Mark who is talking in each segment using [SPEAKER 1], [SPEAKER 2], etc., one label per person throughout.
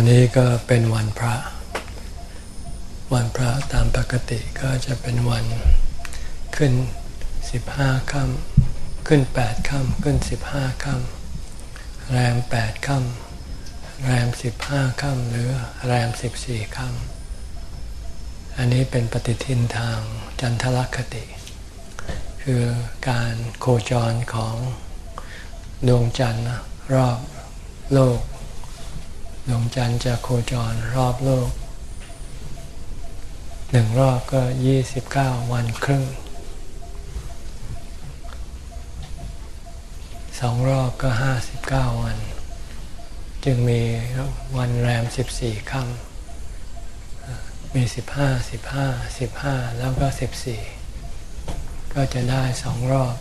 [SPEAKER 1] วันนี้ก็เป็นวันพระ วันพระตามปกติก็จะเป็นวันขึ้นสิบห้าค่ำขึ้นแปดค่ำขึ้นสิบห้าค่ำแรมแปดค่ำแรมสิบห้าค่ำหรือแรมสิบสี่ค่ำอันนี้เป็นปฏิทินทางจันทรคติ คือการโคจรของดวงจันทร์รอบโลก ดวงจันทร์จะโคจรรอบโลกหนึ่งรอบก็ยี่สิบเก้าวันครึ่งสองรอบก็ห้าสิบเก้าวัน จึงมีวันแรมสิบสี่ค่ำมีสิบห้าสิบห้าสิบห้าแล้วก็สิบสี่ก็จะได้สองรอบ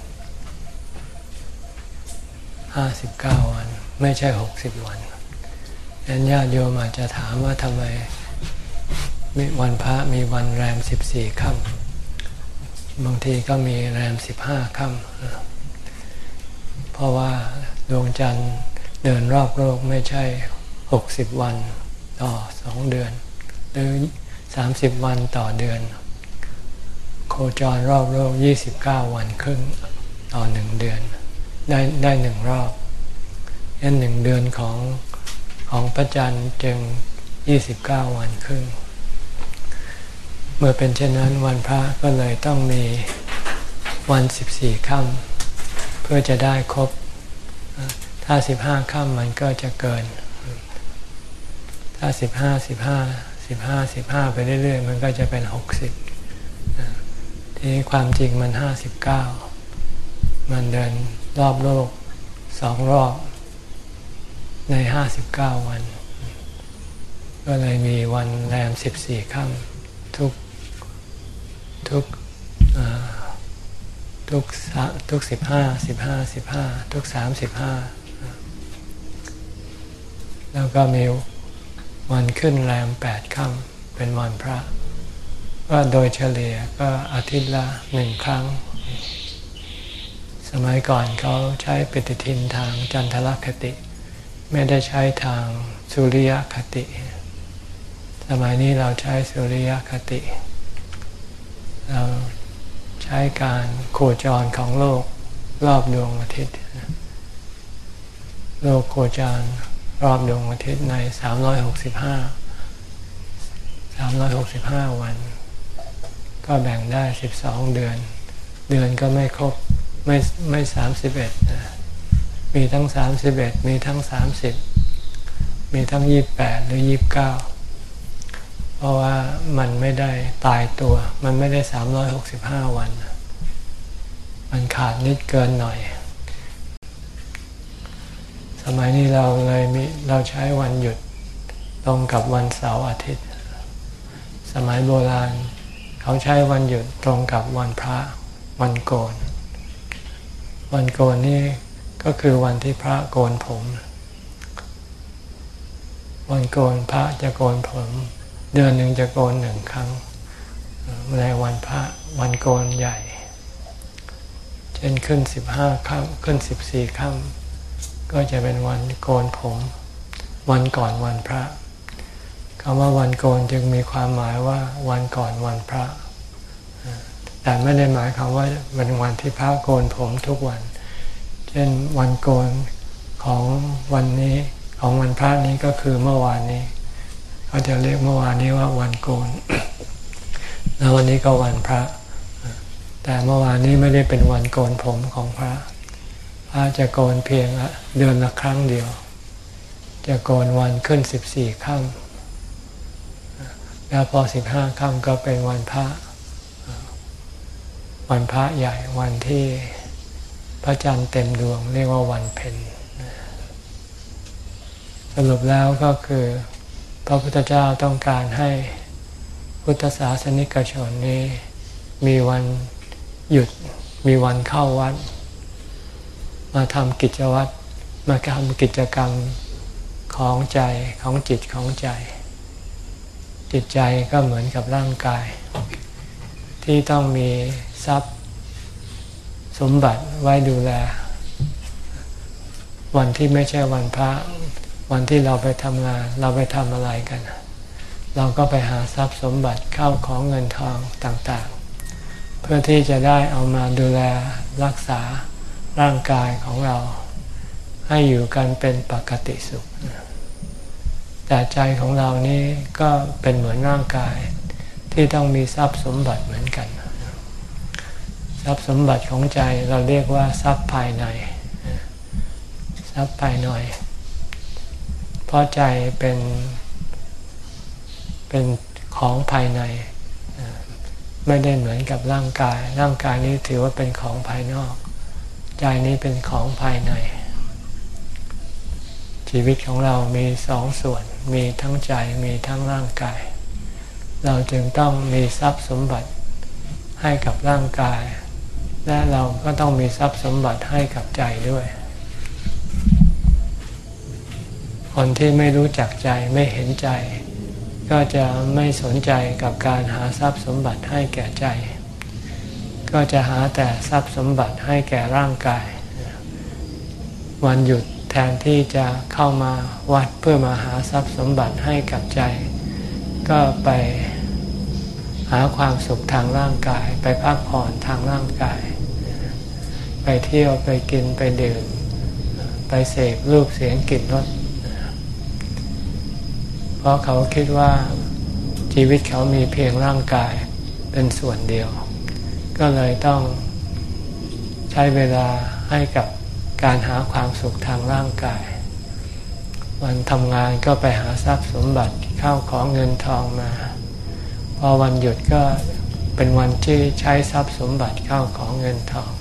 [SPEAKER 1] ห้าสิบเก้าวัน ไม่ใช่หกสิบวัน นั้นญาติโยมอาจจะถามว่าทำไมมีวันพระมีวันแรมสิบสี่ค่ำบางทีก็มีแรมสิบห้าค่ำเพราะว่าดวงจันทร์เดินรอบโลกไม่ใช่หกสิบวันต่อสองเดือน หรือสามสิบวันต่อเดือน โคจรรอบโลกยี่สิบเก้าวันครึ่งต่อหนึ่งเดือน ได้ได้หนึ่งรอบยันหนึ่งเดือนของ ของพระจันทร์จึง 29 วันครึ่ง เมื่อเป็นเช่นนั้นวันพระก็เลยต้องมีวัน 14 ค่ำเพื่อจะได้ครบ ถ้า 15 ค่ำมันก็จะเกิน ถ้า 15 15 15 15 ไปเรื่อยๆ มันก็จะเป็น 60 ทีนี้ความจริงมัน 59 มันเดินรอบโลกสองรอบ ในห้าสิบเก้าวัน ก็เลยมีวันแรมสิบสี่ค่ำทุกทุกทุกทุกสิบห้าสิบห้าสิบห้าทุกสามสิบห้าแล้วก็มีวันขึ้นแรมแปดค่ำเป็นวันพระก็โดยเฉลี่ยก็อาทิตย์ละหนึ่งครั้ง สมัยก่อนเขาใช้ปฏิทินทางจันทรคติ ไม่ได้ใช้ทางสุริยคติ สมัยนี้เราใช้สุริยคติ เราใช้การโคจรของโลกรอบดวงอาทิตย์ โลกโคจรรอบดวงอาทิตย์ใน 365 365 วัน ก็แบ่งได้ 12 เดือน เดือนก็ไม่ครบไม่ไม่31นะ มีทั้งสามสิบเอ็ดมีทั้งสามสิบมีทั้งยี่บแปดหรือยี่บเก้าเพราะว่ามันไม่ได้ตายตัว มันไม่ได้สามร้อยหกสิบห้าวัน มันขาดนิดเกินหน่อย สมัยนี้เราเลยมีเราใช้วันหยุดตรงกับวันเสาร์อาทิตย์ สมัยโบราณ เขาใช้วันหยุดตรงกับวันพระวันโกน วันโกนนี่ ก็คือวันที่พระโกนผม วันโกนพระจะโกนผม เดือนหนึ่งจะโกนหนึ่งครั้ง ในวันพระวันโกนใหญ่ เช่นขึ้นสิบห้าค่ำขึ้นสิบสี่ค่ำก็จะเป็นวันโกนผม วันก่อนวันพระคำว่าวันโกนจึงมีความหมายว่าวันก่อนวันพระ แต่ไม่ได้หมายความว่าเป็นวันที่พระโกนผมทุกวัน เช่นวันโกนของวันนี้ของวันพระนี้ก็คือเมื่อวานนี้เขาจะเรียกเมื่อวานนี้ว่าวันโกน แล้ววันนี้ก็วันพระ แต่เมื่อวานนี้ไม่ได้เป็นวันโกนผมของพระ พระจะโกนเพียงเดือนละครั้งเดียว จะโกนวันขึ้นสิบสี่ค่ำแล้วพอสิบห้าค่ำก็เป็นวันพระ วันพระใหญ่วันที่ ระจันทร์เต็มดวง เรียกว่าวันเพ็ญสรุปแล้วก็คือ พระพุทธเจ้าต้องการให้พุทธศาสนิกชนนี้ มีวันหยุดมีวันเข้าวัด มาทำกิจวัตรมาทำกิจกรรมของใจของจิตของใจ จิตใจก็เหมือนกับร่างกาย ที่ต้องมีทรัพย์ สมบัติไว้ดูแล วันที่ไม่ใช่วันพระ วันที่เราไปทำงาน เราไปทำอะไรกัน เราก็ไปหาทรัพย์สมบัติเข้าของเงินทองต่างๆ เพื่อที่จะได้เอามาดูแลรักษาร่างกายของเรา ให้อยู่กันเป็นปกติสุข แต่ใจของเรานี่ก็เป็นเหมือนร่างกายที่ต้องมีทรัพย์สมบัติเหมือนกัน ทรัพย์สมบัติของใจเราเรียกว่าทรัพย์ภายใน ทรัพย์ภายในเพราะใจเป็นเป็นของภายใน ไม่ได้เหมือนกับร่างกาย ร่างกายนี้ถือว่าเป็นของภายนอก ใจนี้เป็นของภายใน ชีวิตของเรามีสองส่วน มีทั้งใจมีทั้งร่างกาย เราจึงต้องมีทรัพย์สมบัติให้กับร่างกาย และเราก็ต้องมีทรัพย์สมบัติให้กับใจด้วย คนที่ไม่รู้จักใจไม่เห็นใจ ก็จะไม่สนใจกับการหาทรัพย์สมบัติให้แก่ใจ ก็จะหาแต่ทรัพย์สมบัติให้แก่ร่างกาย วันหยุดแทนที่จะเข้ามาวัดเพื่อมาหาทรัพย์สมบัติให้กับใจ ก็ไปหาความสุขทางร่างกาย ไปพักผ่อนทางร่างกาย ไปเที่ยวไปกินไปดื่ม ไปเสพรูปเสียงกลิ่นรสเพราะเขาคิดว่าชีวิตเขามีเพียงร่างกายเป็นส่วนเดียว ก็เลยต้องใช้เวลาให้กับการหาความสุขทางร่างกาย วันทำงานก็ไปหาทรัพย์สมบัติเข้าของเงินทองมา พอวันหยุดก็เป็นวันที่ใช้ทรัพย์สมบัติเข้าของเงินทอง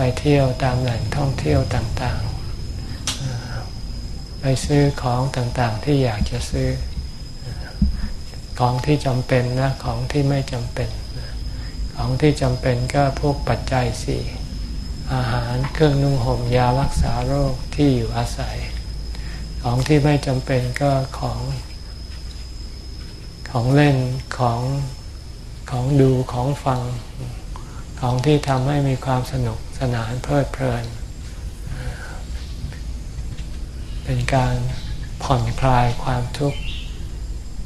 [SPEAKER 1] ไปเที่ยวตามแหล่งท่องเที่ยวต่างๆ ไปซื้อของต่างๆที่อยากจะซื้อ ของที่จำเป็นและของที่ไม่จำเป็น ของที่จำเป็นก็พวกปัจจัยสี่อาหารเครื่องนุ่งห่มยารักษาโรคที่อยู่อาศัย ของที่ไม่จำเป็นก็ของของเล่นของของดูของฟัง ของที่ทำให้มีความสนุกสนานเพลิดเพลิน เป็นการผ่อนคลายความทุกข์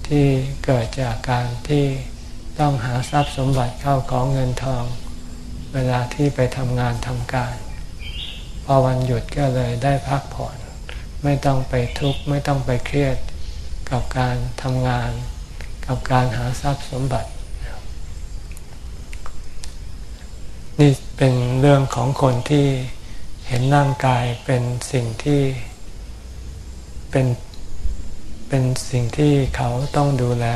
[SPEAKER 1] ที่เกิดจากการที่ต้องหาทรัพย์สมบัติเข้าของเงินทอง เวลาที่ไปทำงานทำการ พอวันหยุดก็เลยได้พักผ่อน ไม่ต้องไปทุกข์ไม่ต้องไปเครียดกับการทำงาน กับการหาทรัพย์สมบัติ นี่เป็นเรื่องของคนที่เห็นร่างกายเป็นสิ่งที่เป็นเป็นสิ่งที่เขาต้องดูแล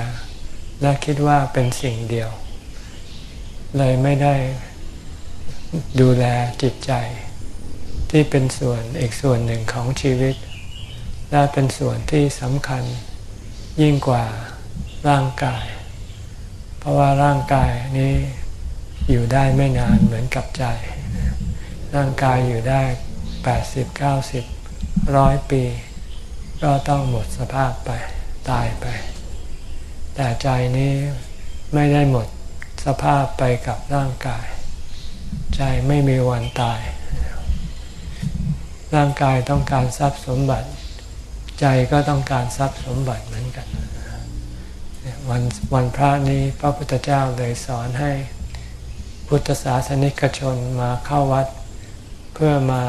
[SPEAKER 1] และคิดว่าเป็นสิ่งเดียว เลยไม่ได้ดูแลจิตใจ ที่เป็นส่วนอีกส่วนหนึ่งของชีวิต และเป็นส่วนที่สำคัญยิ่งกว่าร่างกาย เพราะว่าร่างกายนี้ อยู่ได้ไม่นานเหมือนกับใจ ร่างกายอยู่ได้ 80 90ร้อยปี ก็ต้องหมดสภาพไปตายไป แต่ใจนี้ไม่ได้หมดสภาพไปกับร่างกาย ใจไม่มีวันตาย ร่างกายต้องการทรัพย์สมบัติ ใจก็ต้องการทรัพย์สมบัติเหมือนกันวันวันพระนี้พระพุทธเจ้าเลยสอนให้ พุทธศาสนิกชนมาเข้าวัด เพื่อมา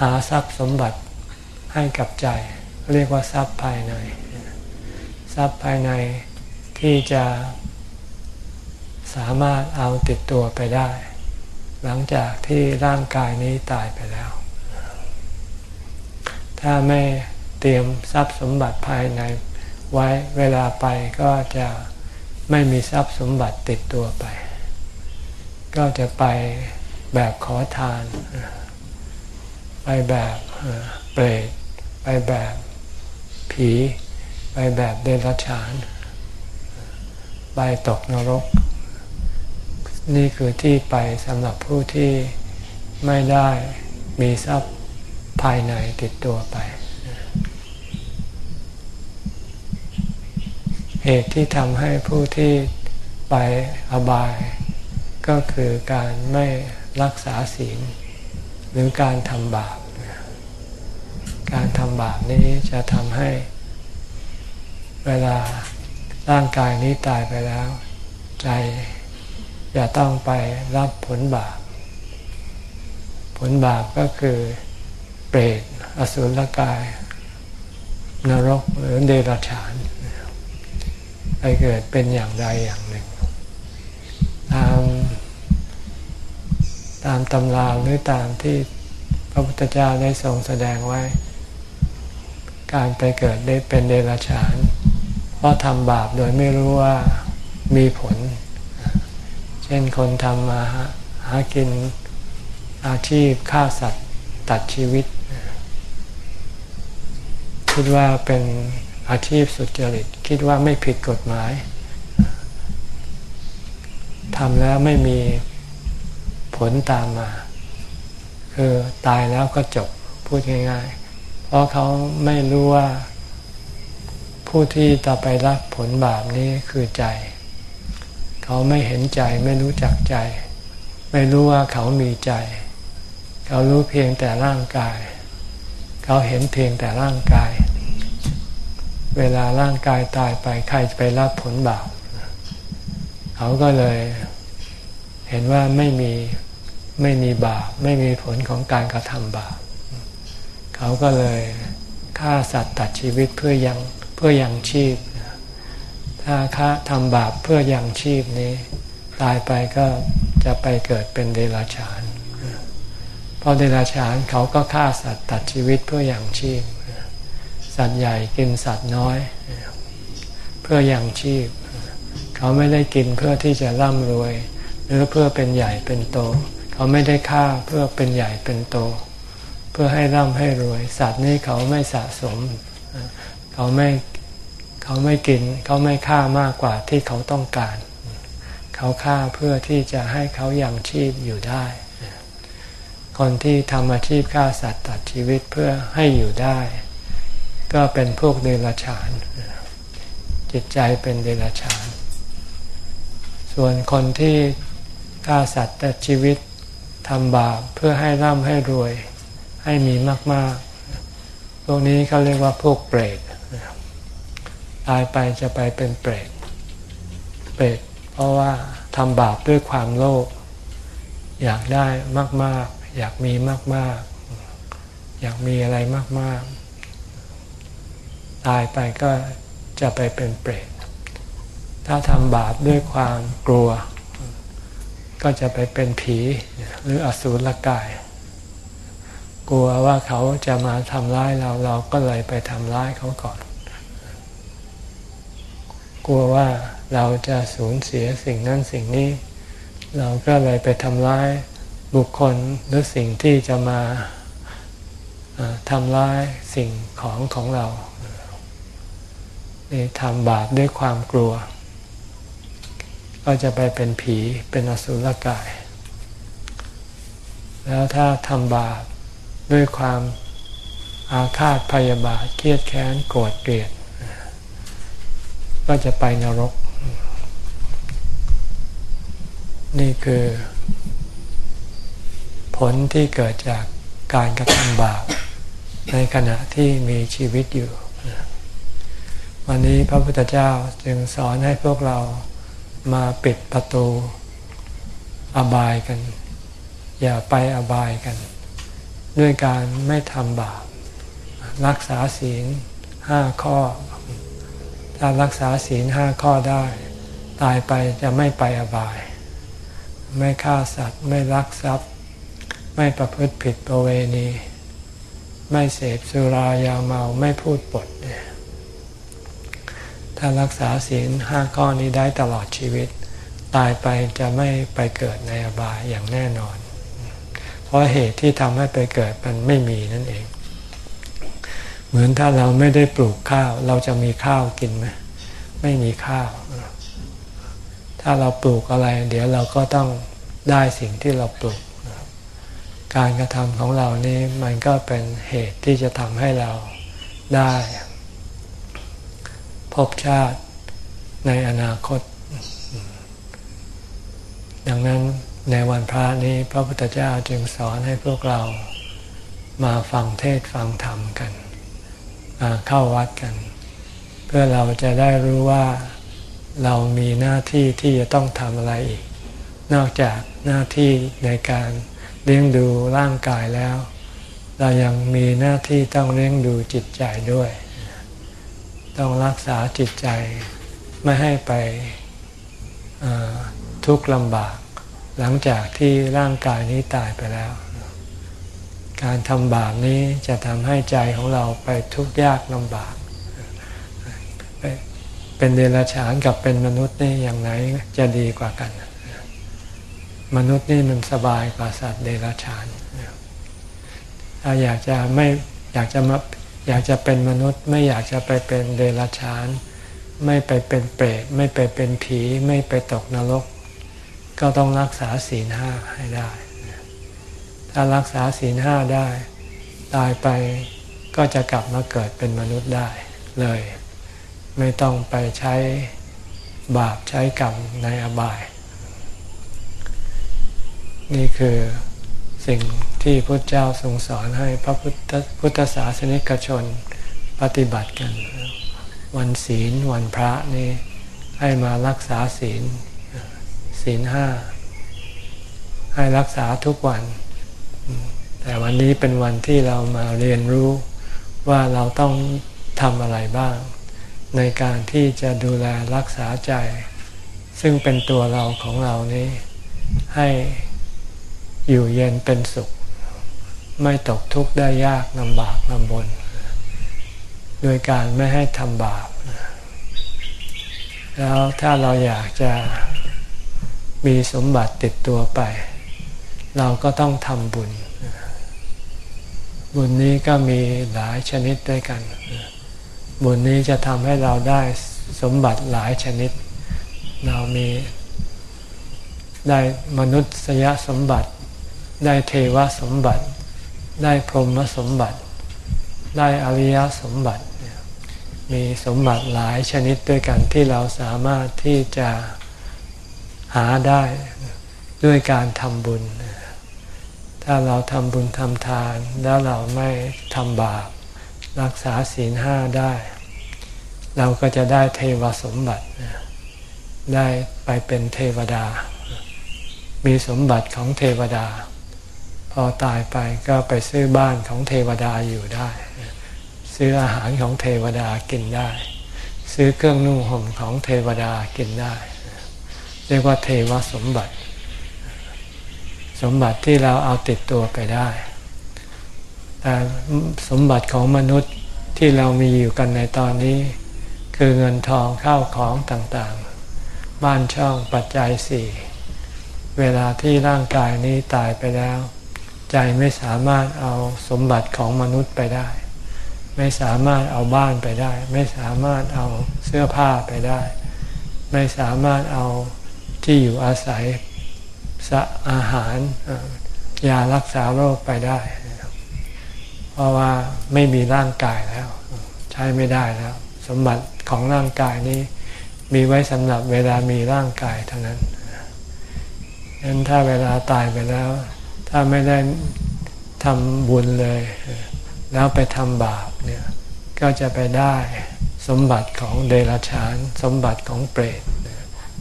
[SPEAKER 1] หาทรัพย์สมบัติให้กับใจ เรียกว่าทรัพย์ภายใน ทรัพย์ภายในที่จะสามารถเอาติดตัวไปได้ หลังจากที่ร่างกายนี้ตายไปแล้ว ถ้าไม่เตรียมทรัพย์สมบัติภายในไว้เวลาไปก็จะไม่มีทรัพย์สมบัติติดตัวไป ก็จะไปแบบขอทาน ไปแบบเปรตไปแบบผี ไปแบบเดรัจฉาน ไปตกนรก นี่คือที่ไปสำหรับผู้ที่ไม่ได้มีทรัพย์ภายในติดตัวไป เหตุที่ทำให้ผู้ที่ไปอบาย ก็คือการไม่รักษาศีลหรือการทำบาป การทำบาปนี้จะทำให้เวลาร่างกายนี้ตายไปแล้ว ใจจะต้องไปรับผลบาป ผลบาปก็คือเปรตอสุรกาย นรกหรือเดรัจฉานไปเกิดเป็นอย่างใดอย่างหนึ่ง ตามตำราหรือตามที่พระพุทธเจ้าได้ทรงแสดงไว้ การไปเกิดได้เป็นเดรัจฉาน เพราะทำบาปโดยไม่รู้ว่ามีผล เช่นคนทำมาหากินอาชีพฆ่าสัตว์ตัดชีวิต คิดว่าเป็นอาชีพสุจริต คิดว่าไม่ผิดกฎหมายทำแล้วไม่มี ผลตามมา คือตายแล้วก็จบพูดง่ายๆ เพราะเขาไม่รู้ว่า ผู้ที่ต่อไปรับผลบาปนี้คือใจ เขาไม่เห็นใจไม่รู้จักใจ ไม่รู้ว่าเขามีใจ เขารู้เพียงแต่ร่างกาย เขาเห็นเพียงแต่ร่างกาย เวลาร่างกายตายไปใครจะไปรับผลบาปเขาก็เลยเห็นว่าไม่มี ไม่มีบาปไม่มีผลของการกระทำบาปเขาก็เลยฆ่าสัตว์ตัดชีวิตเพื่อยังเพื่อยังชีพ ถ้าฆ่าทำบาปเพื่อยังชีพนี้ ตายไปก็จะไปเกิดเป็นเดรัจฉานพอเดรัจฉานเขาก็ฆ่าสัตว์ตัดชีวิตเพื่อยังชีพ สัตว์ใหญ่กินสัตว์น้อย เพื่อยังชีพ เขาไม่ได้กินเพื่อที่จะร่ำรวย หรือเพื่อเป็นใหญ่เป็นโตเขาไม่ได้ฆ่าเพื่อเป็นใหญ่เป็นโต เพื่อให้ร่ำให้รวย สัตว์นี่เขาไม่สะสม เขาไม่เขาไม่กิน เขาไม่ฆ่ามากกว่าที่เขาต้องการ เขาฆ่าเพื่อที่จะให้เขายังชีพอยู่ได้ คนที่ทำอาชีพฆ่าสัตว์ตัดชีวิตเพื่อให้อยู่ได้ ก็เป็นพวกเดรัจฉาน จิตใจเป็นเดรัจฉาน ส่วนคนที่ฆ่าสัตว์แต่ชีวิต ทำบาปเพื่อให้ร่ำให้รวย ให้มีมาก ๆ พวกนี้เขาเรียกว่าพวกเปรตตายไปจะไปเป็นเปรตเปรตเพราะว่าทำบาปด้วยความโลภอยากได้มาก ๆ อยากมีมาก ๆ อยากมีอะไรมาก ๆ ตายไปก็จะไปเป็นเปรตถ้าทำบาปด้วยความกลัว ก็จะไปเป็นผีหรืออสูรกาย กลัวว่าเขาจะมาทำร้ายเราเราก็เลยไปทำร้ายเขาก่อน กลัวว่าเราจะสูญเสียสิ่งนั้นสิ่งนี้ เราก็เลยไปทำร้ายบุคคลหรือสิ่งที่จะมาทำร้ายสิ่งของของเราทำบาปด้วยความกลัว ก็จะไปเป็นผีเป็นอสุรกาย แล้วถ้าทำบาปด้วยความอาฆาตพยาบาทเครียดแค้นโกรธเกลียด ก็จะไปนรก นี่คือผลที่เกิดจากการกระทำบาปในขณะที่มีชีวิตอยู่ วันนี้พระพุทธเจ้าจึงสอนให้พวกเรา มาปิดประตูอบายกัน อย่าไปอบายกัน ด้วยการไม่ทำบาปรักษาศีลห้าข้อ ถ้ารักษาศีลห้าข้อได้ ตายไปจะไม่ไปอบาย ไม่ฆ่าสัตว์ ไม่ลักทรัพย์ ไม่ประพฤติผิดประเวณี ไม่เสพสุรายาเมาไม่พูดปดเนี่ย ถ้ารักษาศีลห้าข้อนี้ได้ตลอดชีวิต ตายไปจะไม่ไปเกิดในอบายอย่างแน่นอน เพราะเหตุที่ทำให้ไปเกิดมันไม่มีนั่นเอง เหมือนถ้าเราไม่ได้ปลูกข้าว เราจะมีข้าวกินไหมไม่มีข้าว ถ้าเราปลูกอะไร เดี๋ยวเราก็ต้องได้สิ่งที่เราปลูก การกระทำของเรานี้มันก็เป็นเหตุที่จะทำให้เราได้ ภพชาติในอนาคต ดังนั้นในวันพระนี้พระพุทธเจ้าจึงสอนให้พวกเรามาฟังเทศฟังธรรมกัน มาเข้าวัดกัน เพื่อเราจะได้รู้ว่าเรามีหน้าที่ที่จะต้องทำอะไรอีก นอกจากหน้าที่ในการเลี้ยงดูร่างกายแล้ว เรายังมีหน้าที่ต้องเลี้ยงดูจิตใจด้วย ต้องรักษาจิตใจไม่ให้ไปทุกข์ลำบาก หลังจากที่ร่างกายนี้ตายไปแล้ว การทำบาปนี้จะทำให้ใจของเราไปทุกข์ยากลำบาก เป็นเดรัจฉานกับเป็นมนุษย์นี่อย่างไหนจะดีกว่ากัน มนุษย์นี่มันสบายกว่าสัตว์เดรัจฉานถ้าอยากจะไม่อยากจะมา อยากจะเป็นมนุษย์ไม่อยากจะไปเป็นเดรัจฉาน ไม่ไปเป็นเปรตไม่ไปเป็นผีไม่ไปตกนรก ก็ต้องรักษาศีลห้าให้ได้ ถ้ารักษาศีลห้าได้ ตายไปก็จะกลับมาเกิดเป็นมนุษย์ได้เลย ไม่ต้องไปใช้บาปใช้กรรมในอบาย นี่คือ สิ่งที่พระเจ้าทรงสอนให้พระพุทธพุทธศาสนิกชนปฏิบัติกัน วันศีลวันพระนี่ให้มารักษาศีลศีลห้าให้รักษาทุกวัน แต่วันนี้เป็นวันที่เรามาเรียนรู้ว่าเราต้องทำอะไรบ้าง ในการที่จะดูแลรักษาใจ ซึ่งเป็นตัวเราของเรานี้ให้ อยู่เย็นเป็นสุข ไม่ตกทุกข์ได้ยากลำบากลำบนโดยการไม่ให้ทำบาป แล้วถ้าเราอยากจะมีสมบัติติดตัวไป เราก็ต้องทำบุญ บุญนี้ก็มีหลายชนิดด้วยกัน บุญนี้จะทำให้เราได้สมบัติหลายชนิด เรามีได้มนุษยสมบัติ ได้เทวสมบัติ ได้พรหมสมบัติ ได้อริยสมบัติ มีสมบัติหลายชนิดด้วยกันที่เราสามารถที่จะหาได้ด้วยการทำบุญ ถ้าเราทำบุญทำทาน แล้วเราไม่ทำบาป รักษาศีลห้าได้ เราก็จะได้เทวสมบัติ ได้ไปเป็นเทวดา มีสมบัติของเทวดา พอตายไปก็ไปซื้อบ้านของเทวดาอยู่ได้ ซื้ออาหารของเทวดากินได้ ซื้อเครื่องนุ่งห่มของเทวดากินได้ เรียกว่าเทวสมบัติ สมบัติที่เราเอาติดตัวไปได้ แต่สมบัติของมนุษย์ที่เรามีอยู่กันในตอนนี้ คือเงินทองข้าวของต่างๆ บ้านช่องปัจจัยสี่เวลาที่ร่างกายนี้ตายไปแล้ว ใจไม่สามารถเอาสมบัติของมนุษย์ไปได้ ไม่สามารถเอาบ้านไปได้ ไม่สามารถเอาเสื้อผ้าไปได้ ไม่สามารถเอาที่อยู่อาศัยสอาหารยารักษาโรคไปได้ เพราะว่าไม่มีร่างกายแล้ว ใช้ไม่ได้แล้ว สมบัติของร่างกายนี้ มีไว้สำหรับเวลามีร่างกายเท่านั้นฉะนั้นถ้าเวลาตายไปแล้ว ถ้าไม่ได้ทำบุญเลย แล้วไปทำบาปเนี่ยก็จะไปได้สมบัติของเดรัจฉาน สมบัติของเปรต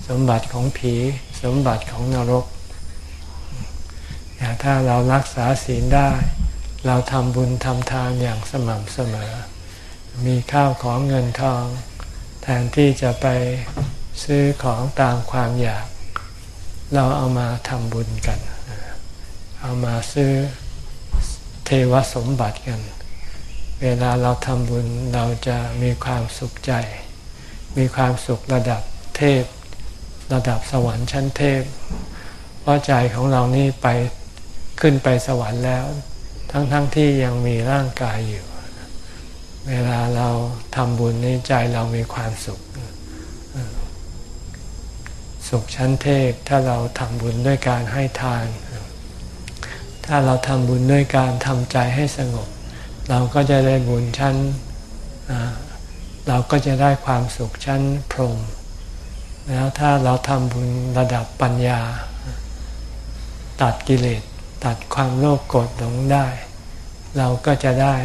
[SPEAKER 1] สมบัติของผี สมบัติของนรกถ้าเรารักษาศีลได้ เราทำบุญทำทานอย่างสม่ำเสมอ มีข้าวของเงินทอง แทนที่จะไปซื้อของตามความอยาก เราเอามาทำบุญกัน เอามาซื้อเทวสมบัติกัน เวลาเราทำบุญเราจะมีความสุขใจ มีความสุขระดับเทพ ระดับสวรรค์ชั้นเทพ เพราะใจของเรานี่ไปขึ้นไปสวรรค์แล้ว ทั้งๆทที่ยังมีร่างกายอยู่ เวลาเราทำบุญในใจเรามีความสุข สุขชั้นเทพถ้าเราทำบุญด้วยการให้ทาน ถ้าเราทำบุญด้วยการทำใจให้สงบ เราก็จะได้บุญชั้น เราก็จะได้ความสุขชั้นพรหมแล้วถ้าเราทำบุญระดับปัญญา ตัดกิเลสตัดความโลภโกรธหลงได้ เราก็จะได้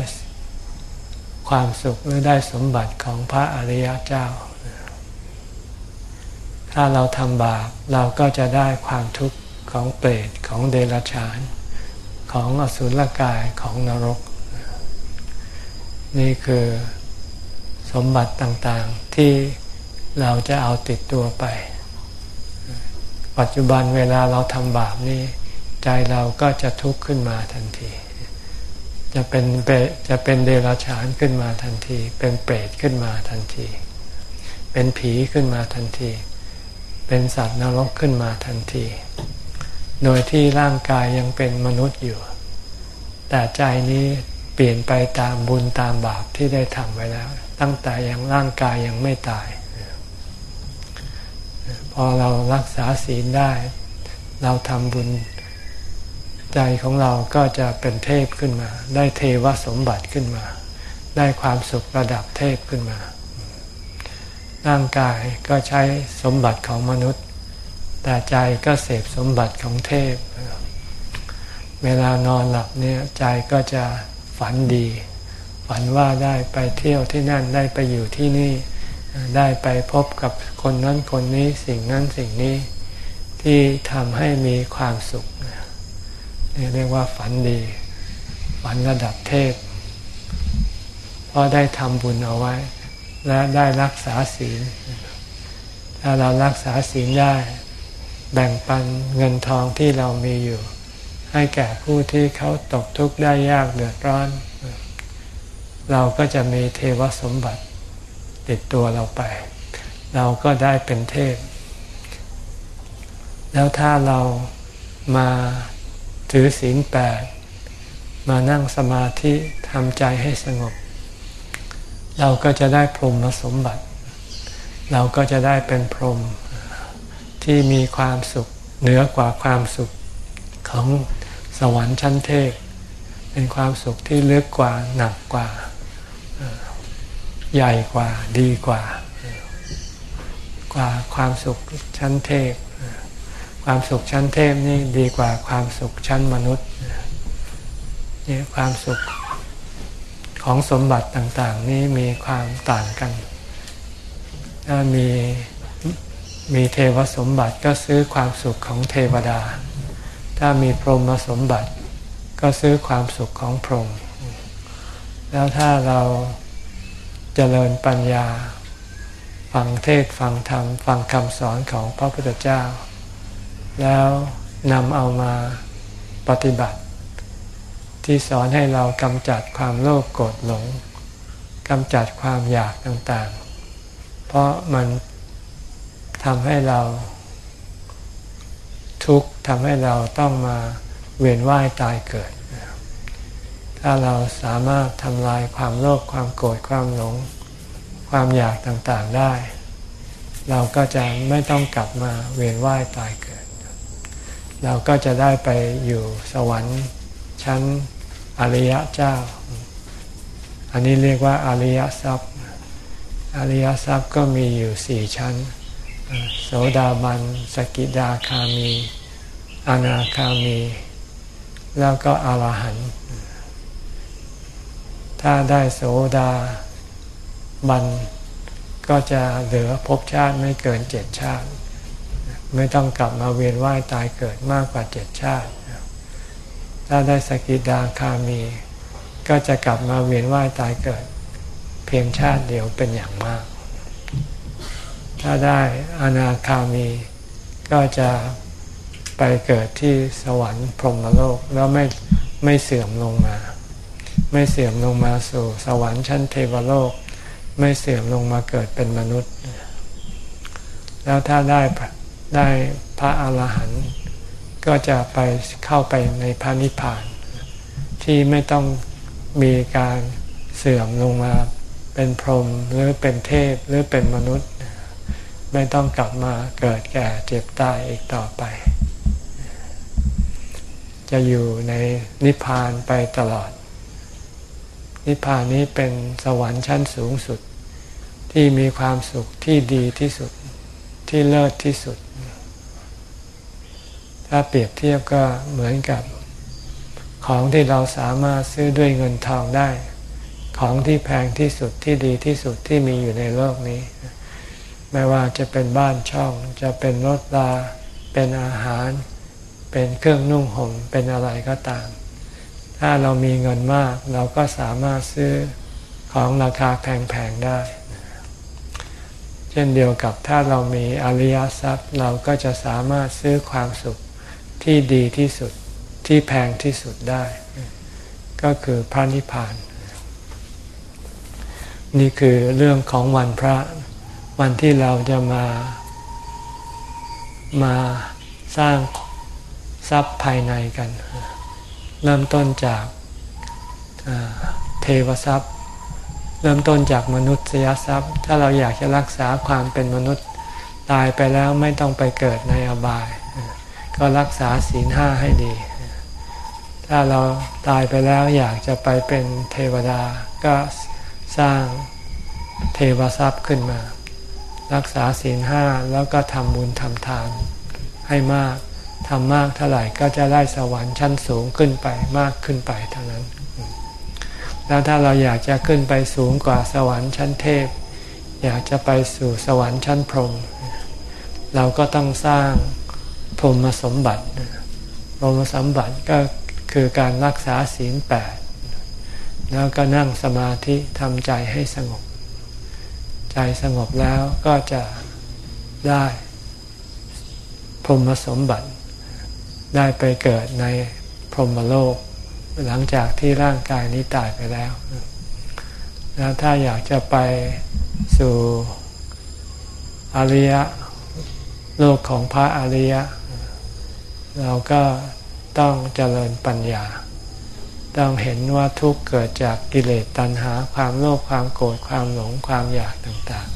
[SPEAKER 1] ความสุขหรือได้สมบัติของพระอริยเจ้า ถ้าเราทำบาปเราก็จะได้ความทุกข์ของเปรตของเดรัจฉาน ของอสุรกายของนรก นี่คือสมบัติต่างๆที่เราจะเอาติดตัวไป ปัจจุบันเวลาเราทำบาปนี่ใจเราก็จะทุกข์ขึ้นมาทันที จะเป็นเปจะเป็นเดรัจฉานขึ้นมาทันที เป็นเปรตขึ้นมาทันที เป็นผีขึ้นมาทันที เป็นสัตว์นรกขึ้นมาทันที โดยที่ร่างกายยังเป็นมนุษย์อยู่ แต่ใจนี้เปลี่ยนไปตามบุญตามบาปที่ได้ทำไว้แล้ว ตั้งแต่ยังร่างกายยังไม่ตาย พอเรารักษาศีลได้ เราทำบุญใจของเราก็จะเป็นเทพขึ้นมา ได้เทวสมบัติขึ้นมา ได้ความสุขระดับเทพขึ้นมา ร่างกายก็ใช้สมบัติของมนุษย์ แต่ใจก็เสพสมบัติของเทพ เวลานอนหลับเนี่ยใจก็จะฝันดี ฝันว่าได้ไปเที่ยวที่นั่นได้ไปอยู่ที่นี่ ได้ไปพบกับคนนั้นคนนี้สิ่งนั้นสิ่งนี้ที่ทำให้มีความสุขเรียกว่าฝันดี ฝันระดับเทพ เพราะได้ทำบุญเอาไว้ และได้รักษาศีลถ้าเรารักษาศีลได้ แบ่งปันเงินทองที่เรามีอยู่ ให้แก่ผู้ที่เขาตกทุกข์ได้ยากเดือดร้อน เราก็จะมีเทวสมบัติติดตัวเราไป เราก็ได้เป็นเทพ แล้วถ้าเรามาถือศีลแปดมานั่งสมาธิทำใจให้สงบ เราก็จะได้พรหมสมบัติ เราก็จะได้เป็นพรหม ที่มีความสุขเหนือกว่าความสุขของสวรรค์ชั้นเทพ เป็นความสุขที่ลึกกว่าหนักกว่า ใหญ่กว่าดีกว่า กว่าความสุขชั้นเทพ ความสุขชั้นเทพนี่ดีกว่าความสุขชั้นมนุษย์นี่ความสุขของสมบัติต่างๆ นี้มีความต่างกัน ถ้ามี มีเทวสมบัติก็ซื้อความสุขของเทวดา ถ้ามีพรหมสมบัติก็ซื้อความสุขของพรหมแล้วถ้าเราเจริญปัญญา ฟังเทศฟังธรรม ฟังคำสอนของพระพุทธเจ้า แล้วนำเอามาปฏิบัติ ที่สอนให้เรากำจัดความโลภโกรธหลงกำจัดความอยากต่างๆ เพราะมัน ทำให้เรา ทุกข์ทำให้เราต้องมาเวียนว่ายตายเกิด ถ้าเราสามารถทำลายความโลภความโกรธความหลง ความอยากต่างๆได้ เราก็จะไม่ต้องกลับมาเวียนว่ายตายเกิด เราก็จะได้ไปอยู่สวรรค์ชั้นอริยเจ้า อันนี้เรียกว่าอริยทรัพย์ อริยทรัพย์ก็มีอยู่สี่ชั้น โสดาบัน สกิดาคามี อนาคามี แล้วก็อรหันต์ถ้าได้โสดาบัน ก็จะเหลือภพชาติไม่เกินเจ็ดชาติ ไม่ต้องกลับมาเวียนว่ายตายเกิดมากกว่าเจ็ดชาติ ถ้าได้สกิดาคามี ก็จะกลับมาเวียนว่ายตายเกิด เพียงชาติเดียวเป็นอย่างมาก ถ้าได้อนาคามี ก็จะไปเกิดที่สวรรค์พรหมโลกแล้วไม่ไม่เสื่อมลงมา ไม่เสื่อมลงมาสู่สวรรค์ชั้นเทวโลก ไม่เสื่อมลงมาเกิดเป็นมนุษย์ แล้วถ้าได้ได้พระอาหารหันต์ก็จะไปเข้าไปในพระนิพพาน ที่ไม่ต้องมีการเสื่อมลงมาเป็นพรหมหรือเป็นเทพหรือเป็นมนุษย์ ไม่ต้องกลับมาเกิดแก่เจ็บตายอีกต่อไป จะอยู่ในนิพพานไปตลอด นิพพานนี้เป็นสวรรค์ชั้นสูงสุด ที่มีความสุขที่ดีที่สุดที่เลิศที่สุด ถ้าเปรียบเทียบก็เหมือนกับของที่เราสามารถซื้อด้วยเงินทองได้ ของที่แพงที่สุดที่ดีที่สุดที่มีอยู่ในโลกนี้ ไม่ว่าจะเป็นบ้านช่อง จะเป็นรถลา เป็นอาหาร เป็นเครื่องนุ่งห่ม เป็นอะไรก็ตาม ถ้าเรามีเงินมาก เราก็สามารถซื้อของราคาแพงๆได้ เช่นเดียวกับถ้าเรามีอริยทรัพย์ เราก็จะสามารถซื้อความสุขที่ดีที่สุดที่แพงที่สุดได้ ก็คือพระนิพพาน นี่คือเรื่องของวันพระ วันที่เราจะมา มาสร้างทรัพย์ภายในกัน เริ่มต้นจากเทวทรัพย์ เริ่มต้นจากมนุษยทรัพย์ ถ้าเราอยากจะรักษาความเป็นมนุษย์ตายไปแล้วไม่ต้องไปเกิดในอบาย ก็รักษาศีลห้าให้ดี ถ้าเราตายไปแล้วอยากจะไปเป็นเทวดาก็สร้างเทวทรัพย์ขึ้นมา รักษาศีลห้าแล้วก็ทำบุญทำทานให้มากทำมากเท่าไหร่ก็จะได้สวรรค์ชั้นสูงขึ้นไปมากขึ้นไปเท่านั้น แล้วถ้าเราอยากจะขึ้นไปสูงกว่าสวรรค์ชั้นเทพ อยากจะไปสู่สวรรค์ชั้นพรหมเราก็ต้องสร้างพรหมสมบัติพรหมสมบัติก็คือการรักษาศีลแปดแล้วก็นั่งสมาธิทำใจให้สงบ ใจสงบแล้วก็จะได้พรหมสมบัติ ได้ไปเกิดในพรหมโลก หลังจากที่ร่างกายนี้ตายไปแล้ว แล้วถ้าอยากจะไปสู่อริยะโลกของพระอริยะ เราก็ต้องเจริญปัญญา ต้องเห็นว่าทุกข์เกิดจากกิเลสตัณหาความโลภความโกรธความหลงความอยากต่าง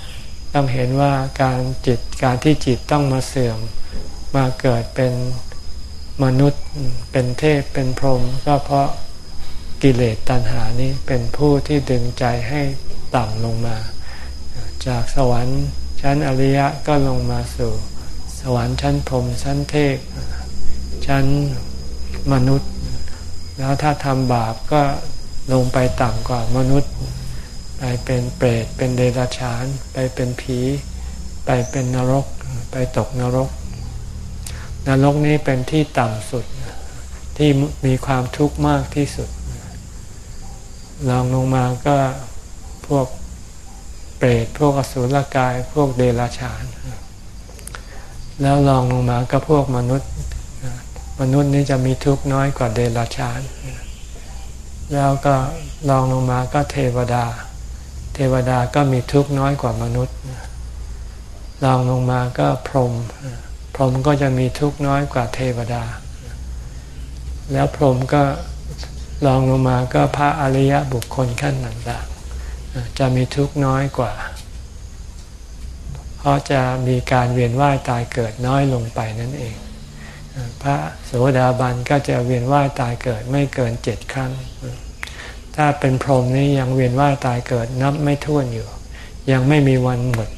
[SPEAKER 1] ๆ ต้องเห็นว่าการจิตการที่จิตต้องมาเสื่อมมาเกิดเป็นมนุษย์เป็นเทพเป็นพรหมก็เพราะกิเลสตัณหานี้เป็นผู้ที่ดึงใจให้ต่ำลงมา จากสวรรค์ชั้นอริยะก็ลงมาสู่ สวรรค์ชั้นพรหมชั้นเทพชั้นมนุษย์ แล้วถ้าทำบาปก็ลงไปต่ำกว่ามนุษย์ ไปเป็นเปรต เป็นเดรัจฉาน ไปเป็นผี ไปเป็นนรก ไปตกนรก นรกนี้เป็นที่ต่ำสุด ที่มีความทุกข์มากที่สุดลองลงมาก็พวกเปรต พวกอสุรกาย พวกเดรัจฉาน แล้วลองลงมาก็พวกมนุษย์ มนุษย์นี้จะมีทุกข์น้อยกว่าเดรัจฉาน แล้วก็ลองลงมาก็เทวดา เทวดาก็มีทุกข์น้อยกว่ามนุษย์ลองลงมาก็พรหมพรหมก็จะมีทุกข์น้อยกว่าเทวดา แล้วพรหมก็ลองลงมาก็พระอริยบุคคลขั้นต่างๆจะมีทุกข์น้อยกว่า เพราะจะมีการเวียนว่ายตายเกิดน้อยลงไปนั่นเอง พระโสดาบันก็จะเวียนว่ายตายเกิดไม่เกินเจ็ดครั้ง ถ้าเป็นพรหมนี้ยังเวียนว่ายตายเกิดนับไม่ถ้วนอยู่ ยังไม่มีวันหมด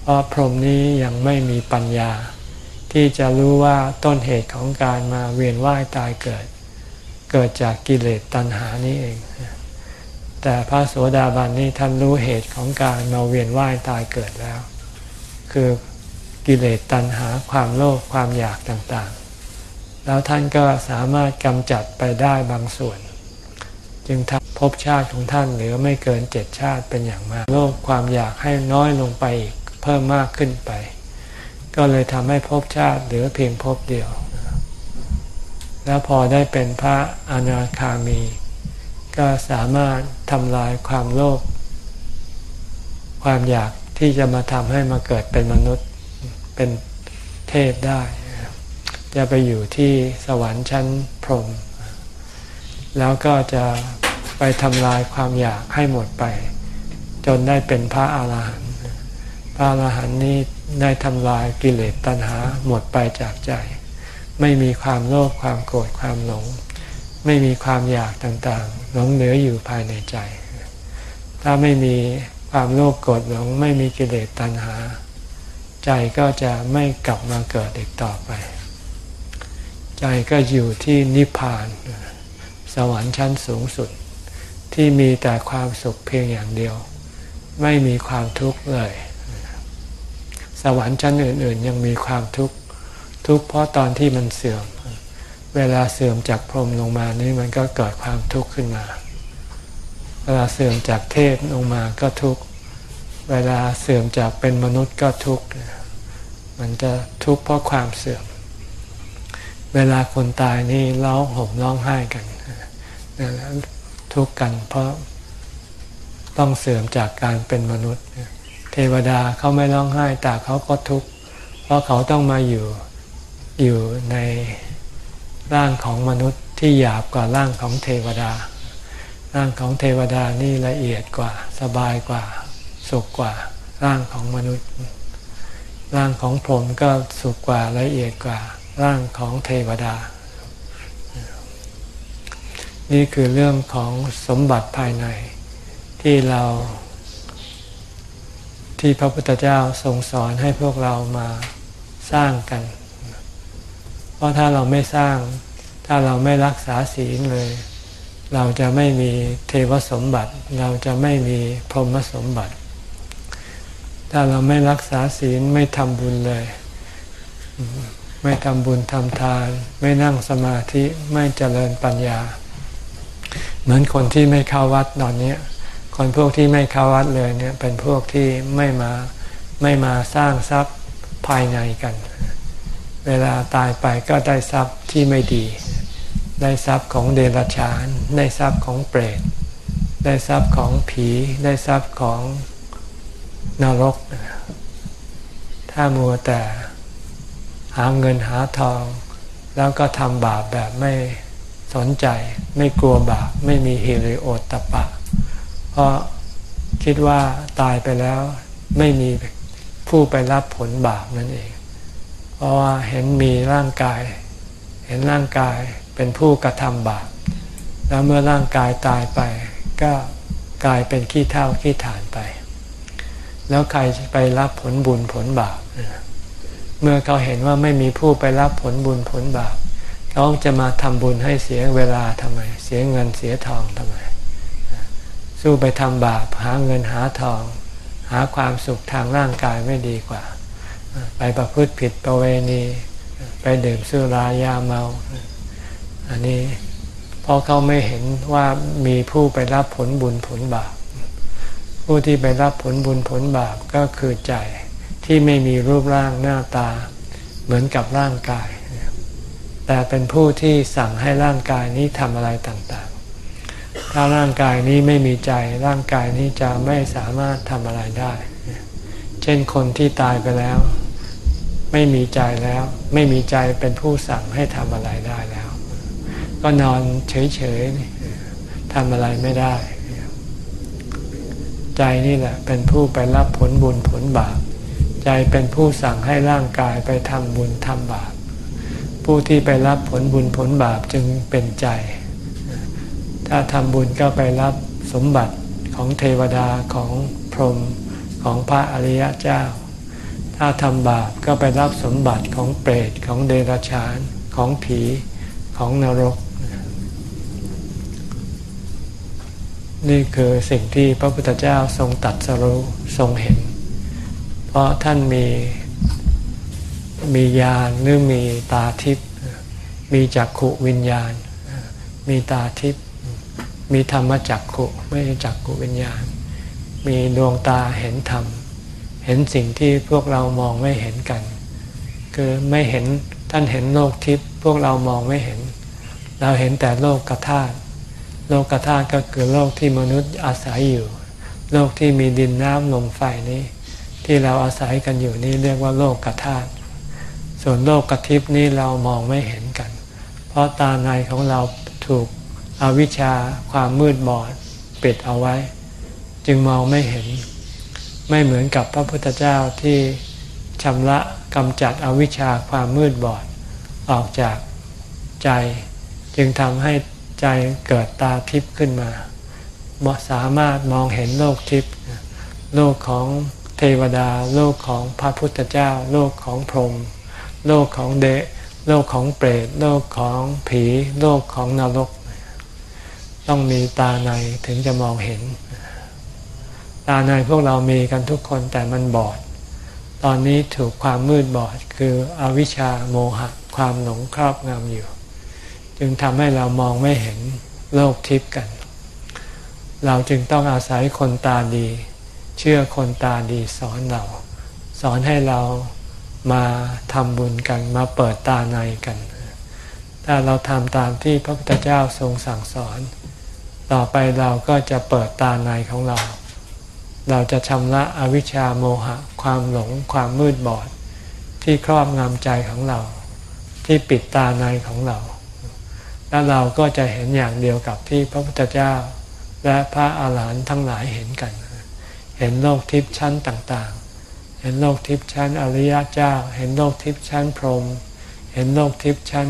[SPEAKER 1] เพราะพรหมนี้ยังไม่มีปัญญา ที่จะรู้ว่าต้นเหตุของการมาเวียนว่ายตายเกิด เกิดจากกิเลสตัณหานี้เอง แต่พระโสดาบันนี้ท่านรู้เหตุของการมาเวียนว่ายตายเกิดแล้ว คือ กิเลสตัณหาความโลภความอยากต่างๆ แล้วท่านก็สามารถกำจัดไปได้บางส่วน จึงทำภพชาติของท่านเหลือไม่เกินเจ็ดชาติเป็นอย่างมาก โลภความอยากให้น้อยลงไปอีกเพิ่มมากขึ้นไป ก็เลยทำให้ภพชาติเหลือเพียงภพเดียว แล้วพอได้เป็นพระอนาคามี ก็สามารถทำลายความโลภความอยากที่จะมาทำให้มาเกิดเป็นมนุษย์ เป็นเทพได้ จะไปอยู่ที่สวรรค์ชั้นพรหมแล้วก็จะไปทำลายความอยากให้หมดไป จนได้เป็นพระอาหารหันต์พระอรหันต์นี้ได้ทำลายกิเลสตัณหาหมดไปจากใจ ไม่มีความโลภความโกรธความหลง ไม่มีความอยากต่างๆหลงเหลืออยู่ภายในใจ ถ้าไม่มีความโลภโกรธหลง ไม่มีกิเลสตัณหา ใจก็จะไม่กลับมาเกิดอีกต่อไป ใจก็อยู่ที่นิพพาน สวรรค์ชั้นสูงสุด ที่มีแต่ความสุขเพียงอย่างเดียว ไม่มีความทุกข์เลย สวรรค์ชั้นอื่น ๆ ยังมีความทุกข์ทุกข์เพราะตอนที่มันเสื่อม เวลาเสื่อมจากพรหมลงมานี่มันก็เกิดความทุกข์ขึ้นมา เวลาเสื่อมจากเทพลงมาก็ทุกข์ เวลาเสื่อมจากเป็นมนุษย์ก็ทุกข์มันจะทุกข์เพราะความเสื่อม เวลาคนตายนี่ร้องห่มร้องไห้กันทุกข์กันเพราะต้องเสื่อมจากการเป็นมนุษย์ เทวดาเขาไม่ร้องไห้แต่เขาก็ทุกข์เพราะเขาต้องมาอยู่อยู่ในร่างของมนุษย์ที่หยาบกว่าร่างของเทวดา ร่างของเทวดานี่ละเอียดกว่าสบายกว่า สุขกว่าร่างของมนุษย์ ร่างของพรหมก็สุขกว่าละเอียดกว่าร่างของเทวดา นี่คือเรื่องของสมบัติภายในที่เราที่พระพุทธเจ้าทรงสอนให้พวกเรามาสร้างกัน เพราะถ้าเราไม่สร้าง ถ้าเราไม่รักษาศีลเลย เราจะไม่มีเทวสมบัติ เราจะไม่มีพรหมสมบัติ ถ้าเราไม่รักษาศีลไม่ทำบุญเลย ไม่ทำบุญทำทาน ไม่นั่งสมาธิไม่เจริญปัญญา เหมือนคนที่ไม่เข้าวัดตอนนี้คนพวกที่ไม่เข้าวัดเลยเนี่ยเป็นพวกที่ไม่มาไม่มาสร้างทรัพย์ภายในกัน เวลาตายไปก็ได้ทรัพย์ที่ไม่ดี ได้ทรัพย์ของเดรัจฉาน ได้ทรัพย์ของเปรต ได้ทรัพย์ของผี ได้ทรัพย์ของ นรก ถ้ามัวแต่หาเงินหาทอง แล้วก็ทำบาปแบบไม่สนใจ ไม่กลัวบาป ไม่มีฮิริโอตตปะ เพราะคิดว่าตายไปแล้วไม่มีผู้ไปรับผลบาปนั่นเอง เพราะว่าเห็นมีร่างกาย เห็นร่างกายเป็นผู้กระทำบาป แล้วเมื่อร่างกายตายไป ก็กลายเป็นขี้เท่าขี้ฐานไป แล้วใครไปรับผลบุญผลบาปเมื่อเขาเห็นว่าไม่มีผู้ไปรับผลบุญผลบาปเขาจะมาทำบุญให้เสียเวลาทำไม เสียเงินเสียทองทำไม สู้ไปทำบาปหาเงินหาทอง หาความสุขทางร่างกายไม่ดีกว่า ไปประพฤติผิดประเวณี ไปดื่มสุรายาเมา อันนี้เพราะเขาไม่เห็นว่ามีผู้ไปรับผลบุญผลบาป ผู้ที่ไปรับผลบุญผลบาปก็คือใจที่ไม่มีรูปร่างหน้าตา เหมือนกับร่างกาย แต่เป็นผู้ที่สั่งให้ร่างกายนี้ทำอะไรต่างๆ ถ้าร่างกายนี้ไม่มีใจ ร่างกายนี้จะไม่สามารถทำอะไรได้ เช่นคนที่ตายไปแล้ว ไม่มีใจแล้ว ไม่มีใจเป็นผู้สั่งให้ทำอะไรได้แล้ว ก็นอนเฉยๆทำอะไรไม่ได้ ใจนี่แหละเป็นผู้ไปรับผลบุญผลบาป ใจเป็นผู้สั่งให้ร่างกายไปทำบุญทำบาป ผู้ที่ไปรับผลบุญผลบาปจึงเป็นใจ ถ้าทำบุญก็ไปรับสมบัติของเทวดาของพรหมของพระอริยเจ้า ถ้าทำบาปก็ไปรับสมบัติของเปรตของเดรัจฉานของผีของนรก นี่คือสิ่งที่พระพุทธเจ้าทรงตัดสรู้ทรงเห็น เพราะท่านมีมีญาณหรือมีตาทิพย์มีจักขุวิญญาณ มีตาทิพย์มีธรรมจักขุไม่ใช่จักขุวิญญาณ มีดวงตาเห็นธรรม เห็นสิ่งที่พวกเรามองไม่เห็นกัน คือไม่เห็นท่านเห็นโลกทิพย์พวกเรามองไม่เห็น เราเห็นแต่โลกกระธาตุ โลกธาตุก็คือโลกที่มนุษย์อาศัยอยู่ โลกที่มีดินน้ำลมไฟนี้ ที่เราอาศัยกันอยู่นี่เรียกว่าโลกกธาตุส่วนโลกกระทิพนี้เรามองไม่เห็นกัน เพราะตาในของเราถูกอวิชชาความมืดบอดปิดเอาไว้ จึงมองไม่เห็น ไม่เหมือนกับพระพุทธเจ้าที่ชำระกำจัดอวิชชาความมืดบอดออกจากใจ จึงทำให้ ใจเกิดตาทิพย์ขึ้นมาสามารถมองเห็นโลกทิพย์โลกของเทวดา โลกของพระพุทธเจ้า โลกของพรหมโลกของเดะโลกของเปรตโลกของผี โลกของนรก ต้องมีตาในถึงจะมองเห็น ตาในพวกเรามีกันทุกคนแต่มันบอด ตอนนี้ถูกความมืดบอดคืออวิชชาโมหะ ความหลงครอบงำอยู่ จึงทำให้เรามองไม่เห็นโลกทิพย์กัน เราจึงต้องอาศัยคนตาดี เชื่อคนตาดีสอนเรา สอนให้เรามาทำบุญกันมาเปิดตาในกัน ถ้าเราทำตามที่พระพุทธเจ้าทรงสั่งสอน ต่อไปเราก็จะเปิดตาในของเรา เราจะชำระอวิชชาโมหะ ความหลงความมืดบอด ที่ครอบงำใจของเรา ที่ปิดตาในของเรา แล้วเราก็จะเห็นอย่างเดียวกับที่พระพุทธเจ้า และพระอาหารหันต์ทั้งหลายเห็นกัน เห็นโลกทิพย์ชั้นต่างๆ เห็นโลกทิพย์ชั้นอริยเจ้า เห็นโลกทิพย์ชั้นพรหม เห็นโลกทิพย์ชั้น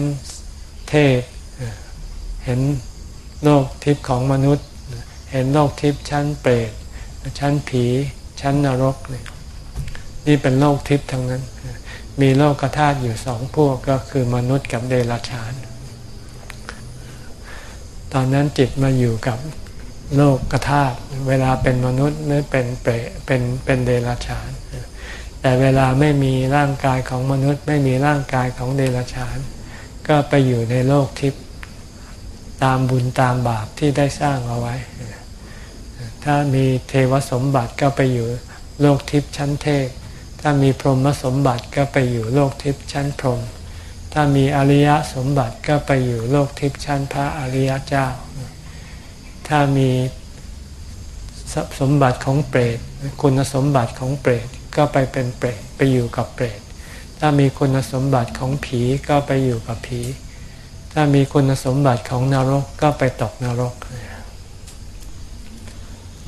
[SPEAKER 1] เทพ เห็นโลกทิพย์ของมนุษย์ เห็นโลกทิพย์ชั้นเปรต ชั้นผี ชั้นนรกนี่นี่เป็นโลกทิพย์ทั้งนั้น มีโลกกระธาตุอยู่สองพวกก็คือมนุษย์กับเดรัจฉาน ตอนนั้นจิตมาอยู่กับโลกกระธาเวลาเป็นมนุษย์หรือเป็นเปรเป็นเป็นเดรัจฉาน แต่เวลาไม่มีร่างกายของมนุษย์ ไม่มีร่างกายของเดรัจฉาน ก็ไปอยู่ในโลกทิพย์ตามบุญตามบาปที่ได้สร้างเอาไว้ ถ้ามีเทวสมบัติก็ไปอยู่โลกทิพย์ชั้นเทพ ถ้ามีพรหมสมบัติก็ไปอยู่โลกทิพย์ชั้นพรหม ถ้ามีอริยสมบัติก็ไปอยู่โลกทิพย์ชั้นพระอริยเจ้า ถ้ามีสมบัติของเปรต คุณสมบัติของเปรตก็ไปเป็นเปรตไปอยู่กับเปรต ถ้ามีคุณสมบัติของผีก็ไปอยู่กับผี ถ้ามีคุณสมบัติของนรกก็ไปตกนรก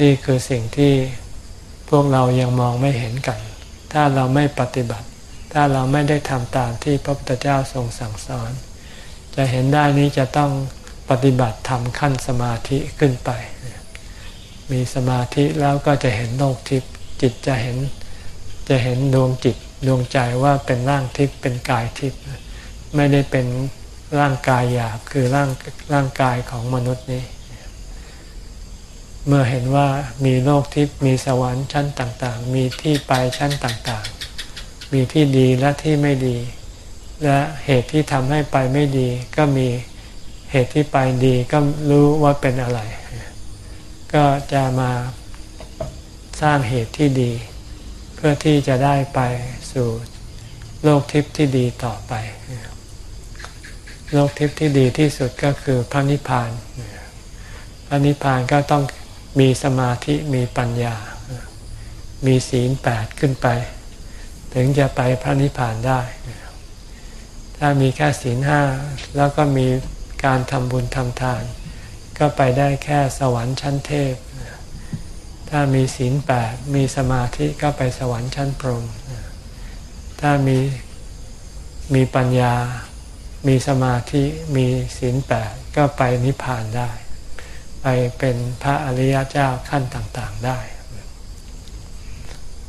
[SPEAKER 1] นี่คือสิ่งที่พวกเรายังมองไม่เห็นกัน ถ้าเราไม่ปฏิบัติ ถ้าเราไม่ได้ทำตามที่พระพุทธเจ้าทรงสั่งสอน จะเห็นได้นี้จะต้องปฏิบัติทำขั้นสมาธิขึ้นไป มีสมาธิแล้วก็จะเห็นโลกทิพย์จิตจะเห็นจะเห็นดวงจิตดวงใจว่าเป็นร่างทิพย์เป็นกายทิพย์ไม่ได้เป็นร่างกายหยาบคือร่างร่างกายของมนุษย์นี้ เมื่อเห็นว่ามีโลกทิพย์มีสวรรค์ชั้นต่างๆ มีที่ไปชั้นต่างๆ มีที่ดีและที่ไม่ดี และเหตุที่ทำให้ไปไม่ดี ก็มีเหตุที่ไปดีก็รู้ว่าเป็นอะไร ก็จะมาสร้างเหตุที่ดี เพื่อที่จะได้ไปสู่โลกทิพย์ที่ดีต่อไป โลกทิพย์ที่ดีที่สุดก็คือพระนิพพานพระนิพพานก็ต้องมีสมาธิมีปัญญา มีศีลแปดขึ้นไป ถึงจะไปพระนิพพานได้ ถ้ามีแค่ศีลห้าแล้วก็มีการทำบุญทำทาน ก็ไปได้แค่สวรรค์ชั้นเทพ ถ้ามีศีลแปดมีสมาธิก็ไปสวรรค์ชั้นพรหมถ้ามีมีปัญญา มีสมาธิมีศีลแปดก็ไปนิพพานได้ ไปเป็นพระอริยเจ้าขั้นต่างๆได้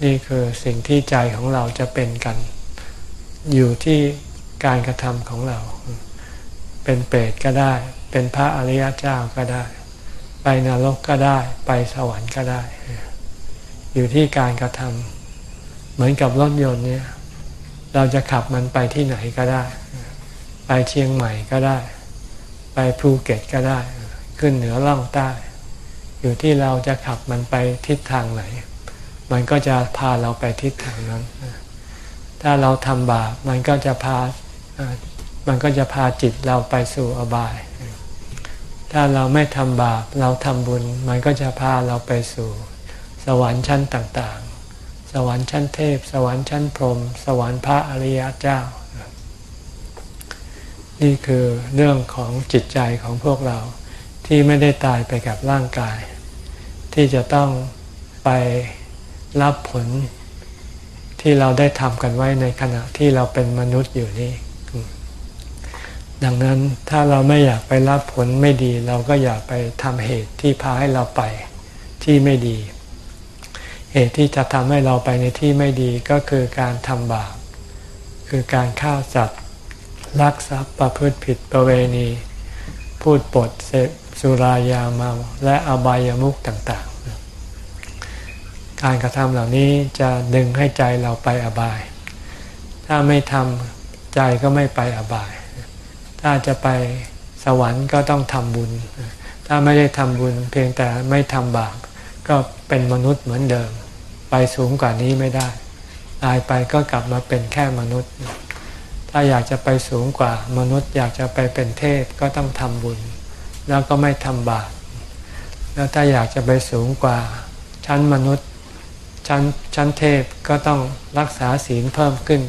[SPEAKER 1] นี่คือสิ่งที่ใจของเราจะเป็นกัน อยู่ที่การกระทำของเรา เป็นเปรตก็ได้ เป็นพระอริยเจ้าก็ได้ ไปนรกก็ได้ ไปสวรรค์ก็ได้ อยู่ที่การกระทำเหมือนกับรถยนต์เนี่ยเราจะขับมันไปที่ไหนก็ได้ ไปเชียงใหม่ก็ได้ ไปภูเก็ตก็ได้ ขึ้นเหนือล่องใต้ อยู่ที่เราจะขับมันไปทิศทางไหน มันก็จะพาเราไปทิศทางนั้น ถ้าเราทำบาปมันก็จะพา มันก็จะพาจิตเราไปสู่อบาย ถ้าเราไม่ทำบาปเราทำบุญ มันก็จะพาเราไปสู่ สวรรค์ชั้นต่างๆ สวรรค์ชั้นเทพ สวรรค์ชั้นพรหม สวรรค์พระอริยเจ้า นี่คือเรื่องของจิตใจของพวกเราที่ไม่ได้ตายไปกับร่างกาย ที่จะต้องไป รับผลที่เราได้ทำกันไว้ในขณะที่เราเป็นมนุษย์อยู่นี่ ดังนั้นถ้าเราไม่อยากไปรับผลไม่ดี เราก็อย่าไปทำเหตุที่พาให้เราไปที่ไม่ดี เหตุที่จะทำให้เราไปในที่ไม่ดีก็คือการทำบาป คือการฆ่าสัตว์ลักทรัพย์ประพฤติผิดประเวณี พูดปดเสพสุรายาเมาและอบายามุขต่าง การกระทำเหล่านี้จะดึงให้ใจเราไปอบาย ถ้าไม่ทำใจก็ไม่ไปอบาย ถ้าจะไปสวรรค์ก็ต้องทำบุญ ถ้าไม่ได้ทำบุญเพียงแต่ไม่ทำบาปก็เป็นมนุษย์เหมือนเดิม ไปสูงกว่านี้ไม่ได้ ตายไปก็กลับมาเป็นแค่มนุษย์ ถ้าอยากจะไปสูงกว่ามนุษย์ อยากจะไปเป็นเทพก็ต้องทำบุญ แล้วก็ไม่ทำบาปแล้วถ้าอยากจะไปสูงกว่าชั้นมนุษย์ ชั้นชั้นเทพก็ต้องรักษาศีลเพิ่มขึ้น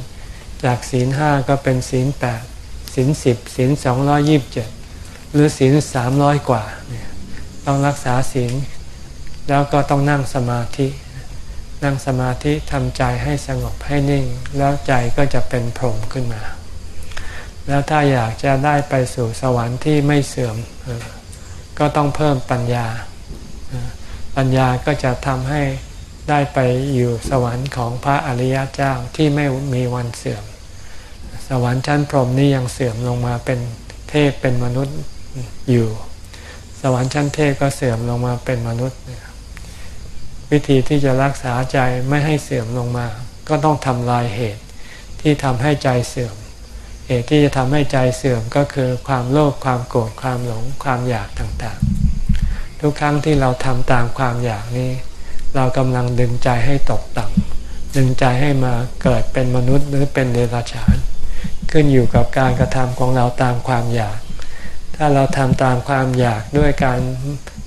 [SPEAKER 1] จากศีลห้าก็เป็นศีลแปดศีลสิบศีลสองร้อยิบเจ็ดหรือศีลสามร้อยกว่าเนี่ยต้องรักษาศีล แล้วก็ต้องนั่งสมาธิ นั่งสมาธิทำใจให้สงบให้นิ่ง แล้วใจก็จะเป็นพรหมขึ้นมา แล้วถ้าอยากจะได้ไปสู่สวรรค์ที่ไม่เสื่อม ก็ต้องเพิ่มปัญญา ปัญญาก็จะทำให้ ได้ไปอยู่สวรรค์ของพระอริยเจ้าที่ไม่มีวันเสื่อม สวรรค์ชั้นพรหมนี่ยังเสื่อมลงมาเป็นเทพเป็นมนุษย์อยู่ สวรรค์ชั้นเทพก็เสื่อมลงมาเป็นมนุษย์ วิธีที่จะรักษาใจไม่ให้เสื่อมลงมา ก็ต้องทำลายเหตุที่ทำให้ใจเสื่อม เหตุที่จะทำให้ใจเสื่อมก็คือความโลภความโกรธความหลงความอยากต่างๆ ทุกครั้งที่เราทำตามความอยากนี้ เรากำลังดึงใจให้ตกต่ำดึงใจให้มาเกิดเป็นมนุษย์หรือเป็นเดรัจฉาน ขึ้นอยู่กับการกระทำของเราตามความอยาก ถ้าเราทำตามความอยากด้วยการ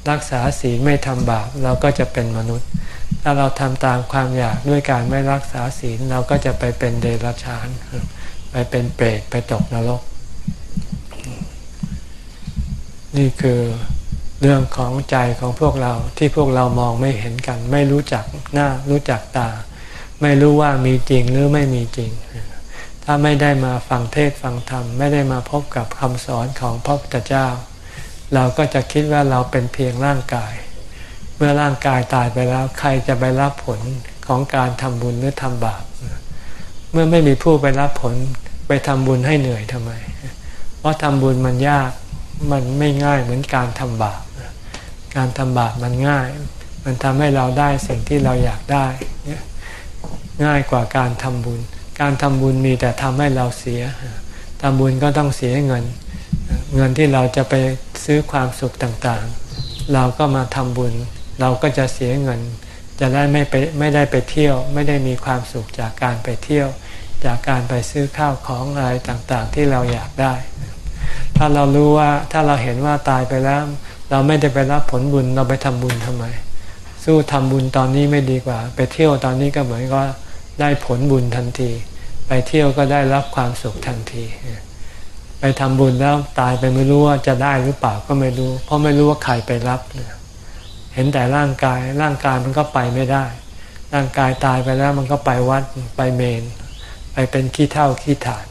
[SPEAKER 1] รักษาศีลไม่ทำบาปเราก็จะเป็นมนุษย์ ถ้าเราทำตามความอยากด้วยการไม่รักษาศีลเราก็จะไปเป็นเดรัจฉาน ไปเป็นเปรตไปตกนรก นี่คือ เรื่องของใจของพวกเราที่พวกเรามองไม่เห็นกัน ไม่รู้จักหน้ารู้จักตา ไม่รู้ว่ามีจริงหรือไม่มีจริง ถ้าไม่ได้มาฟังเทศฟังธรรม ไม่ได้มาพบกับคำสอนของพระพุทธเจ้า เราก็จะคิดว่าเราเป็นเพียงร่างกาย เมื่อร่างกายตายไปแล้วใครจะไปรับผลของการทำบุญหรือทำบาปเมื่อไม่มีผู้ไปรับผลไปทำบุญให้เหนื่อยทำไม เพราะทำบุญมันยากมันไม่ง่ายเหมือนการทำบาป การทำบาปมันง่าย มันทำให้เราได้สิ่งที่เราอยากได้ ง่ายกว่าการทำบุญ การทำบุญมีแต่ทำให้เราเสียทำบุญก็ต้องเสียเงิน เงินที่เราจะไปซื้อความสุขต่างๆ เราก็มาทำบุญ เราก็จะเสียเงิน จะได้ไม่ไปไม่ได้ไปเที่ยว ไม่ได้มีความสุขจากการไปเที่ยว จากการไปซื้อข้าวของอะไรต่างๆ ที่เราอยากได้ ถ้าเรารู้ว่าถ้าเราเห็นว่าตายไปแล้ว เราไม่ได้ไปรับผลบุญเราไปทำบุญทำไม สู้ทำบุญตอนนี้ไม่ดีกว่า ไปเที่ยวตอนนี้ก็เหมือนก็ได้ผลบุญทันที ไปเที่ยวก็ได้รับความสุขทันที ไปทำบุญแล้วตายไปไม่รู้ว่าจะได้หรือเปล่าก็ไม่รู้ เพราะไม่รู้ว่าใครไปรับเห็นแต่ร่างกายร่างกายมันก็ไปไม่ได้ ร่างกายตายไปแล้วมันก็ไปวัดไปเมน ไปเป็นขี้เท่าขี้ฐาน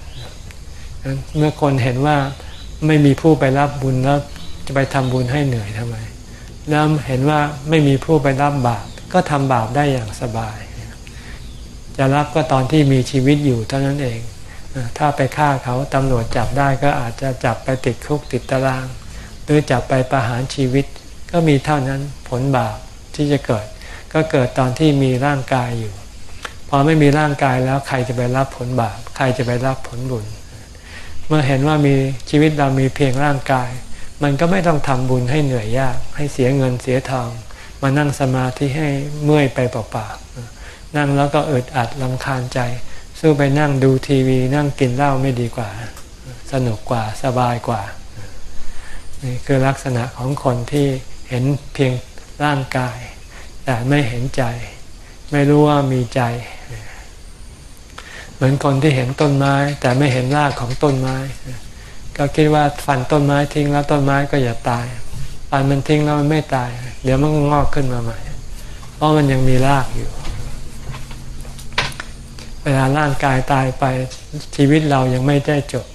[SPEAKER 1] เมื่อคนเห็นว่าไม่มีผู้ไปรับบุญแล้ว จะไปทำบุญให้เหนื่อยทำไมแล้วเห็นว่าไม่มีผู้ไปรับบาปก็ทำบาปได้อย่างสบาย จะรับก็ตอนที่มีชีวิตอยู่เท่านั้นเอง ถ้าไปฆ่าเขาตำรวจจับได้ก็อาจจะจับไปติดคุกติดตาราง หรือจับไปประหารชีวิต ก็มีเท่านั้นผลบาปที่จะเกิด ก็เกิดตอนที่มีร่างกายอยู่ พอไม่มีร่างกายแล้วใครจะไปรับผลบาป ใครจะไปรับผลบุญ เมื่อเห็นว่ามีชีวิตเรามีเพียงร่างกาย มันก็ไม่ต้องทำบุญให้เหนื่อยยาก ให้เสียเงินเสียทองมานั่งสมาธิให้เมื่อยไปเปล่าๆนั่งแล้วก็อึดอัดลำคาญใจ สู้ไปนั่งดูทีวี นั่งกินเหล้าไม่ดีกว่า สนุกกว่าสบายกว่า นี่คือลักษณะของคนที่เห็นเพียงร่างกาย แต่ไม่เห็นใจ ไม่รู้ว่ามีใจ เหมือนคนที่เห็นต้นไม้ แต่ไม่เห็นรากของต้นไม้ ก็คิดว่าฟันต้นไม้ทิ้งแล้วต้นไม้ก็อย่าตายฟันมันทิ้งแล้วมันไม่ตาย เดี๋ยวมันก็งอกขึ้นมาใหม่ เพราะมันยังมีรากอยู่ เวลาร่างกายตายไปชีวิตเรายังไม่ได้จบ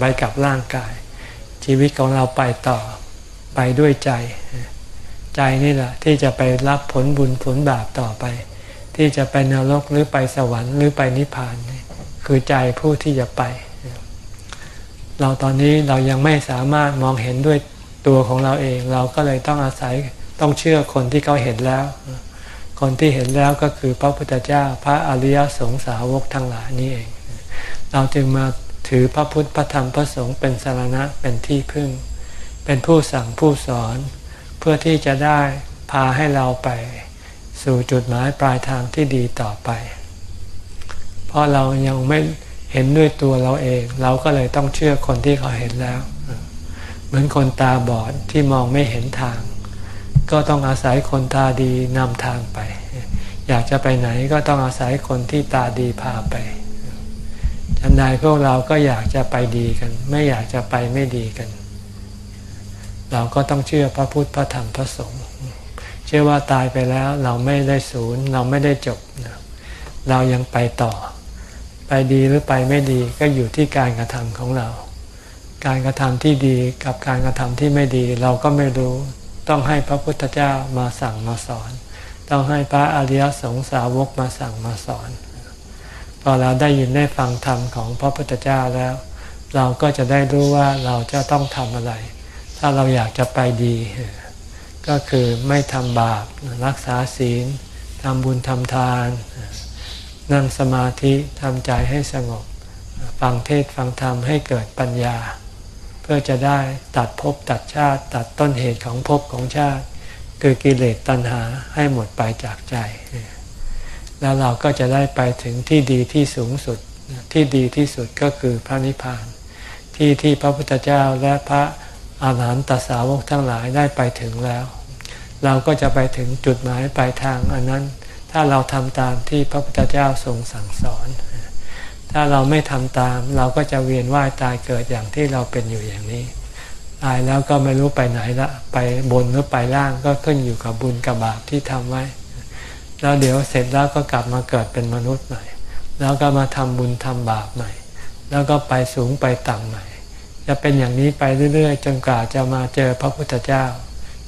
[SPEAKER 1] ไปกับร่างกาย ชีวิตของเราไปต่อไปด้วยใจ ใจนี่แหละ ที่จะไปรับผลบุญผลบาปต่อไป ที่จะไปนรกหรือไปสวรรค์หรือไปนิพพานคือใจผู้ที่จะไป เราตอนนี้เรายังไม่สามารถมองเห็นด้วยตัวของเราเอง เราก็เลยต้องอาศัยต้องเชื่อคนที่เขาเห็นแล้ว คนที่เห็นแล้วก็คือพระพุทธเจ้าพระอริยสงสาวกทั้งหลายนี่เอง เราจึงมาถือพระพุทธพระธรรมพระสงฆ์เป็นสารณะเป็นที่พึ่ง เป็นผู้สั่งผู้สอน เพื่อที่จะได้พาให้เราไปสู่จุดหมายปลายทางที่ดีต่อไป เพราะเรายังไม่ เห็นด้วยตัวเราเอง เราก็เลยต้องเชื่อคนที่เขาเห็นแล้ว เหมือนคนตาบอดที่มองไม่เห็นทาง ก็ต้องอาศัยคนตาดีนำทางไป อยากจะไปไหนก็ต้องอาศัยคนที่ตาดีพาไปทันใดพวกเราก็อยากจะไปดีกัน ไม่อยากจะไปไม่ดีกัน เราก็ต้องเชื่อพระพุทธพระธรรมพระสงฆ์เชื่อว่าตายไปแล้วเราไม่ได้ศูนย์ เราไม่ได้จบ เรายังไปต่อ ไปดีหรือไปไม่ดีก็อยู่ที่การกระทำของเรา การกระทำที่ดีกับการกระทำที่ไม่ดีเราก็ไม่รู้ ต้องให้พระพุทธเจ้ามาสั่งมาสอน ต้องให้พระอริยสงสาวกมาสั่งมาสอน พอเราได้ยินได้ฟังธรรมของพระพุทธเจ้าแล้ว เราก็จะได้รู้ว่าเราจะต้องทำอะไร ถ้าเราอยากจะไปดี ก็คือไม่ทำบาปรักษาศีลทำบุญทำทาน นั่งสมาธิทำใจให้สงบ ฟังเทศฟังธรรมให้เกิดปัญญา เพื่อจะได้ตัดภพตัดชาติ ตัดต้นเหตุของภพของชาติ คือกิเลสตัณหาให้หมดไปจากใจ แล้วเราก็จะได้ไปถึงที่ดีที่สูงสุดที่ดีที่สุดก็คือพระนิพพาน ที่ที่พระพุทธเจ้าและพระอาหารหันตสาวกทั้งหลายได้ไปถึงแล้ว เราก็จะไปถึงจุดหมายปลายทางอันนั้น ถ้าเราทำตามที่พระพุทธเจ้าทรงสั่งสอน ถ้าเราไม่ทำตามเราก็จะเวียนว่ายตายเกิดอย่างที่เราเป็นอยู่อย่างนี้ ตายแล้วก็ไม่รู้ไปไหนละไปบนหรือไปล่างก็ขึ้นอยู่กับบุญกับบาปที่ทำไว้ แล้วเดี๋ยวเสร็จแล้วก็กลับมาเกิดเป็นมนุษย์ใหม่ แล้วก็มาทำบุญทำบาปใหม่ แล้วก็ไปสูงไปต่ำใหม่ จะเป็นอย่างนี้ไปเรื่อย ๆ จนกว่าจะมาเจอพระพุทธเจ้า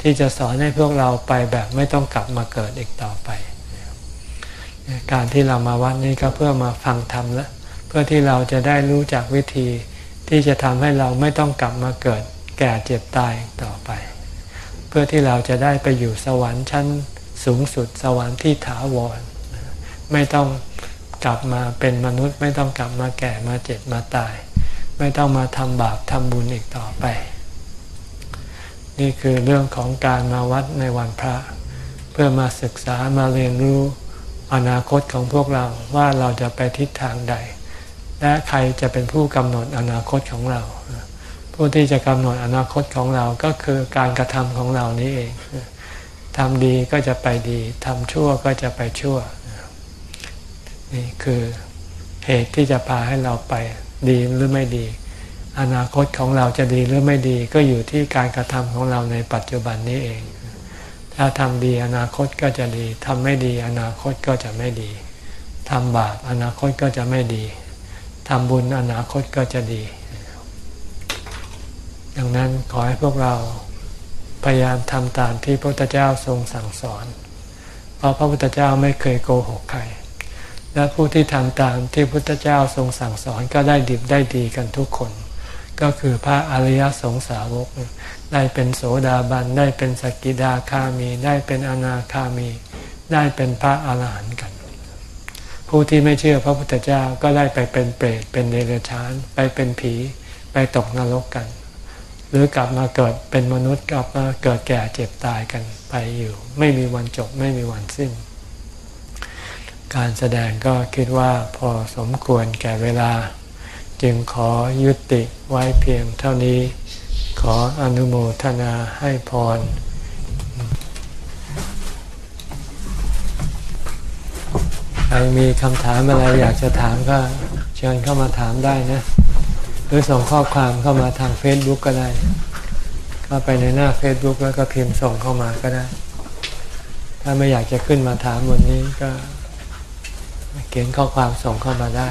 [SPEAKER 1] ที่จะสอนให้พวกเราไปแบบไม่ต้องกลับมาเกิดอีกต่อไป การที่เรามาวัดนี้ก็เพื่อมาฟังธรรมแล้วเพื่อที่เราจะได้รู้จักวิธี ที่จะทำให้เราไม่ต้องกลับมาเกิดแก่เจ็บตายต่อไป เพื่อที่เราจะได้ไปอยู่สวรรค์ชั้นสูงสุดสวรรค์ที่ถาวร ไม่ต้องกลับมาเป็นมนุษย์ ไม่ต้องกลับมาแก่มาเจ็บมาตาย ไม่ต้องมาทำบาปทำบุญอีกต่อไป นี่คือเรื่องของการมาวัดในวันพระ เพื่อมาศึกษามาเรียนรู้ อนาคตของพวกเราว่าเราจะไปทิศทางใด และใครจะเป็นผู้กำหนดอนาคตของเรา ผู้ที่จะกำหนดอนาคตของเราก็คือการกระทำของเรานี้เองทำดีก็จะไปดีทำชั่วก็จะไปชั่ว นี่คือเหตุที่จะพาให้เราไปดีหรือไม่ดี อนาคตของเราจะดีหรือไม่ดี ก็อยู่ที่การกระทำของเราในปัจจุบันนี้เอง ถ้าทำดีอนาคตก็จะดีทำไม่ดีอนาคตก็จะไม่ดีทำบาปอนาคตก็จะไม่ดีทำบุญอนาคตก็จะดี ดังนั้นขอให้พวกเราพยายามทำตามที่พระพุทธเจ้าทรงสั่งสอน เพราะพระพุทธเจ้าไม่เคยโกหกใคร และผู้ที่ทำตามที่พระพุทธเจ้าทรงสั่งสอนก็ได้ดิบได้ดีกันทุกคน ก็คือพระอริยสงสาวก ได้เป็นโสดาบันได้เป็นสกิดาคามี ได้เป็นอนาคามี ได้เป็นพระอาหารหันต์กัน ผู้ที่ไม่เชื่อพระพุทธเจ้าก็ได้ไปเป็นเปรตเป็นเดรัจฉาน ไปเป็นผีไปตกนรกกัน หรือกลับมาเกิดเป็นมนุษย์กลับมาเกิดแก่เจ็บตายกันไปอยู่ ไม่มีวันจบไม่มีวันสิ้น การแสดงก็คิดว่าพอสมควรแก่เวลา จึงขอยุติไว้เพียงเท่านี้ ขออนุโมทนาให้พร ใครมีคำถามอะไรอยากจะถามก็เชิญเข้ามาถามได้นะ หรือส่งข้อความเข้ามาทาง Facebook ก็ได้เข้าไปในหน้า Facebook แล้วก็พิมพ์ส่งเข้ามาก็ได้ ถ้าไม่อยากจะขึ้นมาถามวันนี้ก็เขียนข้อความส่งเข้ามาได้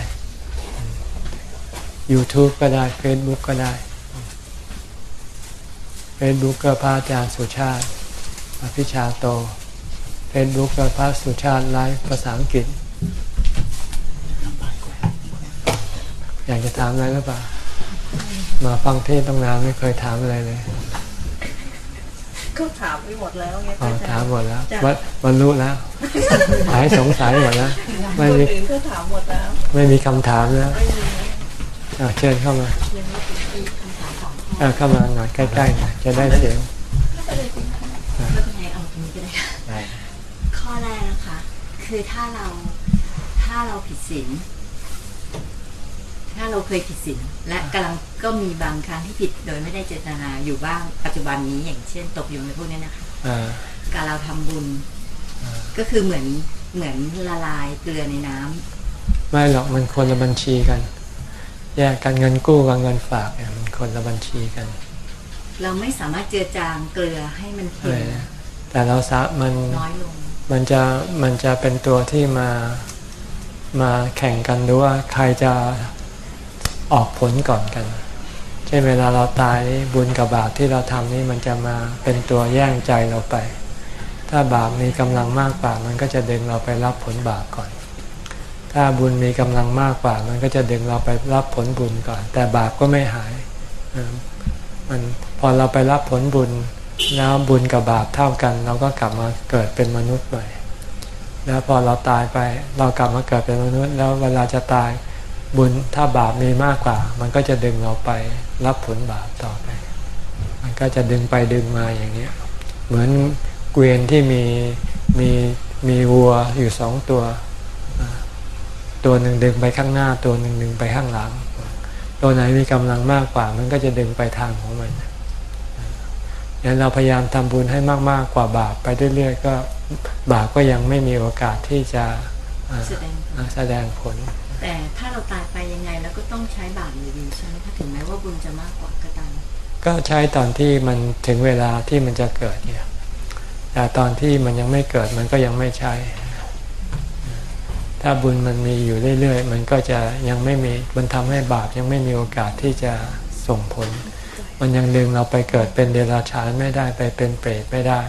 [SPEAKER 1] YouTube ก็ได้ Facebook ก็ได้ Facebook ก็พระอาจารย์สุชาติอภิชาโต Facebook ก็พระสุชาติไลฟ์ภาษาอังกฤษ อยากจะถามอะไรหรือเปล่า มาฟังเทศต้องนานไม่เคยถามอะไรเลย
[SPEAKER 2] ก็ถามไปหมดแล้วไง
[SPEAKER 1] อ๋อถามหมดแล้ว
[SPEAKER 2] จ้ะ
[SPEAKER 1] วันบรรลุแล้วหายสงสัยหมดแล้ว
[SPEAKER 2] ค
[SPEAKER 1] ไม่
[SPEAKER 2] น
[SPEAKER 1] มี
[SPEAKER 2] อื่นก็ถามหมดแล้ว
[SPEAKER 1] ไม่มีคำถามแล้ว
[SPEAKER 2] ไม่มี
[SPEAKER 1] อะเชิญเข้ามา เข้ามาหน่อยใกล้ๆหน่อยจะได้เสียง
[SPEAKER 3] ไม่เป็นไรเอาตรงนี้ก็ได้ค่ะข้อแรกนะคะ คือถ้าเราถ้าเราผิดศีลถ้าเราเคยผิดศีลและกำลังก็มีบางครั้งที่ผิดโดยไม่ได้เจตนาอยู่บ้างปัจจุบันนี้อย่างเช่น ตกอยู่ในพวกนี้นะคะ
[SPEAKER 1] อ่า
[SPEAKER 3] การเราทำบุญ ก็คือเหมือนเหมือนละลายเกลือในน้ำ
[SPEAKER 1] ไม่หรอกมันคนละบัญชีกัน แยกกันเงินกู้กับเงินฝากเนี่ยมันคนละบัญชีกัน
[SPEAKER 3] เราไม่สามารถเจือจางเกลือให้มัน
[SPEAKER 1] อะ
[SPEAKER 3] เค็
[SPEAKER 1] ไร
[SPEAKER 3] ม
[SPEAKER 1] นะแต่เราสะมัน
[SPEAKER 3] น้อยลง
[SPEAKER 1] มันจะมันจะเป็นตัวที่มามาแข่งกันดูว่าใครจะออกผลก่อนกันเช่นเวลาเราตายนี่บุญกับบาปที่เราทำนี่มันจะมาเป็นตัวแย่งใจเราไป ถ้าบาปมีกำลังมากกว่ามันก็จะดึงเราไปรับผลบาปก่อน ถ้าบุญมีกำลังมากกว่า มันก็จะดึงเราไปรับผลบุญก่อน แต่บาปก็ไม่หายมันพอเราไปรับผลบุญแล้วบุญกับบาปเท่ากัน เราก็กลับมาเกิดเป็นมนุษย์ใหม่แล้วพอเราตายไปเรากลับมาเกิดเป็นมนุษย์ แล้วเวลาจะตายบุญถ้าบาปมีมากกว่า มันก็จะดึงเราไปรับผลบาปต่อไป มันก็จะดึงไปดึงมาอย่างนี้เหมือนเกวียนที่มีมีมีวัวอยู่สองตัว ตัวหนึ่งดึงไปข้างหน้า ตัวหนึ่งดึงไปข้างหลัง ตัวไหนมีกำลังมากกว่า มันก็จะดึงไปทางของมันงั้นเราพยายามทำบุญให้มากๆกว่าบาปไปเรื่อยๆก็บาปก็ยังไม่มีโอกาสที่จะอ่า
[SPEAKER 3] แสดง
[SPEAKER 1] อ่าแสดงผล
[SPEAKER 3] แต่ถ้าเราตายไปยังไงแล้วก็ต้องใช้บาปอยู่ดีใช่ไหมคะถึงแม้ว่าบุญจะมากกว่าก็ตาม
[SPEAKER 1] ก็ใช้ตอนที่มันถึงเวลาที่มันจะเกิดเนี่ยแต่ตอนที่มันยังไม่เกิดมันก็ยังไม่ใช้ ถ้าบุญมันมีอยู่เรื่อยๆ มันก็จะยังไม่มีมันทำให้บาปยังไม่มีโอกาสที่จะส่งผล มันยังดึงเราไปเกิดเป็นเดรัจฉานไม่ได้ไปเป็นเปรตไม่ได้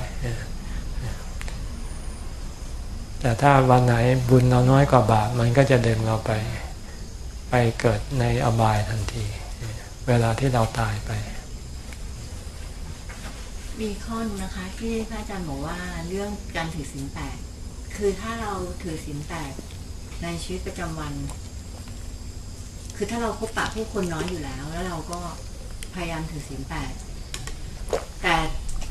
[SPEAKER 1] แต่ถ้าวันไหนบุญเราน้อยกว่าบาป มันก็จะดึงเราไปไปเกิดในอบายทันที เวลาที่เราตายไป
[SPEAKER 3] มีข้อนึงนะคะที่พระอาจารย์บอกว่าเรื่องการถือศีลแปดคือถ้าเราถือศีลแปด ในชีวิตประจำวัน คือถ้าเราพบปะผู้คนน้อยอยู่แล้ว แล้วเราก็พยายามถือศีลแปดแต่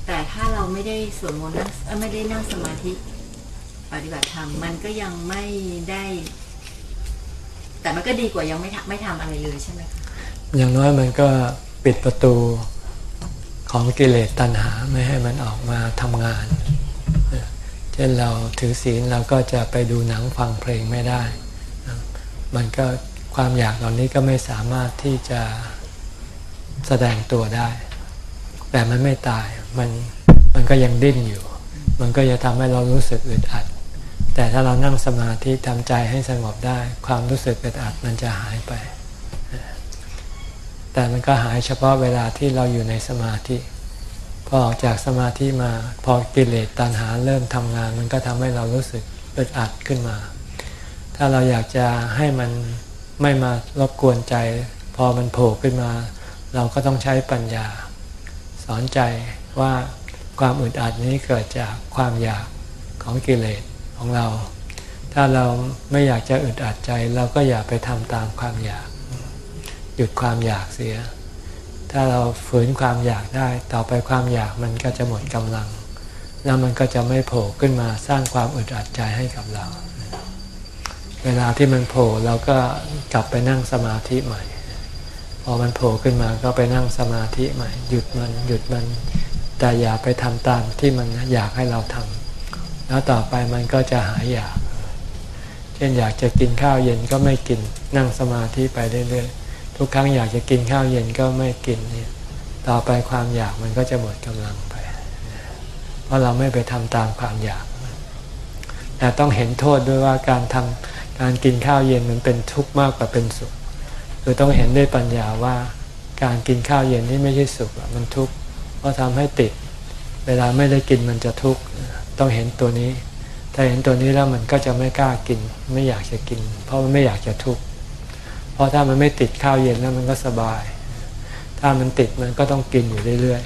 [SPEAKER 3] แต่ถ้าเราไม่ได้สวดมนต์นั่งเอ่อไม่ได้นั่งสมาธิปฏิบัติธรรมมันก็ยังไม่ได้ แต่มันก็ดีกว่ายังไม่ทำไม่ทำอะไรเลยใช่ไหมคะ
[SPEAKER 1] อย่างน้อยมันก็ปิดประตูของกิเลสตัณหาไม่ให้มันออกมาทำงานเช่นเราถือศีลเราก็จะไปดูหนังฟังเพลงไม่ได้ มันก็ความอยากเหล่านี้ก็ไม่สามารถที่จะแสดงตัวได้ แต่มันไม่ตาย มันมันก็ยังดิ้นอยู่ มันก็จะทำให้เรารู้สึกอึดอัด แต่ถ้าเรานั่งสมาธิทำใจให้สงบได้ ความรู้สึกอึดอัดมันจะหายไป แต่มันก็หายเฉพาะเวลาที่เราอยู่ในสมาธิ พอออกจากสมาธิมาพอกิเลสตัณหาเริ่มทำงาน มันก็ทำให้เรารู้สึกอึดอัดขึ้นมา ถ้าเราอยากจะให้มันไม่มารบกวนใจ พอมันโผล่ขึ้นมา เราก็ต้องใช้ปัญญา สอนใจว่าความอึดอัดนี้เกิดจากความอยากของกิเลสของเรา ถ้าเราไม่อยากจะอึดอัดใจ เราก็อย่าไปทำตามความอยาก หยุดความอยากเสีย ถ้าเราฝืนความอยากได้ ต่อไปความอยากมันก็จะหมดกำลัง แล้วมันก็จะไม่โผล่ขึ้นมาสร้างความอึดอัดใจให้กับเรา เวลาที่มันโผล่เราก็กลับไปนั่งสมาธิใหม่ พอมันโผล่ขึ้นมาก็ไปนั่งสมาธิใหม่ หยุดมันหยุดมัน แต่อย่าไปทำตามที่มันอยากให้เราทำแล้วต่อไปมันก็จะหายอยาก เช่นอยากจะกินข้าวเย็นก็ไม่กินนั่งสมาธิไปเรื่อยๆ ทุกครั้งอยากจะกินข้าวเย็นก็ไม่กินเนี่ยต่อไปความอยากมันก็จะหมดกำลังไป เพราะเราไม่ไปทำตามความอยาก แต่ต้องเห็นโทษด้วยว่าการทำการกินข้าวเย็นมันเป็นทุกข์มากกว่าเป็นสุขคือต้องเห็นด้วยปัญญาว่าการกินข้าวเย็นนี่ไม่ใช่สุขอะมันทุกข์เพราะทำให้ติด เวลาไม่ได้กินมันจะทุกข์ต้องเห็นตัวนี้ ถ้าเห็นตัวนี้แล้วมันก็จะไม่กล้ากิน ไม่อยากจะกิน เพราะมันไม่อยากจะทุกข์ ราะถ้ามันไม่ติดข้าวเย็นแล้วมันก็สบาย ถ้ามันติดมันก็ต้องกินอยู่เรื่อย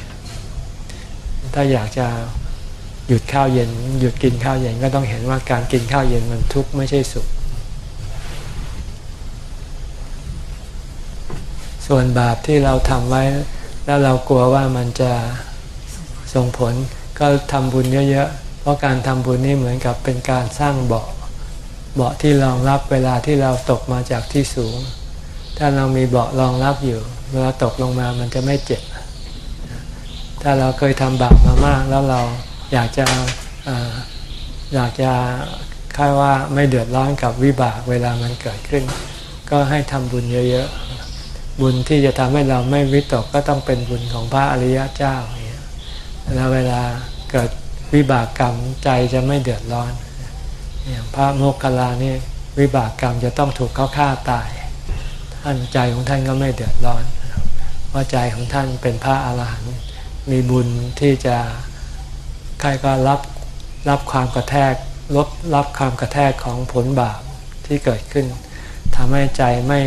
[SPEAKER 1] ๆ ถ้าอยากจะหยุดข้าวเย็น หยุดกินข้าวเย็นก็ต้องเห็นว่าการกินข้าวเย็นมันทุกข์ไม่ใช่สุข ส่วนบาปที่เราทำไว้ แล้วเรากลัวว่ามันจะส่งผลก็ทำบุญเยอะๆ เพราะการทำบุญนี่เหมือนกับเป็นการสร้างเบาะเบาะที่รองรับเวลาที่เราตกมาจากที่สูง ถ้าเรามีเบาะรองรับอยู่ เวลาตกลงมามันจะไม่เจ็บ ถ้าเราเคยทำบาปมามากแล้วเราอยากจะออยากจะค่ายว่าไม่เดือดร้อนกับวิบากเวลามันเกิดขึ้น ก็ให้ทำบุญเยอะๆ บุญที่จะทำให้เราไม่วิตกก็ต้องเป็นบุญของพระอริยเจ้าอย่างเงี้ยแล้วเวลาเกิดวิบากกรรมใจจะไม่เดือดร้อนอย่างพระโมคคัลลานี่วิบากกรรมจะต้องถูกเขาฆ่าตาย ท่านใจของท่านก็ไม่เดือดร้อนเพราะใจของท่านเป็นพระอาหารหันต์มีบุญที่จะใครก็รับรับความกระแทกลบรับความกระแทกของผลบาปที่เกิดขึ้นทำให้ใจไม่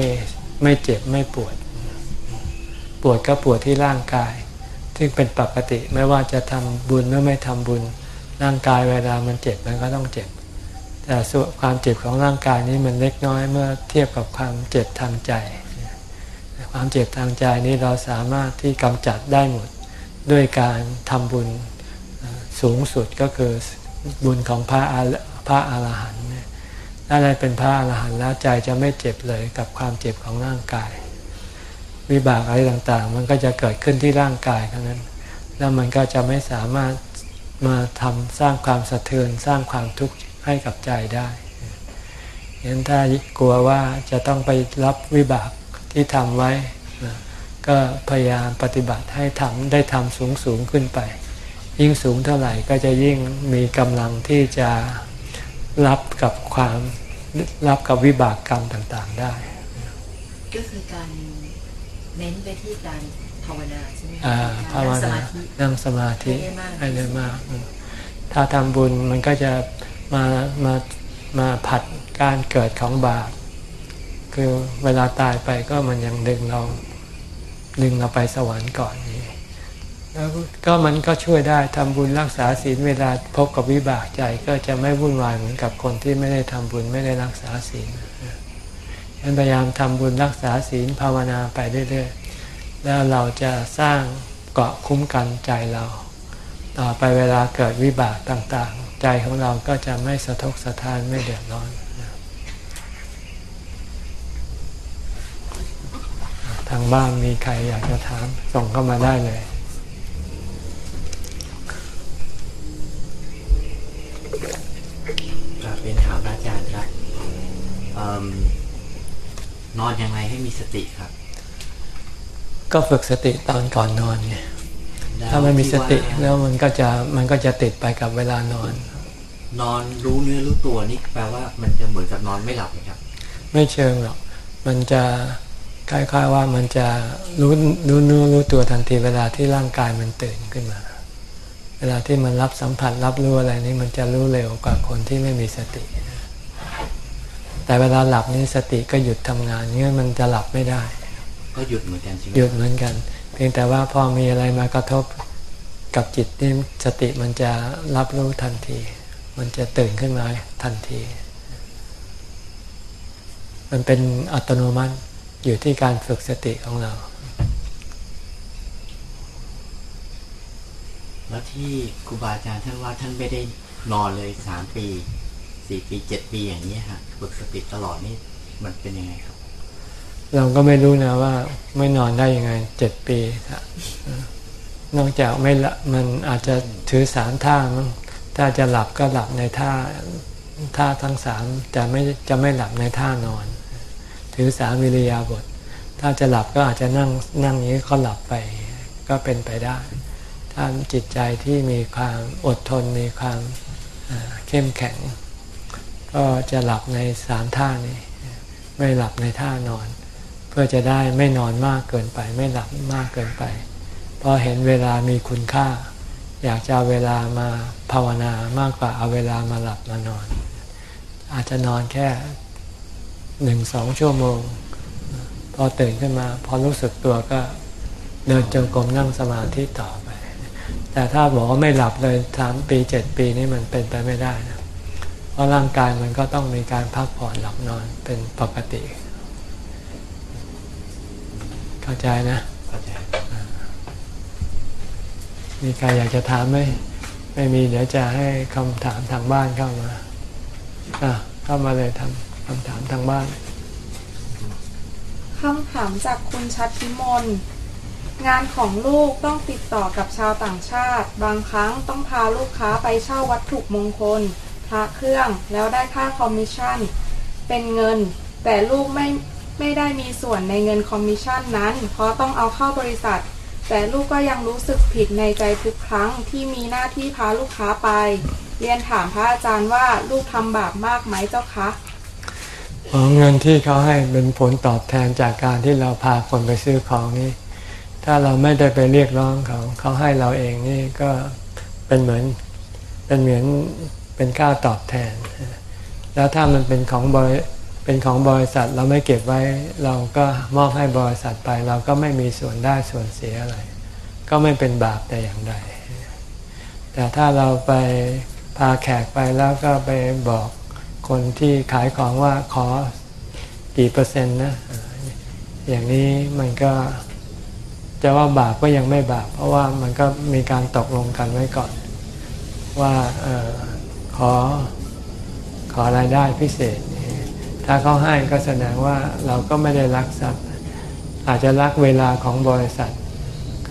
[SPEAKER 1] ไม่เจ็บไม่ปวด ปวดก็ปวดที่ร่างกาย ซึ่งเป็นปกติไม่ว่าจะทำบุญหรือไม่ทำบุญ ร่างกายเวลามันเจ็บมันก็ต้องเจ็บ แต่ส่วนความเจ็บของร่างกายนี้มันเล็กน้อยเมื่อเทียบกับความเจ็บทางใจ ความเจ็บทางใจนี้เราสามารถที่กำจัดได้หมดด้วยการทำบุญสูงสุดก็คือบุญของพระอาพระอารหันต์ถ้าได้เป็นพระอารหันต์แล้วใจจะไม่เจ็บเลยกับความเจ็บของร่างกาย วิบากอะไรต่างๆ มันก็จะเกิดขึ้นที่ร่างกายเท่านั้น แล้วมันก็จะไม่สามารถมาทำสร้างความสะเทือนสร้างความทุกข์ให้กับใจได้เห็นถ้ากลัวว่าจะต้องไปรับวิบากที่ทำไว้ ก็พยายามปฏิบัติให้ทำได้ทำสูงสูงขึ้นไป ยิ่งสูงเท่าไหร่ก็จะยิ่งมีกำลังที่จะรับกับความรับกับวิบากกรรมต่างๆได้
[SPEAKER 3] ก็คือการเน้นไปที่การภาวนาใช่ไหมคะ
[SPEAKER 1] อ่าภาว
[SPEAKER 3] ส
[SPEAKER 1] นา
[SPEAKER 3] มาธิ
[SPEAKER 1] นั่งสมาธิ
[SPEAKER 3] ให้ได้มาก
[SPEAKER 1] ให้ได้มากอืมถ้าทำบุญมันก็จะ มามามาผัดการเกิดของบาป คือเวลาตายไปก็มันยังดึงเราดึงเราไปสวรรค์ก่อนนี้แล้วก็มันก็ช่วยได้ทำบุญรักษาศีลเวลาพบกับวิบากใจก็จะไม่วุ่นวายเหมือนกับคนที่ไม่ได้ทำบุญไม่ได้รักษาศีลฉะนั้นพยายามทำบุญรักษาศีลภาวนาไปเรื่อยๆ แล้วเราจะสร้างเกาะคุ้มกันใจเรา ต่อไปเวลาเกิดวิบากต่างๆ ใจของเราก็จะไม่สะทกสะท้านไม่เดือดร้อนทางบ้านมีใครอยากจะถามส่งเข้ามาได้เลย
[SPEAKER 4] ครับเป็นถามพระอาจารย์ครับเอิ่มนอนยังไงให้มีสติครับ
[SPEAKER 1] ก็ฝึกสติตอนก่อนนอนไง
[SPEAKER 4] แล้ว
[SPEAKER 1] ถ้าไม่มีสติ
[SPEAKER 4] ที่
[SPEAKER 1] แล้วมันก็จะมันก็จะติดไปกับเวลานอน
[SPEAKER 4] นอนรู้เนื้อรู้ตัวนี่แปลว่ามันจะเหมือนกับนอนไม่หลับไหมครับ
[SPEAKER 1] ไม่เชิงหรอกมันจะคล้ายๆว่ามันจะรู้รู้เนื้อรู้ตัวทันทีเวลาที่ร่างกายมันตื่นขึ้นมา เวลาที่มันรับสัมผัสรับรู้อะไรนี่มันจะรู้เร็วกว่าคนที่ไม่มีสติ แต่เวลาหลับนี่สติก็หยุดทำงานงั้นมันจะหลับไม่ได้
[SPEAKER 4] ก็หยุดเหมือนกันใช่ไหม
[SPEAKER 1] หยุดเหมือนกัน เพียงแต่ว่าพอมีอะไรมากระทบกับจิตนี่สติมันจะรับรู้ทันที มันจะตื่นขึ้นมาทันที มันเป็นอัตโนมัติอยู่ที่การฝึกสติของเรา
[SPEAKER 4] แล้วที่ครูบาอาจารย์ท่านว่าท่านไม่ได้นอนเลยสามปีสี่ปีเจ็ดปีอย่างนี้ฮะฝึกสติตลอดนี่มันเป็นยังไงครับ
[SPEAKER 1] เราก็ไม่รู้นะว่าไม่นอนได้ยังไงเจ็ดปีนอกจากไม่ละมันอาจจะถือสามท่าถ้าจะหลับก็หลับในท่าท่าทั้งสามแต่ไม่จะไม่หลับในท่านอน ถือสามวิริยาบท ถ้าจะหลับก็อาจจะนั่งนั่งอย่างนี้ก็หลับไปก็เป็นไปได้ ถ้าจิตใจที่มีความอดทนมีความเข้มแข็ง ก็จะหลับในสามท่านี้ ไม่หลับในท่านอน พื่อจะได้ไม่นอนมากเกินไป ไม่หลับมากเกินไป เพราะเห็นเวลามีคุณค่า อยากจะเอาเวลามาภาวนามากกว่าเอาเวลามาหลับมานอน อาจจะนอนแค่หนึ่งสองชั่วโมง พอตื่นขึ้นมา พอรู้สึกตัวก็เดินจงกรมนั่งสมาธิต่อไปแแต่ถ้าบอกว่าไม่หลับเลยสามปีเจ็ดปีนี่มันเป็นไปไม่ได้นะเพราะร่างกายมันก็ต้องมีการพักผ่อนหลับนอนเป็นปกติ เข้าใจนะ
[SPEAKER 4] เข้าใจ
[SPEAKER 1] มีใครอยากจะถามไหมไม่มีเดี๋ยวจะให้คำถามทางบ้านเข้ามาอะเข้ามาเลยทำคำถามทางบ้าน
[SPEAKER 5] คำถามจากคุณชัดพิมลงานของลูกต้องติดต่อกับชาวต่างชาติ บางครั้งต้องพาลูกค้าไปเช่าวัตถุมงคลพระเครื่องแล้วได้ค่าคอมมิชชั่น เป็นเงิน แต่ลูกไม่ ไม่ได้มีส่วนในเงินคอมมิชชั่นนั้น เพราะต้องเอาเข้าบริษัท แต่ลูกก็ยังรู้สึกผิดในใจทุกครั้งที่มีหน้าที่พาลูกค้าไป เรียนถามพระอาจารย์ว่าลูกทำบาปมากไหมเจ้าคะ
[SPEAKER 1] ของเงินที่เขาให้เป็นผลตอบแทนจากการที่เราพาคนไปซื้อของนี่ถ้าเราไม่ได้ไปเรียกร้องเขาเขาให้เราเองนี่ก็เป็นเหมือนเป็นเหมือนเป็นค่าตอบแทน แล้วถ้ามันเป็นของบริ เป็นของบริษัทเราไม่เก็บไว้ เราก็มอบให้บริษัทไป เราก็ไม่มีส่วนได้ส่วนเสียอะไร ก็ไม่เป็นบาปแต่อย่างใด แต่ถ้าเราไปพาแขกไปแล้วก็ไปบอกคนที่ขายของว่าขอกี่เปอร์เซ็นต์นะ อย่างนี้มันก็จะว่าบาปก็ยังไม่บาป เพราะว่ามันก็มีการตกลงกันไว้ก่อน ว่าออขอขอรายได้พิเศษ ถ้าเขาให้ก็แสดงว่าเราก็ไม่ได้รักทรัพย์ อาจจะรักเวลาของบริษัท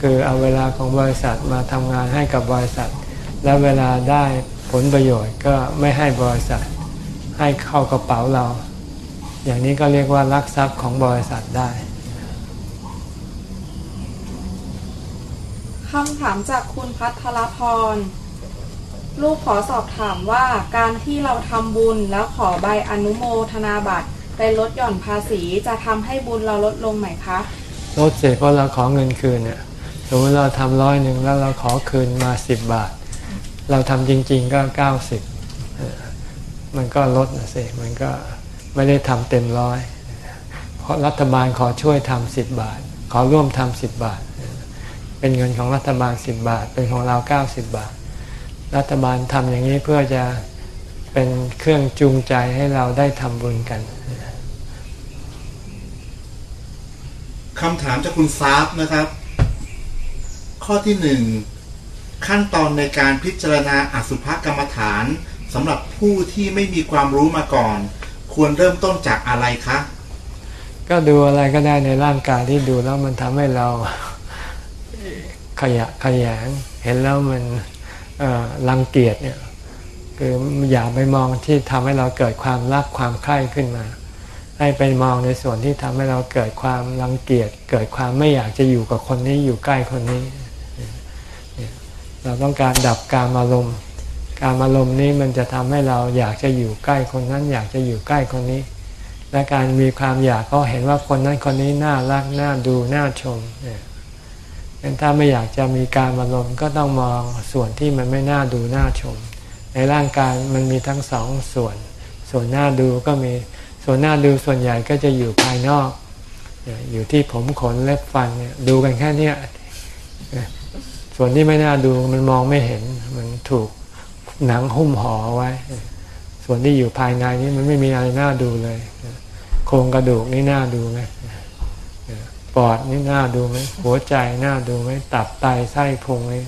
[SPEAKER 1] คือเอาเวลาของบริษัทมาทำงานให้กับบริษัท แล้วเวลาได้ผลประโยชน์ก็ไม่ให้บริษัท ให้เข้ากระเป๋าเรา อย่างนี้ก็เรียกว่ารักทรัพย์ของบริษัทได้
[SPEAKER 5] คำถามจากคุณพัทรพร ลูกขอสอบถามว่าการที่เราทำบุญแล้วขอใบอนุโมทนาบัตรไปลดหย่อนภาษีจะทำให้บุญเราลดลงไหมคะ
[SPEAKER 1] ลดเสียเพราะเราขอเงินคืนเนี่ยสมมติเราทำร้อยหนึ่งแล้วเราขอคืนมาสิบบาท เราทำจริง ๆก็เก้าสิบมันก็ลดนะสิมันก็ไม่ได้ทำเต็มร้อยเพราะรัฐบาลขอช่วยทำสิบบาท ขอร่วมทำสิบบาท เป็นเงินของรัฐบาลสิบบาท เป็นของเราเก้าสิบบาท รัฐบาลทำอย่างนี้เพื่อจะเป็นเครื่องจูงใจให้เราได้ทำบุญกัน
[SPEAKER 6] คำถามจากคุณซาฟนะครับ ข้อที่หนึ่งขั้นตอนในการพิจารณาอสุภกรรมฐานสำหรับผู้ที่ไม่มีความรู้มาก่อน ควรเริ่มต้นจากอะไรคะ
[SPEAKER 1] ก็ดูอะไรก็ได้ในร่างกายที่ดูแล้วมันทำให้เราขยะขยงเห็นแล้วมันเอ่อ รังเกียจเนี่ยคืออย่าไปมองที่ทำให้เราเกิดความรักความใคร่ขึ้นมา ให้ไปมองในส่วนที่ทำให้เราเกิดความรังเกียจเกิดความไม่อยากจะอยู่กับคนนี้อยู่ใกล้คนนี้ เราต้องการดับการอารมณ์การอารมณ์นี้มันจะทำให้เราอยากจะอยู่ใกล้คนนั้น อยากจะอยู่ใกล้คนนี้ และการมีความอยากก็เห็นว่าคนนั้นคนนี้น่ารักน่าดูน่าชมเนี่ย ถ้าไม่อยากจะมีการอารมณ์ก็ต้องมองส่วนที่มันไม่น่าดูน่าชม ในร่างกายมันมีทั้งสองส่วน ส่วนน่าดูก็มีส่วนน่าดูส่วนใหญ่ก็จะอยู่ภายนอก อยู่ที่ผมขนเล็บฟันเนี่ยดูกันแค่นี้ส่วนที่ไม่น่าดูมันมองไม่เห็นมันถูกหนังหุ้มห่อไว้ ส่วนที่อยู่ภายในนี้มันไม่มีอะไรน่าดูเลย โครงกระดูกนี่น่าดูไหม ปอดนี่น่าดูไหมหัวใจน่าดูไหมตับไตไส้พุงนี่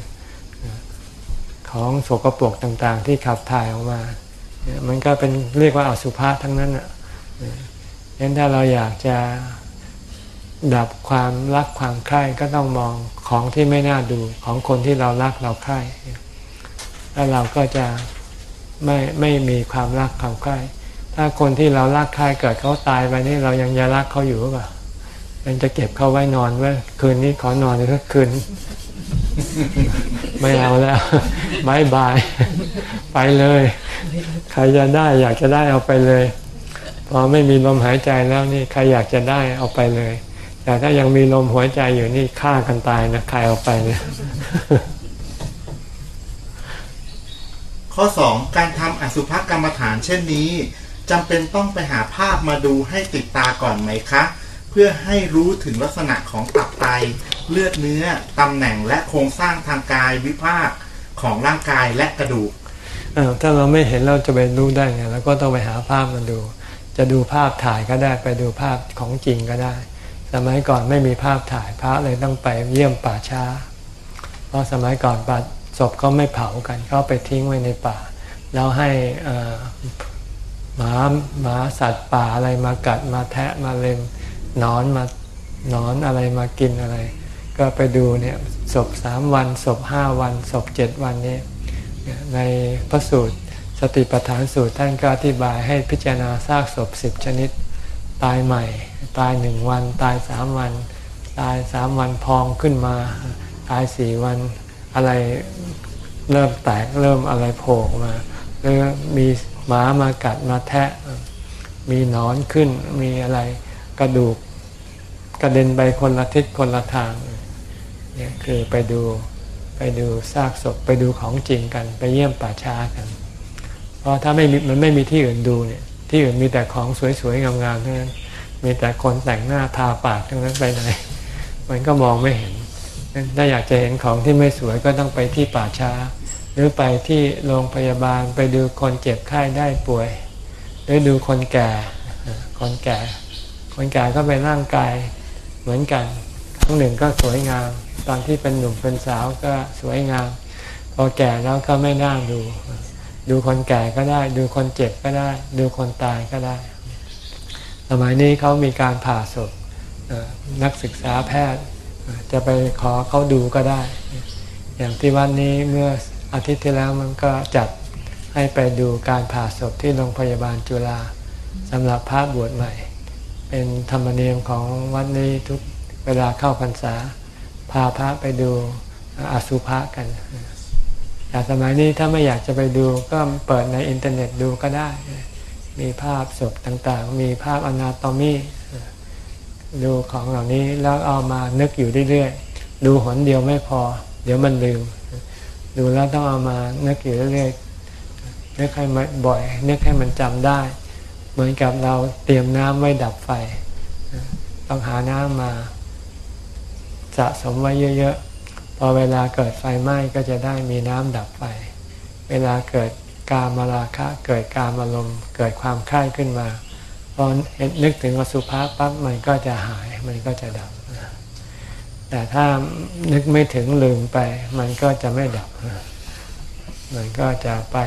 [SPEAKER 1] ของสกปรกต่างๆ ที่ขับถ่ายออกมาเนี่ยมันก็เป็นเรียกว่าอสุภะทั้งนั้นอะเน้นถ้าเราอยากจะดับความรักความใคร่ก็ต้องมองของที่ไม่น่าดูของคนที่เรารักเราใคร่แล้วเราก็จะไม่ไม่มีความรักความใคร่ถ้าคนที่เรารักใครเกิดเขาตายไปนี่เรายังจะรักเขาอยู่หรือเปล่า ยังจะเก็บเข้าไว้นอนไว้คืนนี้ขอนอนอีกคืน ไม่เอาแล้วบายบาย ไปเลย ใครจะได้อยากจะได้เอาไปเลย พอไม่มีลมหายใจแล้วนี่ใครอยากจะได้เอาไปเลย แต่ถ้ายังมีลมหัวใจอยู่นี่ฆ่ากันตายนะใครเอาไปเนี่ย
[SPEAKER 6] ข้อ2การทำอสุภกรรมฐานเช่นนี้จำเป็นต้องไปหาภาพมาดูให้ติดตาก่อนไหมคะ พื่อให้รู้ถึงลักษณะของตับไต เลือดเนื้อ ตำแหน่งและโครงสร้างทางกายวิภาคของร่างกายและกระดูก
[SPEAKER 1] ถ้าเราไม่เห็นเราจะไปรู้ได้ไงเราก็ต้องไปหาภาพมาดู จะดูภาพถ่ายก็ได้ไปดูภาพของจริงก็ได้ สมัยก่อนไม่มีภาพถ่ายพระเลยต้องไปเยี่ยมป่าช้า เพราะสมัยก่อนป่าศพก็ไม่เผากันเขาไปทิ้งไว้ในป่า แล้วให้หมาหมาสัตว์ป่าอะไรมากัดมาแทะมาเล็ม นอนมานอนอะไรมากินอะไร ก็ไปดูเนี่ยศพสามวันศพห้าวันศพเจ็ดวันนี้ในพระสูตรสติปัฏฐานสูตรท่านก็อธิบายให้พิจารณาซากศพสิบชนิด ตายใหม่ ตายหนึ่งวัน ตายสามวัน ตายสามวันพองขึ้นมา ตายสี่วันอะไรเริ่มแตกเริ่มอะไรโผล่มาหรือมีหมามากัดมาแทะ มีนอนขึ้นมีอะไรกระดูก กระเด็นไปคนละทิศคนละทางเนี่ยคือไปดูไปดูซากศพไปดูของจริงกัน ไปเยี่ยมป่าช้ากัน เพราะถ้าไม่มันไม่มีที่อื่นดูเนี่ย ที่อื่นมีแต่ของสวยๆงามๆเทั้งนั้น มีแต่คนแต่งหน้าทาปากทั้งนั้นไปไหนมันก็มองไม่เห็นถ้าอยากจะเห็นของที่ไม่สวยก็ต้องไปที่ป่าช้า หรือไปที่โรงพยาบาลไปดูคนเจ็บไข้ได้ป่วย หรือดูคนแก่ คนแก่ คนแก่ก็เป็นร่างกาย เหมือนกัน ครั้งหนึ่งก็สวยงาม ตอนที่เป็นหนุ่มเป็นสาวก็สวยงาม พอแก่แล้วก็ไม่น่าดู ดูคนแก่ก็ได้ ดูคนเจ็บก็ได้ ดูคนตายก็ได้ สมัยนี้เขามีการผ่าศพนักศึกษาแพทย์ จะไปขอเขาดูก็ได้ อย่างที่วันนี้เมื่ออาทิตย์ที่แล้วมันก็จัดให้ไปดูการผ่าศพที่โรงพยาบาลจุฬาสำหรับพระบวชใหม่ เป็นธรรมเนียมของวัดนี้ทุกเวลาเข้าพรรษา พาพระไปดูอสุภะกันแต่สมัยนี้ถ้าไม่อยากจะไปดูก็เปิดในอินเทอร์เน็ตดูก็ได้ มีภาพศพต่างๆ มีภาพอนาโตมีดูของเหล่านี้แล้วเอามานึกอยู่เรื่อยๆ ดูหนเดียวไม่พอ เดี๋ยวมันลืม ดูแล้วต้องเอามานึกอยู่เรื่อยๆนึกให้มันบ่อยนึกให้มันจำได้ เหมือนกับเราเตรียมน้ำไว้ดับไฟ ต้องหาน้ำมาสะสมไว้เยอะๆ พอเวลาเกิดไฟไหม้ก็จะได้มีน้ำดับไฟ เวลาเกิดกามราคะ เกิดกามารมณ์ เกิดความคลายขึ้นมาพอเห็นนึกถึงอสุภะปั๊บมันก็จะหายมันก็จะดับ แต่ถ้านึกไม่ถึงลืมไป มันก็จะไม่ดับ มันก็จะไป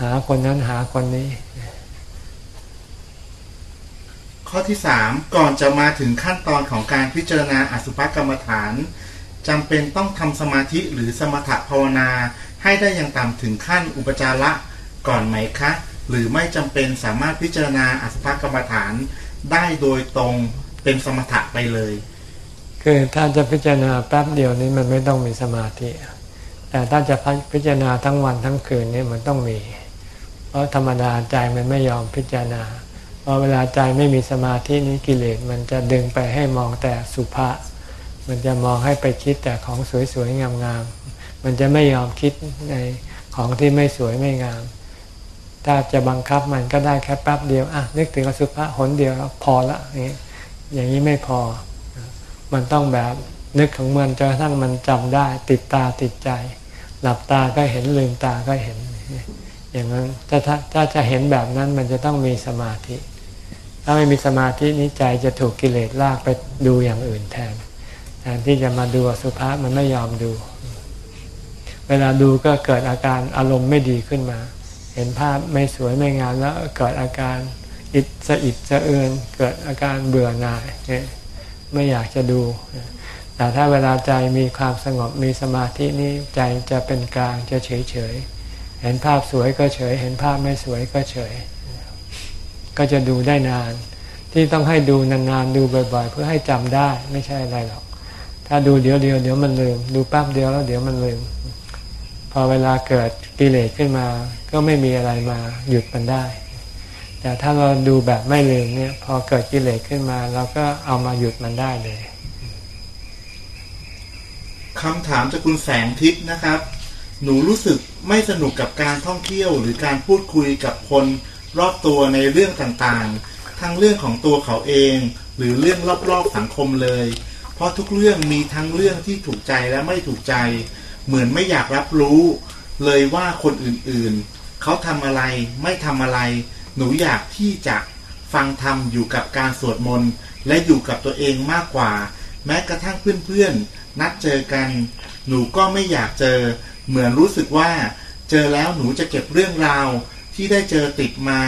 [SPEAKER 1] หาคนนั้นหาคนนี้
[SPEAKER 6] ข้อที่สามก่อนจะมาถึงขั้นตอนของการพิจารณาอสุภกรรมฐานจำเป็นต้องทำสมาธิหรือสมถภาวนา ให้ได้อย่างต่ำถึงขั้นอุปจาระก่อนไหมคะ หรือไม่จำเป็นสามารถพิจารณาอสุภกรรมฐานได้โดยตรงเป็นสมถะไปเลย
[SPEAKER 1] คือถ้าจะพิจารณาแป๊บเดียวนี้มันไม่ต้องมีสมาธิ แต่ถ้าจะพิจารณาทั้งวันทั้งคืนนี่มันต้องมี เพราะธรรมดาใจมันไม่ยอมพิจารณา พอเวลาใจไม่มีสมาธินี้กิเลสมันจะดึงไปให้มองแต่สุภาษมันจะมองให้ไปคิดแต่ของสวยๆงามๆ มันจะไม่ยอมคิดในของที่ไม่สวยไม่งาม ถ้าจะบังคับมันก็ได้แค่แป๊บเดียว อะ นึกถึงอสุภะหนเดียวพอละอย่างนี้อย่างนี้ไม่พอ มันต้องแบบนึกของมันจนกระทั่งมันจำได้ ติดตาติดใจ หลับตาก็เห็นลืมตาก็เห็น อย่างนั้นถ้าถ้าจะเห็นแบบนั้นมันจะต้องมีสมาธิ ถ้าไม่มีสมาธินี้ใจจะถูกกิเลสลากไปดูอย่างอื่นแทนแทนที่จะมาดูสุภะมันไม่ยอมดู เวลาดูก็เกิดอาการอารมณ์ไม่ดีขึ้นมา เห็นภาพไม่สวยไม่งามแล้วเกิดอาการอิดสะอิดสะเอือนเกิดอาการเบื่อหน่ายเนี่ยไม่อยากจะดู แต่ถ้าเวลาใจมีความสงบมีสมาธินี้ใจจะเป็นกลางจะเฉยเฉยเห็นภาพสวยก็เฉย เห็นภาพไม่สวยก็เฉย ก็จะดูได้นาน ที่ต้องให้ดูนานๆดูบ่อย ๆ เพื่อให้จำได้ไม่ใช่อะไรหรอก ถ้าดูเดี๋ยวเดียวเดี๋ยวมันลืม ดูแป๊บเดียวแล้วเดี๋ยวมันลืม พอเวลาเกิดกิเลสขึ้นมา ก็ไม่มีอะไรมาหยุดมันได้ แต่ถ้าเราดูแบบไม่ลืมเนี่ยพอเกิดกิเลสขึ้นมาเราก็เอามาหยุดมันได้เลย
[SPEAKER 6] คำถามจากคุณแสงทิพย์นะครับ หนูรู้สึกไม่สนุกกับการท่องเที่ยวหรือการพูดคุยกับคน รอบตัวในเรื่องต่างๆ ทั้งเรื่องของตัวเขาเอง หรือเรื่องรอบๆสังคมเลย เพราะทุกเรื่องมีทั้งเรื่องที่ถูกใจและไม่ถูกใจ เหมือนไม่อยากรับรู้ เลยว่าคนอื่นๆ เขาทำอะไรไม่ทำอะไร หนูอยากที่จะฟังธรรมอยู่กับการสวดมนต์และอยู่กับตัวเองมากกว่า แม้กระทั่งเพื่อนๆนัดเจอกัน หนูก็ไม่อยากเจอ เหมือนรู้สึกว่า เจอแล้วหนูจะเก็บเรื่องราว ที่ได้เจอติดมา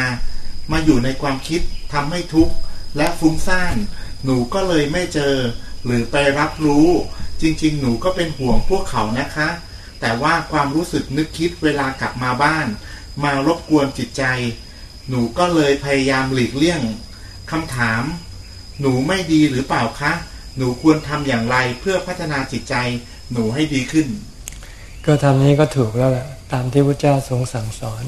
[SPEAKER 6] มาอยู่ในความคิดทำให้ทุกข์และฟุ้งซ่าน หนูก็เลยไม่เจอ หรือไปรับรู้ จริง ๆ หนูก็เป็นห่วงพวกเขานะคะ แต่ว่าความรู้สึกนึกคิดเวลากลับมาบ้าน มารบกวนจิตใจ หนูก็เลยพยายามหลีกเลี่ยงคำถาม หนูไม่ดีหรือเปล่าคะ หนูควรทำอย่างไรเพื่อพัฒนาจิตใจ หนูให้ดีขึ้น
[SPEAKER 1] ก็ทำนี้ก็ถูกแล้วแหละตามที่พระเจ้าทรงสั่งสอน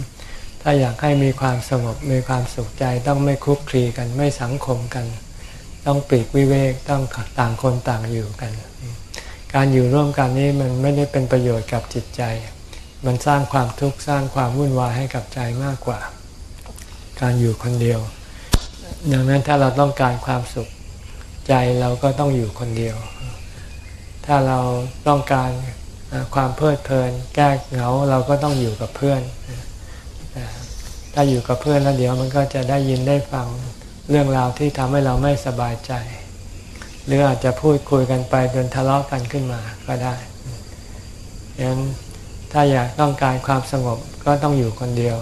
[SPEAKER 1] ถ้าอยากให้มีความสงบมีความสุขใจต้องไม่คุกคลีกันไม่สังคมกัน ต้องปีกวิเวกต้องต่างคนต่างอยู่กัน การอยู่ร่วมกันนี้มันไม่ได้เป็นประโยชน์กับจิตใจ มันสร้างความทุกข์สร้างความวุ่นวายให้กับใจมากกว่า การอยู่คนเดียว ดังนั้นถ้าเราต้องการความสุขใจเราก็ต้องอยู่คนเดียว ถ้าเราต้องการความเพลิดเพลิน แก้เหงาเราก็ต้องอยู่กับเพื่อน ถ้าอยู่กับเพื่อนแล้วเดี๋ยวมันก็จะได้ยินได้ฟังเรื่องราวที่ทำให้เราไม่สบายใจ หรืออาจจะพูดคุยกันไปจนทะเลาะกันขึ้นมาก็ได้ดังถ้าอยากต้องการความสงบก็ต้องอยู่คนเดียว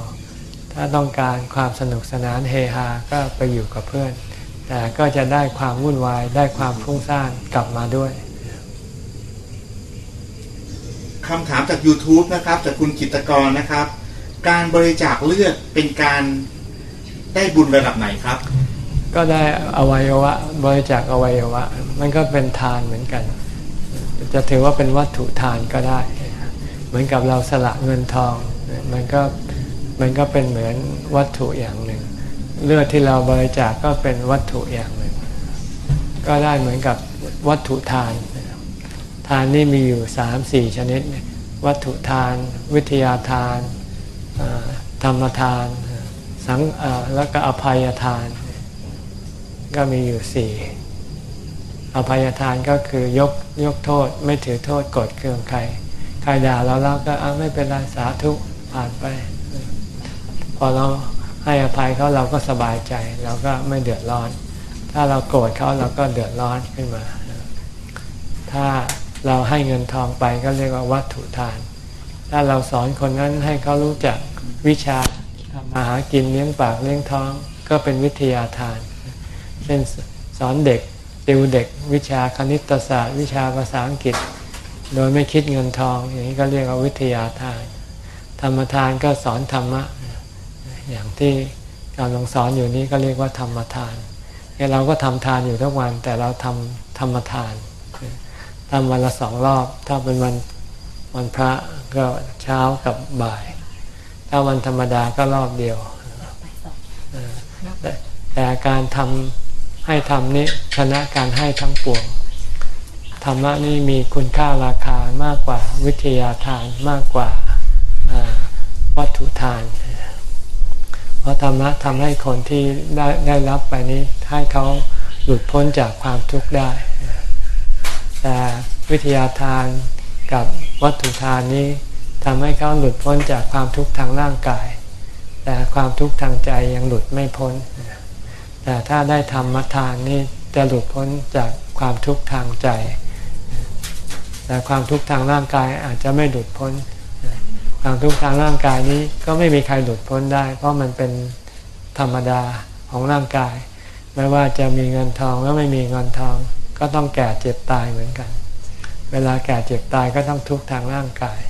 [SPEAKER 1] ถ้าต้องการความสนุกสนานเฮฮาก็ไปอยู่กับเพื่อน แต่ก็จะได้ความวุ่นวายได้ความฟุ้งซ่านกลับมาด้วย
[SPEAKER 6] คำถามจาก YouTube นะครับ จากคุณกิตกรนะครับ การบริจาคเลือดเป็นการได้บุญระดับไหนครับ
[SPEAKER 1] ก็ได้อวัยวะบริจาคอวัยวะ มันก็เป็นทานเหมือนกัน จะถือว่าเป็นวัตถุทานก็ได้ เหมือนกับเราสละเงินทอง มันก็มันก็เป็นเหมือนวัตถุอย่างหนึ่ง เลือดที่เราบริจาคก็เป็นวัตถุอย่างหนึ่ง ก็ได้เหมือนกับวัตถุทาน ทานนี่มีอยู่สามสี่ชนิด วัตถุทาน วิทยาทาน ธรรมทานสังแล้วก็อภัยทาน ก็มีอยู่สี่อภัยทานก็คือยกยกโทษไม่ถือโทษกดเคืองใครใครด่าเราเราก็ไม่เป็นไรสาธุผ่านไป พอเราให้อภัยเขาเราก็สบายใจเราก็ไม่เดือดร้อน ถ้าเราโกรธเขาเราก็เดือดร้อนขึ้นมา ถ้าเราให้เงินทองไปก็เรียกว่าวัตถุทาน ถ้าเราสอนคนนั้นให้เขารู้จัก วิชาทำมาหากินเลี้ยงปากเลี้ยงท้องก็เป็นวิทยาทาน เช่นสอนเด็กติวเด็กวิชาคณิตศาสตร์ วิชาภาษาอังกฤษ โดยไม่คิดเงินทอง อย่างนี้ก็เรียกว่าวิทยาทาน ธรรมทานก็สอนธรรมะ อย่างที่กำลังสอนอยู่นี้ก็เรียกว่าธรรมทานเนี่ยเราก็ทำทานอยู่ทุกวัน แต่เราทำธรรมทานทำวันละสองรอบ ถ้าเป็นวันวันพระก็เช้ากับบ่าย ถ้าวันธรรมดาก็รอบเดียว แต่การทำให้ทำนี้ชนะการให้ทั้งปวงธรรมะนี่มีคุณค่าราคามากกว่าวิทยาทานมากกว่าวัตถุทาน เพราะธรรมะทำให้คนที่ได้ได้รับไปนี้ให้เขาหลุดพ้นจากความทุกข์ได้ แต่วิทยาทานกับวัตถุทานนี้ ทำให้เขาหลุดพ้นจากความทุกข์ทางร่างกาย แต่ความทุกข์ทางใจยังหลุดไม่พ้น แต่ถ้าได้ธรรมทานนี่จะหลุดพ้นจากความทุกข์ทางใจ แต่ความทุกข์ทางร่างกายอาจจะไม่หลุดพ้น ความทุกข์ทางร่างกายนี้ก็ไม่มีใครหลุดพ้นได้ เพราะมันเป็นธรรมดาของร่างกาย ไม่ว่าจะมีเงินทองแล้วไม่มีเงินทอง ก็ต้องแก่เจ็บตายเหมือนกัน เวลาแก่เจ็บตายก็ต้องทุกข์ทางร่างกาย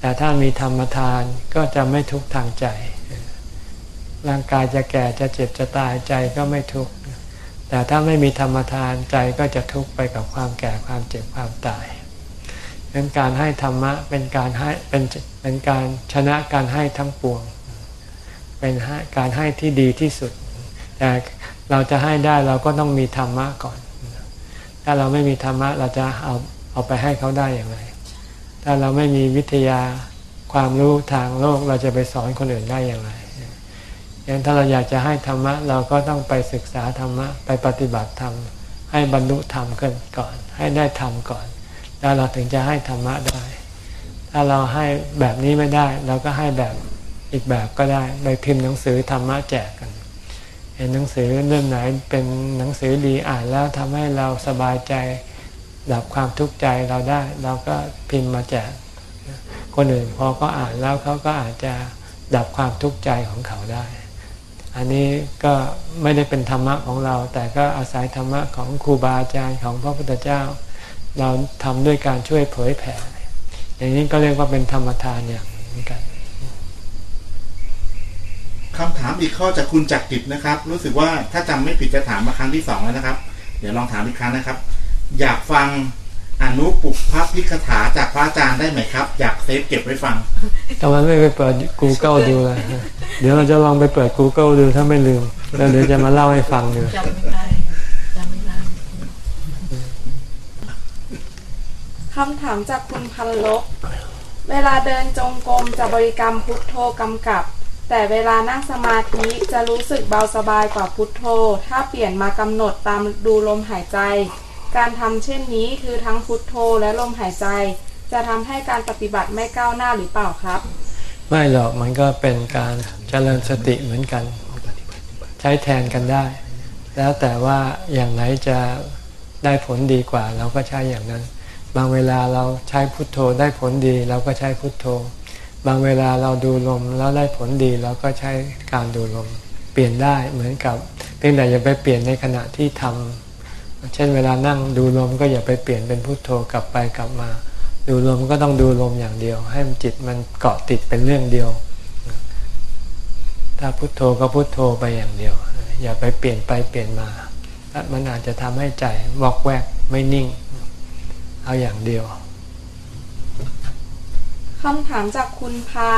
[SPEAKER 1] แต่ถ้ามีธรรมทานก็จะไม่ทุกข์ทางใจ ร่างกายจะแก่จะเจ็บจะตายใจก็ไม่ทุกข์ แต่ถ้าไม่มีธรรมทานใจก็จะทุกข์ไปกับความแก่ความเจ็บความตายเป็นการให้ธรรมะเป็นการให้เป็นเป็นการชนะการให้ทั้งปวง เป็นการให้ที่ดีที่สุด แต่เราจะให้ได้เราก็ต้องมีธรรมะก่อน ถ้าเราไม่มีธรรมะเราจะเอาเอาไปให้เขาได้อย่างไร ถ้าเราไม่มีวิทยาความรู้ทางโลกเราจะไปสอนคนอื่นได้อย่างไรอย่างถ้าเราอยากจะให้ธรรมะ เราก็ต้องไปศึกษาธรรมะ ไปปฏิบัติธรรม ให้บรรลุธรรมกันก่อน ให้ได้ธรรมก่อน แล้วเราถึงจะให้ธรรมะได้ ถ้าเราให้แบบนี้ไม่ได้ เราก็ให้แบบอีกแบบก็ได้ไปพิมพ์หนังสือธรรมะแจกกัน เห็นหนังสือเล่มไหนเป็นหนังสือดีอ่านแล้วทำให้เราสบายใจ ดับความทุกข์ใจเราได้ เราก็พิมพ์มาแจกคนอื่นพอก็อ่านแล้วเขาก็อาจจะดับความทุกข์ใจของเขาได้ อันนี้ก็ไม่ได้เป็นธรรมะของเรา แต่ก็อาศัยธรรมะของครูบาอาจารย์ของพระพุทธเจ้า เราทำด้วยการช่วยเผยแผ่อย่างนี้ก็เรียกว่าเป็นธรรมทานอย่างเหมือนกัน
[SPEAKER 6] คำถามอีกข้อจากคุณจักริดนะครับ รู้สึกว่าถ้าจำไม่ผิดจะถามมาครั้งที่สองแล้วนะครับ เดี๋ยวลองถามอีกครั้งนะครับ อยากฟังอนุปุพพพิกถาจากพระอาจารย์ได้ไหมครับ อยากเซฟเก็บไว้ฟัง
[SPEAKER 1] แต่มันไม่ไปเปิด Google ดูเลยเดี๋ยวเราจะลองไปเปิด Google ดูถ้าไม่ลืม แล้วเดี๋ยวจะมาเล่าให้ฟังดู
[SPEAKER 2] จำไม่ได้จำไม่ได้
[SPEAKER 5] คำถามจากคุณพันลบเวลาเดินจงกรมจะบริกรรมพุทโธกำกับ แต่เวลานั่งสมาธิจะรู้สึกเบาสบายกว่าพุทโธ ถ้าเปลี่ยนมากำหนดตามดูลมหายใจ การทำเช่นนี้คือทั้งพุทโธและลมหายใจ จะทำให้การปฏิบัติไม่ก้าวหน้าหรือเปล่าครับ
[SPEAKER 1] ไม่หรอกมันก็เป็นการเจริญสติเหมือนกัน ใช้แทนกันได้ แล้วแต่ว่าอย่างไหนจะได้ผลดีกว่า เราก็ใช้อย่างนั้น บางเวลาเราใช้พุทโธได้ผลดี เราก็ใช้พุทโธ บางเวลาเราดูลมแล้วได้ผลดีเราก็ใช้การดูลม เปลี่ยนได้เหมือนกับเพียงแต่อย่าไปเปลี่ยนในขณะที่ทำ เช่นเวลานั่งดูลมก็อย่าไปเปลี่ยนเป็นพุทโธกลับไปกลับมา ดูลมก็ต้องดูลมอย่างเดียว ให้มันจิตมันเกาะติดเป็นเรื่องเดียว ถ้าพุทโธก็พุทโธไปอย่างเดียว อย่าไปเปลี่ยนไปเปลี่ยนมา มันอาจจะทำให้ใจวอกแวกไม่นิ่ง เอาอย่างเดียว
[SPEAKER 5] คำถามจากคุณพา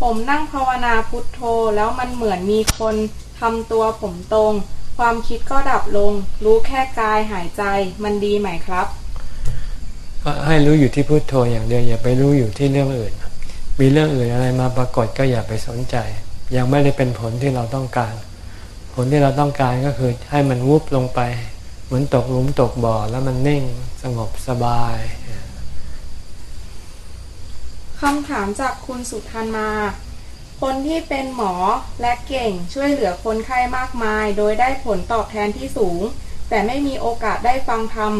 [SPEAKER 5] ผมนั่งภาวนาพุทโธแล้วมันเหมือนมีคนทำตัวผมตรง ความคิดก็ดับลง รู้แค่กายหายใจมันดีไหมครับ
[SPEAKER 1] ก็ให้รู้อยู่ที่พุทโธอย่างเดียวอย่าไปรู้อยู่ที่เรื่องอื่น มีเรื่องอื่นอะไรมาปรากฏก็อย่าไปสนใจ ยังไม่ได้เป็นผลที่เราต้องการ ผลที่เราต้องการก็คือให้มันวุบลงไป เหมือนตกหลุมตกบ่อแล้วมันนิ่งสงบสบาย
[SPEAKER 5] คำถามจากคุณสุธามา คนที่เป็นหมอและเก่งช่วยเหลือคนไข้มากมาย โดยได้ผลตอบแทนที่สูง แต่ไม่มีโอกาสได้ฟังธรรม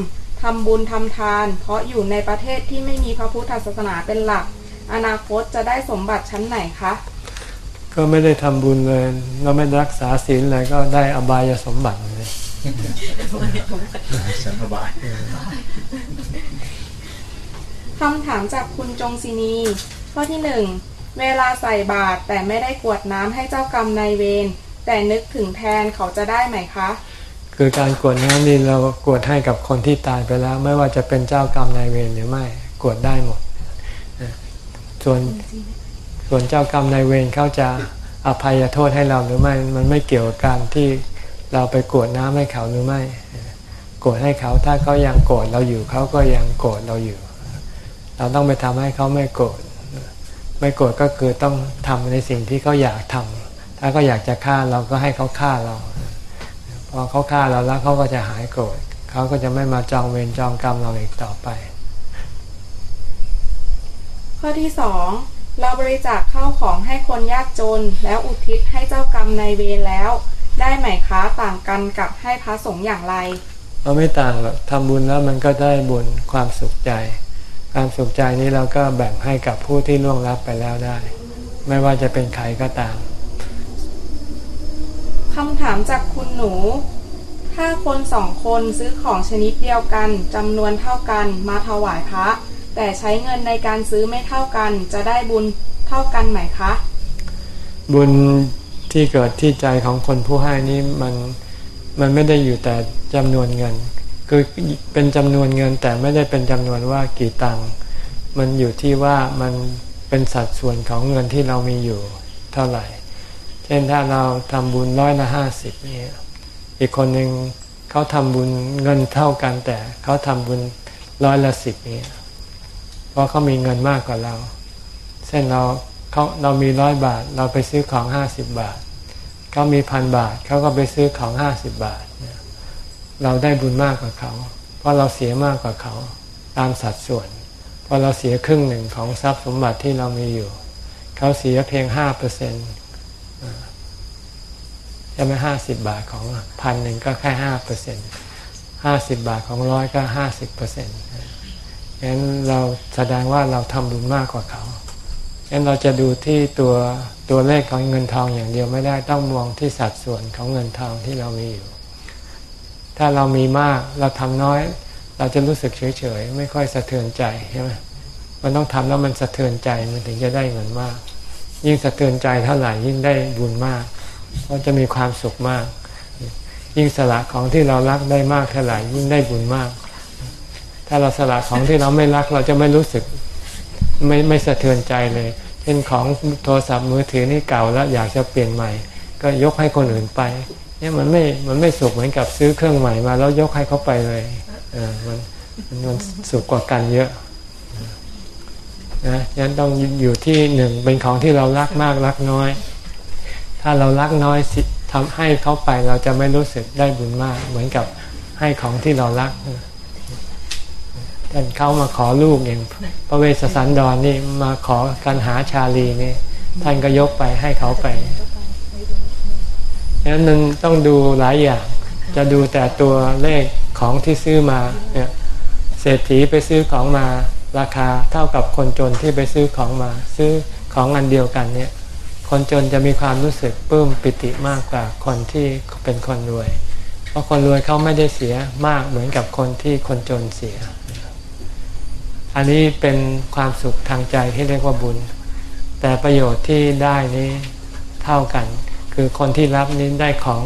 [SPEAKER 5] ทำบุญทำทาน เพราะอยู่ในประเทศที่ไม่มีพระพุทธศาสนาเป็นหลัก อนาคตจะได้สมบัติชั้นไหนคะ
[SPEAKER 1] ก็ไม่ได้ทำบุญเลยเราไม่รักษาศีลเลยก็ได้อบายสมบัติเลย
[SPEAKER 6] ฉันสบาย
[SPEAKER 5] คำถามจากคุณจงศินี ข้อที่หนึ่ง เวลาใส่บาตรแต่ไม่ได้กวดน้ำให้เจ้ากรรมนายเวรแต่นึกถึงแทนเขาจะได้ไหมคะ
[SPEAKER 1] คือการกวดน้ำนี่เรากวดให้กับคนที่ตายไปแล้ว ไม่ว่าจะเป็นเจ้ากรรมนายเวรหรือไม่กวดได้หมดส่วนส่วนเจ้ากรรมนายเวรเขาจะอภัยโทษให้เราหรือไม่ มันไม่เกี่ยวกับการที่เราไปกวดน้ำให้เขาหรือไม่กรวดให้เขาถ้าเขายังโกรธเราอยู่เขาก็ยังโกรธเราอยู่ เราต้องไปทำให้เขาไม่โกรธ ไม่โกรธก็คือต้องทำในสิ่งที่เขาอยากทำถ้าเขาอยากจะฆ่าเราก็ให้เขาฆ่าเรา พอเขาฆ่าเราแล้วเขาก็จะหายโกรธเขาก็จะไม่มาจองเวรจองกรรมเราอีกต่อไป
[SPEAKER 5] ข้อที่สองเราบริจาคข้าวของให้คนยากจน แล้วอุทิศให้เจ้ากรรมนายเวรแล้ว ได้ไหมคะต่างกันกับให้พระสงฆ์อย่างไร
[SPEAKER 1] เราไม่ต่างหรอกทำบุญแล้วมันก็ได้บุญความสุขใจ ความสุขใจนี้เราก็แบ่งให้กับผู้ที่ล่วงลับไปแล้วได้ ไม่ว่าจะเป็นใครก็ตาม
[SPEAKER 5] คำถามจากคุณหนู ถ้าคนสองคนซื้อของชนิดเดียวกันจำนวนเท่ากันมาถวายพระ แต่ใช้เงินในการซื้อไม่เท่ากัน จะได้บุญเท่ากันไหมคะ
[SPEAKER 1] บุญที่เกิดที่ใจของคนผู้ให้นี้มันมันไม่ได้อยู่แต่จำนวนเงิน คือเป็นจำนวนเงินแต่ไม่ได้เป็นจำนวนว่ากี่ตังค์มันอยู่ที่ว่ามันเป็นสัดส่วนของเงินที่เรามีอยู่เท่าไหร่ เช่นถ้าเราทำบุญร้อยละห้าสิบเนี่ยอีกคนหนึ่งเขาทำบุญเงินเท่ากันแต่เขาทำบุญร้อยละสิบเนี่ยเพราะเขามีเงินมากกว่าเรา เช่นเราเขาเรามีร้อยบาท เราไปซื้อของห้าสิบบาทเขามีพันบาทเขาก็ไปซื้อของห้าสิบบาท เราได้บุญมากกว่าเขา เพราะเราเสียมากกว่าเขาตามสัดส่วน เพราะเราเสียครึ่งหนึ่งของทรัพย์สมบัติที่เรามีอยู่ เขาเสียเพียงห้าเปอร์เซ็นต์จะไม่ห้าสิบบาทของพันหนึ่งก็แค่ห้าเปอร์เซ็นต์ห้าสิบบาทของร้อยก็ห้าสิบเปอร์เซ็นต์งั้นเราแสดงว่าเราทำบุญมากกว่าเขางั้นเราจะดูที่ตัวตัวเลขของเงินทองอย่างเดียวไม่ได้ต้องมองที่สัดส่วนของเงินทองที่เรามีอยู่ ถ้าเรามีมากเราทำน้อย เราจะรู้สึกเฉยๆไม่ค่อยสะเทือนใจใช่ไหมมันต้องทำแล้วมันสะเทือนใจมันถึงจะได้เงินมาก ยิ่งสะเทือนใจเท่าไหร่ยิ่งได้บุญมากเพราะจะมีความสุขมาก ยิ่งสละของที่เรารักได้มากเท่าไหร่ยิ่งได้บุญมาก ถ้าเราสละของที่เราไม่รักเราจะไม่รู้สึกไม่ไม่สะเทือนใจเลย เช่นของโทรศัพท์มือถือนี่เก่าแล้วอยากจะเปลี่ยนใหม่ ก็ยกให้คนอื่นไป เนี่ยมันไม่มันไม่สุขเหมือนกับซื้อเครื่องใหม่มา แล้วยกให้เขาไปเลยเออมันมันสุขกว่ากันเยอะนะฉะนั้นต้องอยู่ที่หนึ่งเป็นของที่เรารักมากรักน้อย ถ้าเรารักน้อยทำให้เขาไปเราจะไม่รู้สึกได้บุญมาก เหมือนกับให้ของที่เรารักท่านเขามาขอลูกอย่างพระเวสสันดรนนี่มาขอการหาชาลีนี่ท่านก็ยกไปให้เขาไปะนั้นมันต้องดูหลายอย่าง จะดูแต่ตัวเลขของที่ซื้อมาเนี่ยเศรษฐีไปซื้อของมาราคาเท่ากับคนจนที่ไปซื้อของมา ซื้อของอันเดียวกันเนี่ย คนจนจะมีความรู้สึกปลื้มปิติมากกว่าคนที่เป็นคนรวย เพราะคนรวยเขาไม่ได้เสียมากเหมือนกับคนที่คนจนเสีย อันนี้เป็นความสุขทางใจที่เรียกว่าบุญ แต่ประโยชน์ที่ได้นี้เท่ากัน คือคนที่รับนี้ได้ของ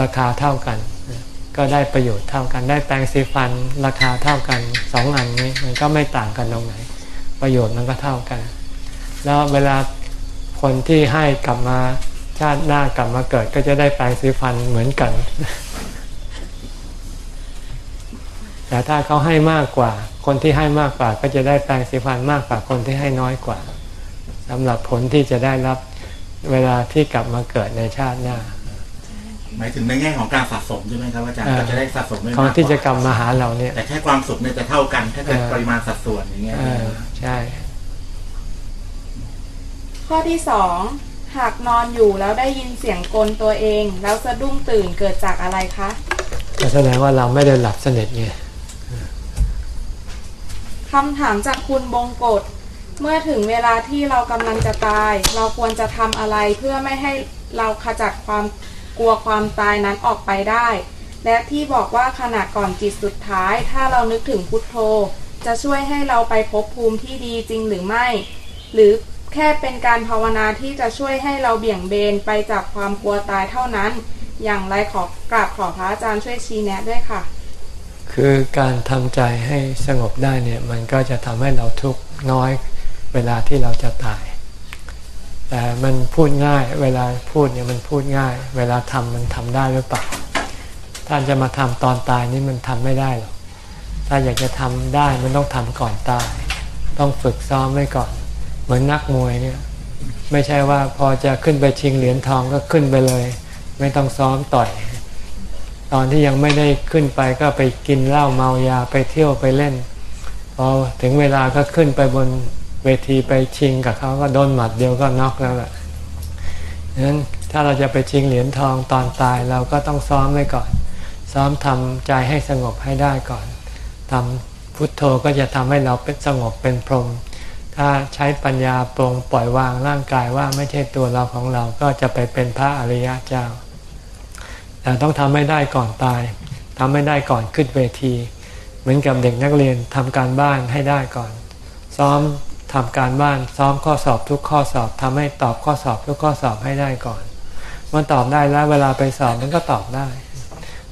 [SPEAKER 1] ราคาเท่ากัน ก็ได้ประโยชน์เท่ากัน ได้แปรงสีฟันราคาเท่ากันสองอันนี้มันก็ไม่ต่างกันตรงไหน ประโยชน์มันก็เท่ากัน แล้วเวลาคนที่ให้กลับมาชาติหน้ากลับมาเกิด ก็จะได้แปรงสีฟันเหมือนกัน แต่ถ้าเขาให้มากกว่า คนที่ให้มากกว่า ก็จะได้แปรงสีฟันมากกว่าคนที่ให้น้อยกว่าสำหรับผลที่จะได้รับ เวลาที่กลับมาเกิดในชาติหน้า
[SPEAKER 6] หมายถึงในแง่ของการสะสมใช่ไหมครับอาจารย์
[SPEAKER 1] อ่า
[SPEAKER 6] ก็จะได้สะสมได้
[SPEAKER 1] ของ
[SPEAKER 6] มากก
[SPEAKER 1] ที่จะกลั
[SPEAKER 6] ว่า
[SPEAKER 1] บมาหาเราเนี่ย
[SPEAKER 6] แต่แค่ความสุขเนี่ยจะเท่ากันถ้าเกิด
[SPEAKER 1] อ่า
[SPEAKER 6] ปริมาณสัดส่วนอย่างเงี้ย
[SPEAKER 1] เออใช่
[SPEAKER 5] ข้อที่สองหากนอนอยู่แล้วได้ยินเสียงกลตัวเอง แล้วสะดุ้งตื่นเกิดจากอะไรคะ
[SPEAKER 1] ก็แสดงว่าเราไม่ได้หลับสนิทไง
[SPEAKER 5] คำถามจากคุณบงกฎ เมื่อถึงเวลาที่เรากำลังจะตาย เราควรจะทำอะไรเพื่อไม่ให้เราขจัดความกลัวความตายนั้นออกไปได้ และที่บอกว่าขณะก่อนจิตสุดท้าย ถ้าเรานึกถึงพุทโธ จะช่วยให้เราไปพบภูมิที่ดีจริงหรือไม่ หรือแค่เป็นการภาวนาที่จะช่วยให้เราเบี่ยงเบนไปจากความกลัวตายเท่านั้น อย่างไรขอกราบขอพระอาจารย์ช่วยชี้แนะด้วยค่ะ
[SPEAKER 1] คือการทำใจให้สงบได้เนี่ยมันก็จะทำให้เราทุกข์น้อย เวลาที่เราจะตาย แต่มันพูดง่าย เวลาพูดเนี่ยมันพูดง่าย เวลาทำมันทำได้หรือเปล่าถ้าจะมาทำตอนตายนี่มันทำไม่ได้หรอก ถ้าอยากจะทำได้มันต้องทำก่อนตาย ต้องฝึกซ้อมไว้ก่อน เหมือนนักมวยเนี่ย ไม่ใช่ว่าพอจะขึ้นไปชิงเหรียญทองก็ขึ้นไปเลย ไม่ต้องซ้อมต่อย ตอนที่ยังไม่ได้ขึ้นไปก็ไปกินเหล้าเมายาไปเที่ยวไปเล่น พอถึงเวลาก็ขึ้นไปบน เวทีไปชิงกับเขาก็โดนหมัดเดียวก็น็อกแล้วแหละดังนั้นถ้าเราจะไปชิงเหรียญทองตอนตายเราก็ต้องซ้อมไว้ก่อน ซ้อมทำใจให้สงบให้ได้ก่อนทำพุทโธก็จะทำให้เราเป็นสงบเป็นพรหมถ้าใช้ปัญญาปรงปล่อยวางร่างกายว่าไม่ใช่ตัวเราของเราก็จะไปเป็นพระอริยะเจ้า แต่ต้องทำให้ได้ก่อนตายทำให้ได้ก่อนขึ้นเวที เหมือนกับเด็กนักเรียนทำการบ้านให้ได้ก่อน ซ้อม ทำการบ้านซ้อมข้อสอบทุกข้อสอบทำให้ตอบข้อสอบทุกข้อสอบให้ได้ก่อนมันตอบได้แล้ว เวลาไปสอบมันก็ตอบได้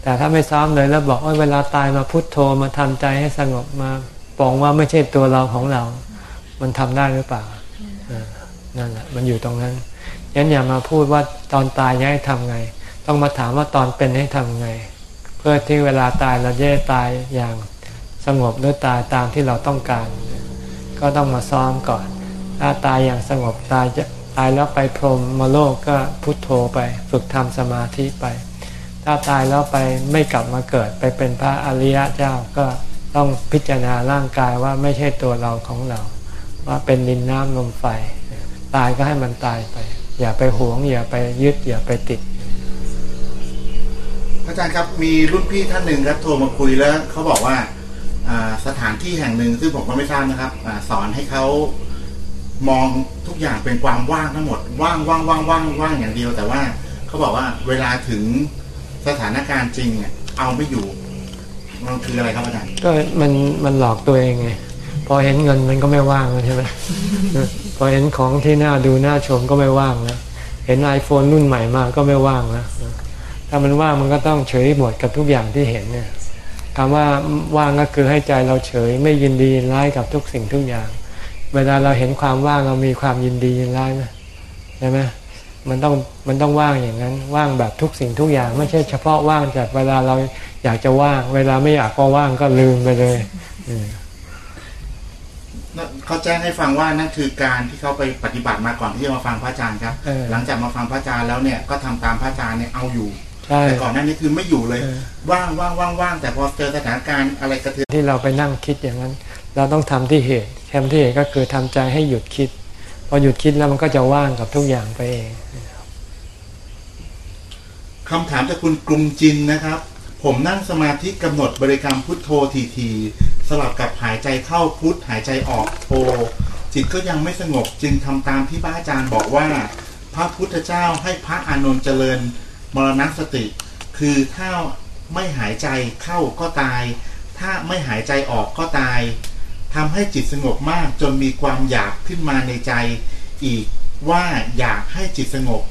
[SPEAKER 1] แต่ถ้าไม่ซ้อมเลยแล้วบอกว่าเวลาตายมาพุโทโธมาทำใจให้สงบมาปองว่าไม่ใช่ตัวเราของเรา มันทำได้หรือเปล่านั่นแหละมันอยู่ตรงนั้นยันอย่ามาพูดว่าตอนตายจะให้ทำไง ต้องมาถามว่าตอนเป็นให้ทำไง เพื่อที่เวลาตายเราจะได้ตายอย่างสงบหรือตายตามที่เราต้องการ ก็ต้องมาซ้อมก่อน ถ้าตายอย่างสงบตายจะตายแล้วไปพรหมมาโลกก็พุทโธไป ฝึกทำสมาธิไป ถ้าตายแล้วไปไม่กลับมาเกิดไปเป็นพระอริยะเจ้าก็ต้องพิจารณาร่างกายว่าไม่ใช่ตัวเราของเรา ว่าเป็นดินน้ำลมไฟ ตายก็ให้มันตายไป อย่าไปหวง อย่าไปยึด อย่าไปติด
[SPEAKER 6] พระอาจารย์ครับมีรุ่นพี่ท่านหนึ่งครับโทรมาคุยแล้วเขาบอกว่า สถานที่แห่งหนึ่งซึ่งผมก็ไม่ทราบนะครับอสอนให้เขามองทุกอย่างเป็นความว่างทั้งหมดว่างว่างว่างว่างว่างอย่างเดียว แต่ว่าเขาบอกว่าเวลาถึงสถานการณ์จริงเนี่ยเอาไม่อยู่มันคืออะไรครับอาจารย์
[SPEAKER 1] ก็มันมันหลอกตัวเองไงพอเห็นเงินมันก็ไม่ว่างแล้วใช่ไหมพอเห็นของที่น่าดูน่าชมก็ไม่ว่างแล้วเห็นไอโฟนรุ่นใหม่มาก็ไม่ว่างแล้วถ้ามันว่างมันก็ต้องเฉยหมดกับทุกอย่างที่เห็นเนี่ย คำว่าว่างก็คือให้ใจเราเฉย ไม่ยินดียินร้ายกับทุกสิ่งทุกอย่าง เวลาเราเห็นความว่างเรามีความยินดียินร้ายไหมใช่ไหมมันต้องมันต้องว่างอย่างนั้น ว่างแบบทุกสิ่งทุกอย่าง ไม่ใช่เฉพาะว่างจากเวลาเราอยากจะว่าง เวลาไม่อยากก็ว่างก็ลืมไปเลยอืม
[SPEAKER 6] เขาแจ้งให้ฟังว่านั่นคือการที่เขาไปปฏิบัติมาก่อนที่จะมาฟังพระอาจารย์ครับ
[SPEAKER 1] เออ
[SPEAKER 6] หลังจากมาฟังพระอาจารย์แล้วเนี่ยก็ทำตามพระอาจารย์เนี่ยเอาอยู่
[SPEAKER 1] ใช่
[SPEAKER 6] แต่ก่อนหน้านี้คือไม่อยู่เลย
[SPEAKER 1] เออ
[SPEAKER 6] ว่างว่างว่างว่างแต่พอเจอสถานการณ์อะไรกระเทือน
[SPEAKER 1] ที่เราไปนั่งคิดอย่างนั้น เราต้องทำที่เหตุทำที่เหตุก็คือทำใจให้หยุดคิด พอหยุดคิดแล้วมันก็จะว่างกับทุกอย่างไปเอง
[SPEAKER 6] คำถามจากคุณกรุงจินนะครับ ผมนั่งสมาธิกำหนดบริกรรมพุทโธทีทีๆสลับกับหายใจเข้าพุทหายใจออกโธจิตก็ยังไม่สงบจึงทำตามที่พระอาจารย์บอกว่า พระพุทธเจ้าให้พระอานนท์เจริญ มรณสติ คือถ้าไม่หายใจเข้าก็ตาย ถ้าไม่หายใจออกก็ตายทำให้จิตสงบมากจนมีความอยากขึ้นมาในใจ อีกว่าอยากให้จิตสงบ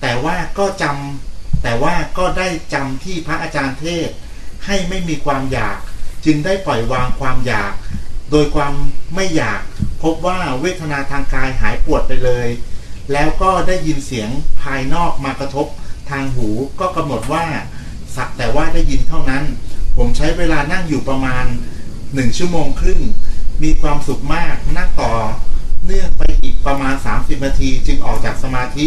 [SPEAKER 6] แต่ว่าก็จำแต่ว่าก็ได้จำที่พระอาจารย์เทศ ให้ไม่มีความอยาก จึงได้ปล่อยวางความอยาก โดยความไม่อยาก พบว่าเวทนาทางกายหายปวดไปเลย แล้วก็ได้ยินเสียงภายนอกมากระทบ ทางหูก็กำหนดว่า สักแต่ว่าได้ยินเท่านั้น ผมใช้เวลานั่งอยู่ประมาณหนึ่งชั่วโมงครึ่ง มีความสุขมากนั่งต่อ เนื่องไปอีกประมาณ 30 นาทีจึงออกจากสมาธิ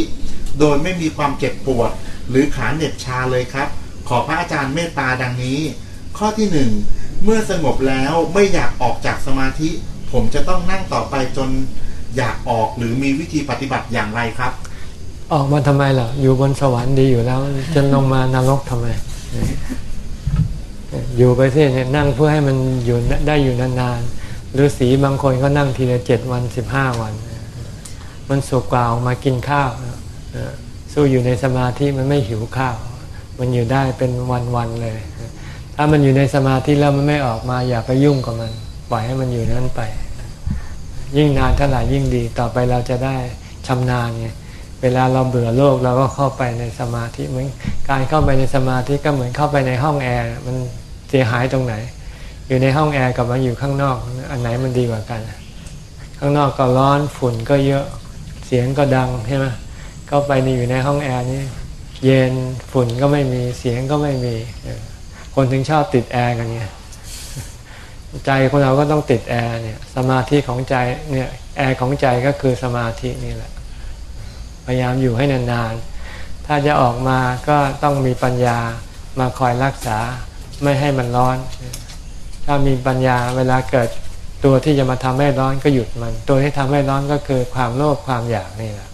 [SPEAKER 6] โดยไม่มีความเจ็บปวด หรือขาเหน็บชาเลยครับ ขอพระอาจารย์เมตตาดังนี้ ข้อที่หนึ่งเมื่อสงบแล้วไม่อยากออกจากสมาธิ ผมจะต้องนั่งต่อไปจนอยากออกหรือมีวิธีปฏิบัติอย่างไรครับ
[SPEAKER 1] ออกมาทำไมล่ะ อยู่บนสวรรค์ดีอยู่แล้วจะลงมานรกทำไม อยู่ไปสิเนี่ยนั่งเพื่อให้มันอยู่ได้อยู่นานๆหรือสีบางคนก็นั่งทีละเจ็ดวันสิบห้าวัน มันสุกกว่าออกมากินข้าวสู้อยู่ในสมาธิมันไม่หิวข้าว มันอยู่ได้เป็นวันๆเลย ถ้ามันอยู่ในสมาธิแล้วมันไม่ออกมาอย่าไปยุ่งกับมันปล่อยให้มันอยู่นั้นไป ยิ่งนานเท่าไหร่ยิ่งดีต่อไปเราจะได้ชำนาญไง เวลาเราเบื่อโลกเราก็เข้าไปในสมาธิเหมือนการเข้าไปในสมาธิก็เหมือนเข้าไปในห้องแอร์มันเสียหายตรงไหน อยู่ในห้องแอร์กับมาอยู่ข้างนอก อันไหนมันดีกว่ากัน ข้างนอกก็ร้อนฝุ่นก็เยอะเสียงก็ดังใช่ไหมเข้าไปนี่อยู่ในห้องแอร์นี่เย็นฝุ่นก็ไม่มีเสียงก็ไม่มีคนถึงชอบติดแอร์กันไงใจคนเราก็ต้องติดแอร์เนี่ยสมาธิของใจเนี่ยแอร์ของใจก็คือสมาธินี่แหละ พยายามอยู่ให้นานๆ ถ้าจะออกมาก็ต้องมีปัญญามาคอยรักษาไม่ให้มันร้อน ถ้ามีปัญญาเวลาเกิดตัวที่จะมาทำให้ร้อนก็หยุดมัน ตัวที่ทำให้ร้อนก็คือความโลภความอยากนี่แหละ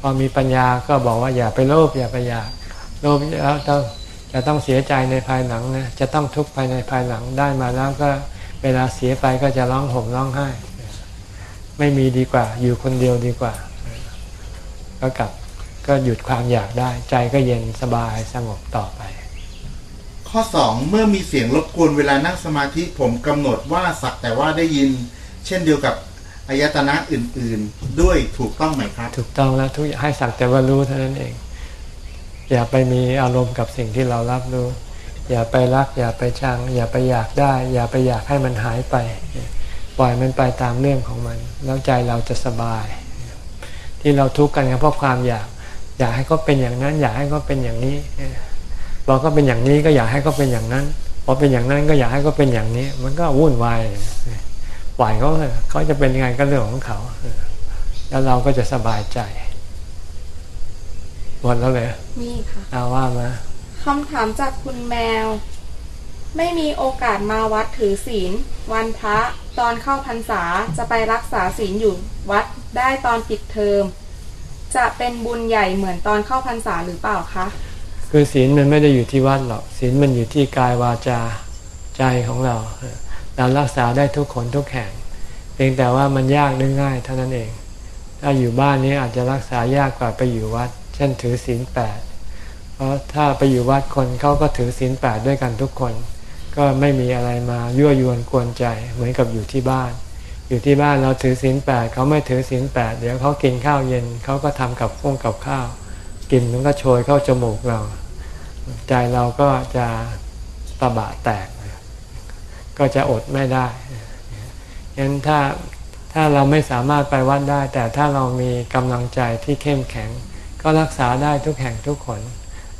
[SPEAKER 1] พอมีปัญญาก็บอกว่าอย่าไปโลภอย่าไปอยากโลภแล้วต้องจะต้องเสียใจในภายหลังนะจะต้องทุกข์ภายในภายหลังได้มาแล้วก็เวลาเสียไปก็จะร้องห่มร้องไห้ ไม่มีดีกว่า อยู่คนเดียวดีกว่า ก็กลับก็หยุดความอยากได้ ใจก็เย็นสบายสงบต่อไป
[SPEAKER 6] ข้อสองเมื่อมีเสียงรบกวนเวลานั่งสมาธิผมกำหนดว่าสักแต่ว่าได้ยิน เช่นเดียวกับอายตนะอื่น ๆ ด้วยถูกต้องไหมครับ
[SPEAKER 1] ถูกต้องแล้วทุกอย่างให้สักแต่ว่ารู้เท่านั้นเอง อย่าไปมีอารมณ์กับสิ่งที่เรารับรู้ อย่าไปรัก อย่าไปชัง อย่าไปอยากได้ อย่าไปอยากให้มันหายไป ปล่อยมันไปตามเรื่องของมัน แล้วใจเราจะสบาย ที่เราทุกข์กันก็เพราะความอยาก อยากให้เขาเป็นอย่างนั้น อยากให้เขาเป็นอย่างนี้พอก็เป็นอย่างนี้ก็อยากให้เขาเป็นอย่างนั้นพอเป็นอย่างนั้นก็อยากให้เขาเป็นอย่างนี้ มันก็วุ่นวายปล่อยเขาเถอะเขาจะเป็นยังไงก็เรื่องของเขาแล้วเราก็จะสบายใจหมดแล้วเลย
[SPEAKER 5] มีค่ะ
[SPEAKER 1] เอาว่ามา
[SPEAKER 5] คำถามจากคุณแมว ไม่มีโอกาสมาวัดถือศีล วันพระตอนเข้าพรรษาจะไปรักษาศีลอยู่วัดได้ตอนปิดเทอม จะเป็นบุญใหญ่เหมือนตอนเข้าพรรษาหรือเปล่าคะ
[SPEAKER 1] คือศีลมันไม่ได้อยู่ที่วัดหรอกศีลมันอยู่ที่กายวาจาใจของเราเรารักษาได้ทุกคนทุกแห่ง เพียงแต่ว่ามันยากหรือง่ายเท่านั้นเอง ถ้าอยู่บ้านนี้อาจจะรักษายากกว่าไปอยู่วัด เช่นถือศีลแปดเพราะถ้าไปอยู่วัดคนเขาก็ถือศีลแปดด้วยกันทุกคน ก็ไม่มีอะไรมายั่วยวนกวนใจเหมือนกับอยู่ที่บ้าน อยู่ที่บ้านเราถือศีลแปดเขาไม่ถือศีลแปดเดี๋ยวเขากินข้าวเย็นเขาก็ทำกับข้งกับข้าว กินมันก็โชยเข้าจมูกเรา ใจเราก็จะตะบะแตก ก็จะอดไม่ได้ยันถ้าถ้าเราไม่สามารถไปวัดได้ แต่ถ้าเรามีกำลังใจที่เข้มแข็ง ก็รักษาได้ทุกแห่งทุกคน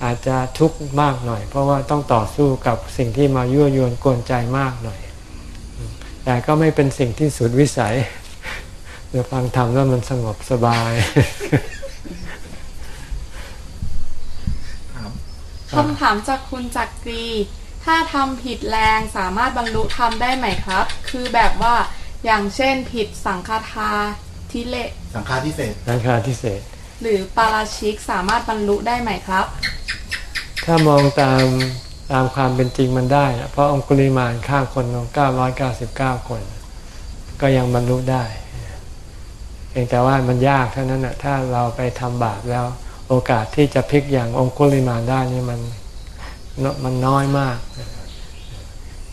[SPEAKER 1] อาจจะทุกข์มากหน่อย เพราะว่าต้องต่อสู้กับสิ่งที่มายั่วยวนกวนใจมากหน่อย แต่ก็ไม่เป็นสิ่งที่สุดวิสัยเดี๋ยวฟังธรรมแล้วมันสงบสบาย
[SPEAKER 6] ครับ
[SPEAKER 5] คำถามจากคุณจักรี ถ้าทำผิดแรงสามารถบรรลุธรรมได้ไหมครับ คือแบบว่าอย่างเช่นผิดสังฆทาทิเล
[SPEAKER 6] สังฆาทิเศษ
[SPEAKER 1] นังคาทิเศษ
[SPEAKER 5] หรือปาราชิกสามารถบรรลุได้ไหมครับ
[SPEAKER 1] ถ้ามองตามตามความเป็นจริงมันได้ เพราะองคุลิมานฆ่าคนลง999 คน ก็ยังบรรลุได้เพียงแต่ว่ามันยากเท่านั้นนะถ้าเราไปทำบาปแล้ว โอกาสที่จะพลิกอย่างองคุลิมานได้นี่มันมันน้อยมาก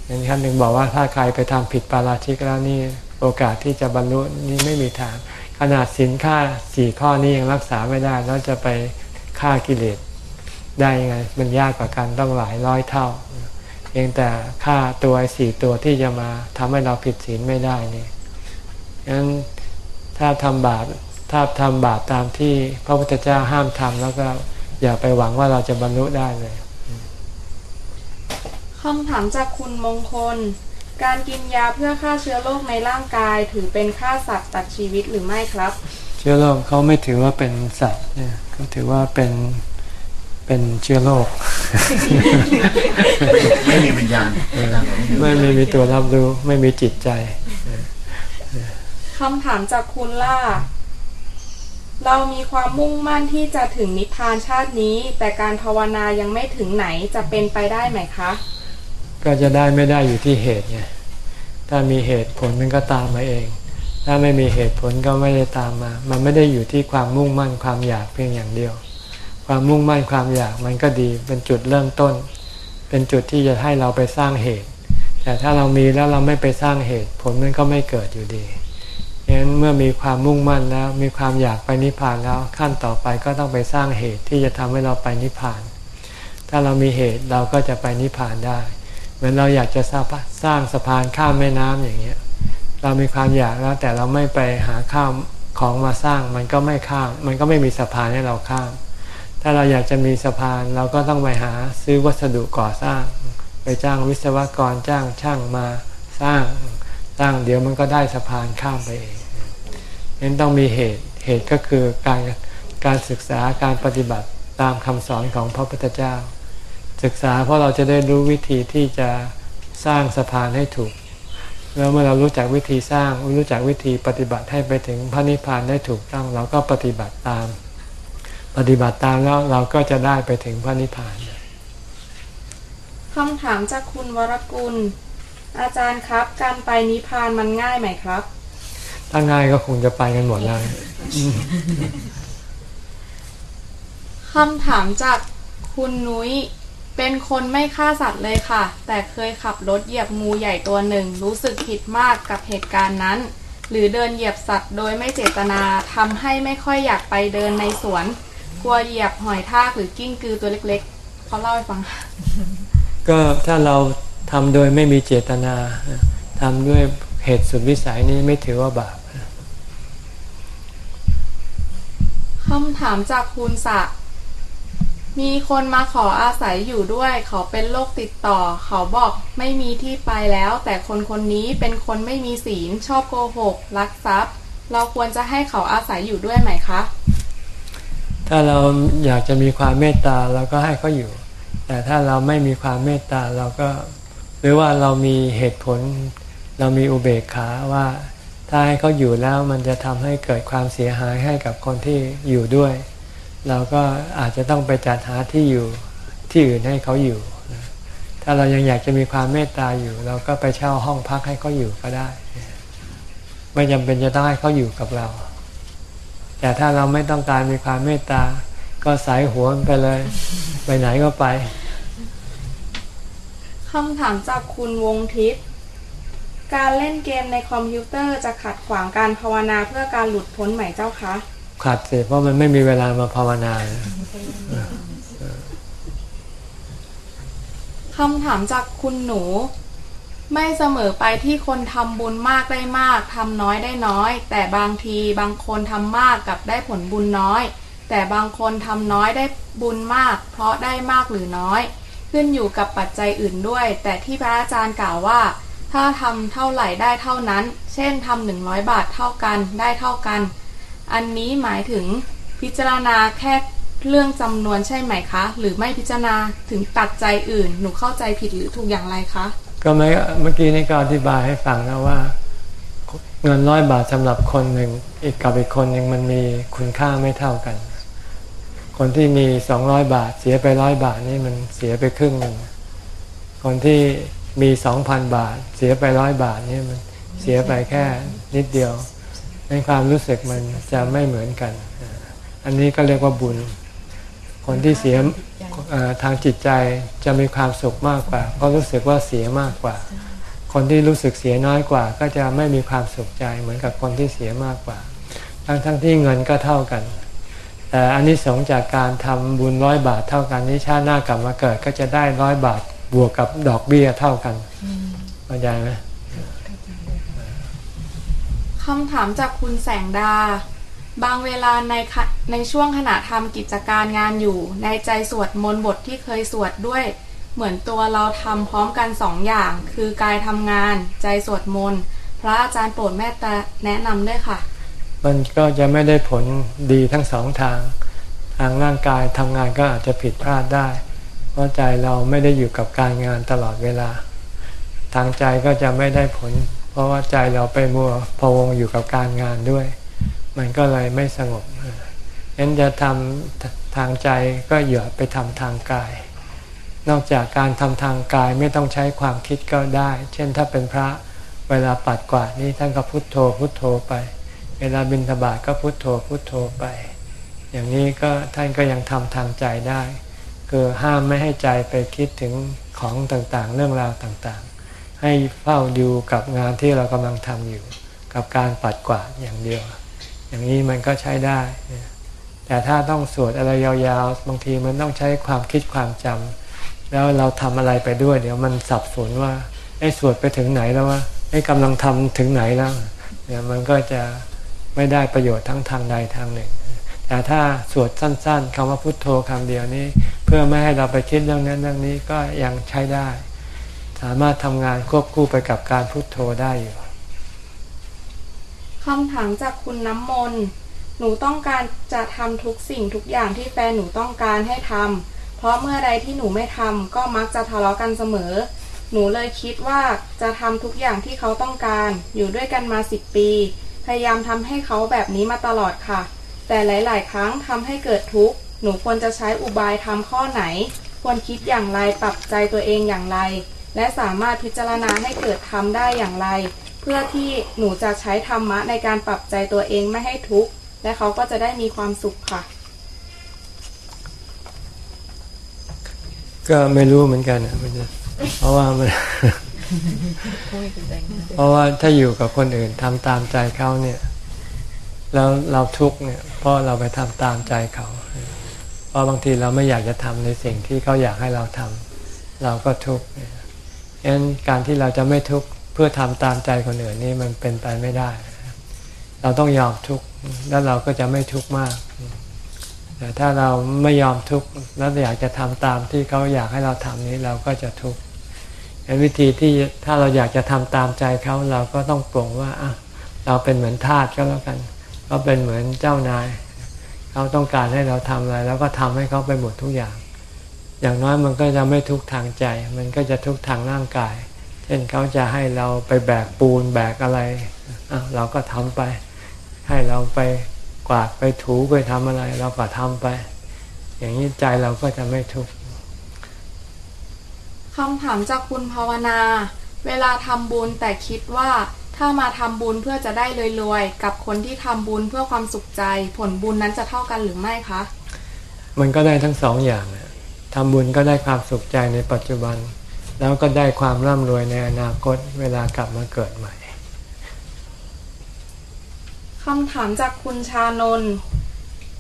[SPEAKER 1] อย่างท่านหนึ่งบอกว่าถ้าใครไปทำผิดปาราชิกแล้วนี่โอกาสที่จะบรรลุนี่ไม่มีทาง ขนาดสินค่าสี่ข้อนี้ยังรักษาไม่ได้แล้วจะไปฆ่ากิเลสได้ยังไง มันยากกว่ากันต้องหลายร้อยเท่าเพียงแต่ค่าตัวสี่ตัวที่จะมาทำให้เราผิดศีลไม่ได้นี่งั้นถ้าทำบาปถ้าทำบาปตามที่พระพุทธเจ้าห้ามทำแล้วก็อย่าไปหวังว่าเราจะบรรลุได้เลย
[SPEAKER 5] คำถามจากคุณมงคล การกินยาเพื่อฆ่าเชื้อโรคในร่างกายถือเป็นฆ่าสัตว์ตัดชีวิตหรือไม่ครับ
[SPEAKER 1] เชื้อโรคเขาไม่ถือว่าเป็นสัตว์เนี่ยเขาถือว่าเป็นเป็นเชื้อโรค
[SPEAKER 6] ไม่มีวิญญาณ
[SPEAKER 1] ไม่ไม่มีตัวรับรู้ไม่มีจิตใจ
[SPEAKER 5] คำถามจากคุณล่า เรามีความมุ่งมั่นที่จะถึงนิพพานชาตินี้ แต่การภาวนายังไม่ถึงไหนจะเป็นไปได้ไหมคะ
[SPEAKER 1] ก็จะได้ไม่ได้อยู่ที่เหตุไงถ้ามีเหตุผลมันก็ตามมาเอง ถ้าไม่มีเหตุผลก็ไม่ได้ตามมา มันไม่ได้อยู่ที่ความมุ่งมั่นความอยากเพียงอย่างเดียว ความมุ่งมั่นความอยากมันก็ดีเป็นจุดเริ่มต้น เป็นจุดที่จะให้เราไปสร้างเหตุ แต่ถ้าเรามีแล้วเราไม่ไปสร้างเหตุ ผลมันก็ไม่เกิดอยู่ดีฉะนั้นเมื่อมีความมุ่งมั่นแล้วมีความอยากไปนิพพานแล้วขั้นต่อไปก็ต้องไปสร้างเหตุที่จะทำให้เราไปนิพพาน ถ้าเรามีเหตุเราก็จะไปนิพพานได้ มือนเราอยากจะสร้างสร้างสะพานข้ามแม่น้ำอย่างเงี้ย เรามีความอยากแล้วแต่เราไม่ไปหาข้ามของมาสร้างมันก็ไม่ข้าม มันก็ไม่มีสะพานให้เราข้าม ถ้าเราอยากจะมีสะพานเราก็ต้องไปหาซื้อวัสดุก่อสร้าง ไปจ้างวิศวกรจ้างช่างมาสร้างสร้างเดี๋ยวมันก็ได้สะพานข้ามไปเองนั้นต้องมีเหตุเหตุก็คือการการศึกษาการปฏิบัติตามคำสอนของพระพุทธเจ้า ศึกษาเพราะเราจะได้รู้วิธีที่จะสร้างสะพานให้ถูก แล้วเมื่อเรารู้จักวิธีสร้างรู้จักวิธีปฏิบัติให้ไปถึงพระนิพพานได้ถูกต้องเราก็ปฏิบัติตาม ปฏิบัติตามแล้วเราก็จะได้ไปถึงพระนิพพาน
[SPEAKER 5] คำถามจากคุณวรกุล อาจารย์ครับ การไปนิพพานมันง่ายไหมครับ
[SPEAKER 1] ถ้าง่ายก็คงจะไปกันหมดแล้ว
[SPEAKER 5] คำถามจากคุณนุ้ย เป็นคนไม่ฆ่าสัตว์เลยค่ะ แต่เคยขับรถเหยียบงูใหญ่ตัวหนึ่ง รู้สึกผิดมากกับเหตุการณ์นั้น หรือเดินเหยียบสัตว์โดยไม่เจตนาทำให้ไม่ค่อยอยากไปเดินในสวน กลัวเหยียบหอยทากหรือกิ้งกือตัวเล็กๆเขาเล่าให้ฟัง
[SPEAKER 1] ก็ถ้าเราทำโดยไม่มีเจตนาทำด้วยเหตุสุดวิสัยนี้ไม่ถือว่าบาป
[SPEAKER 5] คำถามจากคุณสะ มีคนมาขออาศัยอยู่ด้วย เขาเป็นโรคติดต่อ เขาบอกไม่มีที่ไปแล้ว แต่คนคนนี้เป็นคนไม่มีศีลชอบโกหกลักทรัพย์ เราควรจะให้เขาอาศัยอยู่ด้วยไหมคะ
[SPEAKER 1] ถ้าเราอยากจะมีความเมตตาเราก็ให้เขาอยู่ แต่ถ้าเราไม่มีความเมตตาเราก็ หรือว่าเรามีเหตุผล เรามีอุเบกขาว่าถ้าให้เขาอยู่แล้วมันจะทำให้เกิดความเสียหายให้กับคนที่อยู่ด้วย เราก็อาจจะต้องไปจัดหาที่อยู่ที่อื่นให้เขาอยู่ ถ้าเรายังอยากจะมีความเมตตาอยู่ เราก็ไปเช่าห้องพักให้เขาอยู่ก็ได้ ไม่จำเป็นจะต้องให้เขาอยู่กับเรา แต่ถ้าเราไม่ต้องการมีความเมตตา ก็สายหัวไปเลย ไปไหนก็ไป
[SPEAKER 5] คำถามจากคุณวงทิพย์การเล่นเกมในคอมพิวเตอร์จะขัดขวางการภาวนาเพื่อการหลุดพ้นไหมเจ้าคะ
[SPEAKER 1] ขัดเสียเพราะมันไม่มีเวลามาภาวนา
[SPEAKER 5] คำถามจากคุณหนู ไม่เสมอไปที่คนทำบุญมากได้มากทำน้อยได้น้อย แต่บางทีบางคนทำมากกับได้ผลบุญน้อย แต่บางคนทำน้อยได้บุญมาก เพราะได้มากหรือน้อย ขึ้นอยู่กับปัจจัยอื่นด้วย แต่ที่พระอาจารย์กล่าวว่า ถ้าทำเท่าไหร่ได้เท่านั้น เช่นทำหนึ่งร้อยบาทเท่ากันได้เท่ากัน อันนี้หมายถึงพิจารณาแค่เรื่องจำนวนใช่ไหมคะ หรือไม่พิจารณาถึงปัจจัยอื่น หนูเข้าใจผิดหรือถูกอย่างไรคะ
[SPEAKER 1] ก็ไม่เมื่อกี้นี่ก็อธิบายให้ฟังแล้วว่า เงินร้อยบาทสำหรับคนหนึ่งอีกกับอีกคนหนึ่งมันมีคุณค่าไม่เท่ากัน คนที่มีสองร้อยบาทเสียไปร้อยบาทนี่มันเสียไปครึ่งหนึ่งคนที่มีสองพันบาท เสียไปร้อยบาทนี่มันเสียไปแค่นิดเดียว ในความรู้สึกมันจะไม่เหมือนกัน อันนี้ก็เรียกว่าบุญ คนที่เสียทางจิตใจจะมีความสุขมากกว่า เพราะรู้สึกว่าเสียมากกว่า คนที่รู้สึกเสียน้อยกว่า ก็จะไม่มีความสุขใจเหมือนกับคนที่เสียมากกว่า ทั้งทั้งที่เงินก็เท่ากัน แต่อันนี้สงจากการทำบุญร้อยบาทเท่ากันนี้ชาติหน้ากลับมาเกิด ก็จะได้ร้อยบาทบวกกับดอกเบี้ยเท่ากันเข้าใจไหม
[SPEAKER 5] คำถามจากคุณแสงดา บางเวลาในในช่วงขณะทำกิจการงานอยู่ ในใจสวดมนต์บทที่เคยสวดด้วย เหมือนตัวเราทำพร้อมกันสองอย่าง คือกายทำงาน ใจสวดมนต์พระอาจารย์โปรดแม่ตาแนะนำด้วยค่ะ
[SPEAKER 1] มันก็จะไม่ได้ผลดีทั้งสองทาง ทางร่างกายทำงานก็อาจจะผิดพลาดได้ เพราะใจเราไม่ได้อยู่กับการงานตลอดเวลา ทางใจก็จะไม่ได้ผล เพราะว่าใจเราไปมัวพะวงอยู่กับการงานด้วย มันก็เลยไม่สงบเอ็นจะทำทางใจก็อย่าไปทำทางกาย นอกจากการทำทางกายไม่ต้องใช้ความคิดก็ได้ เช่นถ้าเป็นพระเวลาปัดกวาดนี่ท่านก็พุโทโธพุโทโธไป เวลาบิณฑบาตก็พุโทโธพุโทโธไป อย่างนี้ก็ท่านก็ยังทำทางใจได้ คือห้ามไม่ให้ใจไปคิดถึงของต่างๆ เรื่องราวต่างๆ ให้เฝ้าดูกับงานที่เรากำลังทำอยู่ กับการปัดกวาดอย่างเดียว อย่างนี้มันก็ใช้ได้ แต่ถ้าต้องสวดอะไรยาวๆ บางทีมันต้องใช้ความคิดความจำแล้วเราทำอะไรไปด้วย เดี๋ยวมันสับสนว่าไอ้สวดไปถึงไหนแล้วว่าไอ้กำลังทำถึงไหนแล้วเนี่ยมันก็จะไม่ได้ประโยชน์ทั้งทางใดทางหนึ่ง แต่ถ้าสวดสั้น ๆคำว่าพุทโธคำเดียวนี้ เพื่อไม่ให้เราไปคิดเรื่องนั้นเรื่องนี้ก็ยังใช้ได้ามารถทำงานควบคู่ไปกับการพุทโธได้อยู่
[SPEAKER 5] คำถามจากคุณน้ำมนต์หนูต้องการจะทำทุกสิ่งทุกอย่างที่แฟนหนูต้องการให้ทำเพราะเมื่อใดที่หนูไม่ทำก็มักจะทะเลาะกันเสมอ หนูเลยคิดว่าจะทำทุกอย่างที่เขาต้องการ อยู่ด้วยกันมาสิบปี พยายามทำให้เขาแบบนี้มาตลอดค่ะ แต่หลาย ๆ ครั้งทำให้เกิดทุกข์ หนูควรจะใช้อุบายทำข้อไหน ควรคิดอย่างไรปรับใจตัวเองอย่างไร และสามารถพิจารณาให้เกิดทำได้อย่างไร เพื่อที่หนูจะใช้ธรรมะในการปรับใจตัวเองไม่ให้ทุกข์และเขาก็จะได้มีความสุขค่ะ
[SPEAKER 1] ก็ไม่รู้เหมือนกันนะเพราะว่ามันเพราะว่าถ้าอยู่กับคนอื่นทำตามใจเขาเนี่ย แล้วเราทุกข์เนี่ยเพราะเราไปทำตามใจเขาเพราะบางทีเราไม่อยากจะทำในสิ่งที่เขาอยากให้เราทำเราก็ทุกข์เนี่ย ฉะนั้นการที่เราจะไม่ทุกข์เพื่อทำตามใจคนอื่นนี่มันเป็นไปไม่ได้ เราต้องยอมทุกข์แล้วเราก็จะไม่ทุกข์มาก แต่ถ้าเราไม่ยอมทุกข์แล้วอยากจะทำตามที่เขาอยากให้เราทำนี้เราก็จะทุกข์เป็นวิธีที่ถ้าเราอยากจะทำตามใจเขาเราก็ต้องปรงว่าอะเราเป็นเหมือนทาสก็แล้วกันเขาเป็นเหมือนเจ้านาย เขาต้องการให้เราทำอะไร แล้วก็ทำให้เขาไปหมดทุกอย่าง ออย่างน้อยมันก็จะไม่ทุกข์ทางใจ มันก็จะทุกข์ทางร่างกาย เช่นเขาจะให้เราไปแบกปูนแบกอะไรอะเราก็ทำไป ให้เราไปกวาดไปถูไปทำอะไร เราก็ทำไป อย่างนี้ใจเราก็จะไม่ทุกข์
[SPEAKER 5] คำถามจากคุณภาวนา เวลาทำบุญแต่คิดว่าถ้ามาทำบุญเพื่อจะได้รวยๆกับคนที่ทำบุญเพื่อความสุขใจ ผลบุญนั้นจะเท่ากันหรือไม่คะ
[SPEAKER 1] มันก็ได้ทั้งสองอย่างน่ะ ทำบุญก็ได้ความสุขใจในปัจจุบัน แล้วก็ได้ความร่ำรวยในอนาคตเวลากลับมาเกิดใหม่
[SPEAKER 5] คำถามจากคุณชานนท์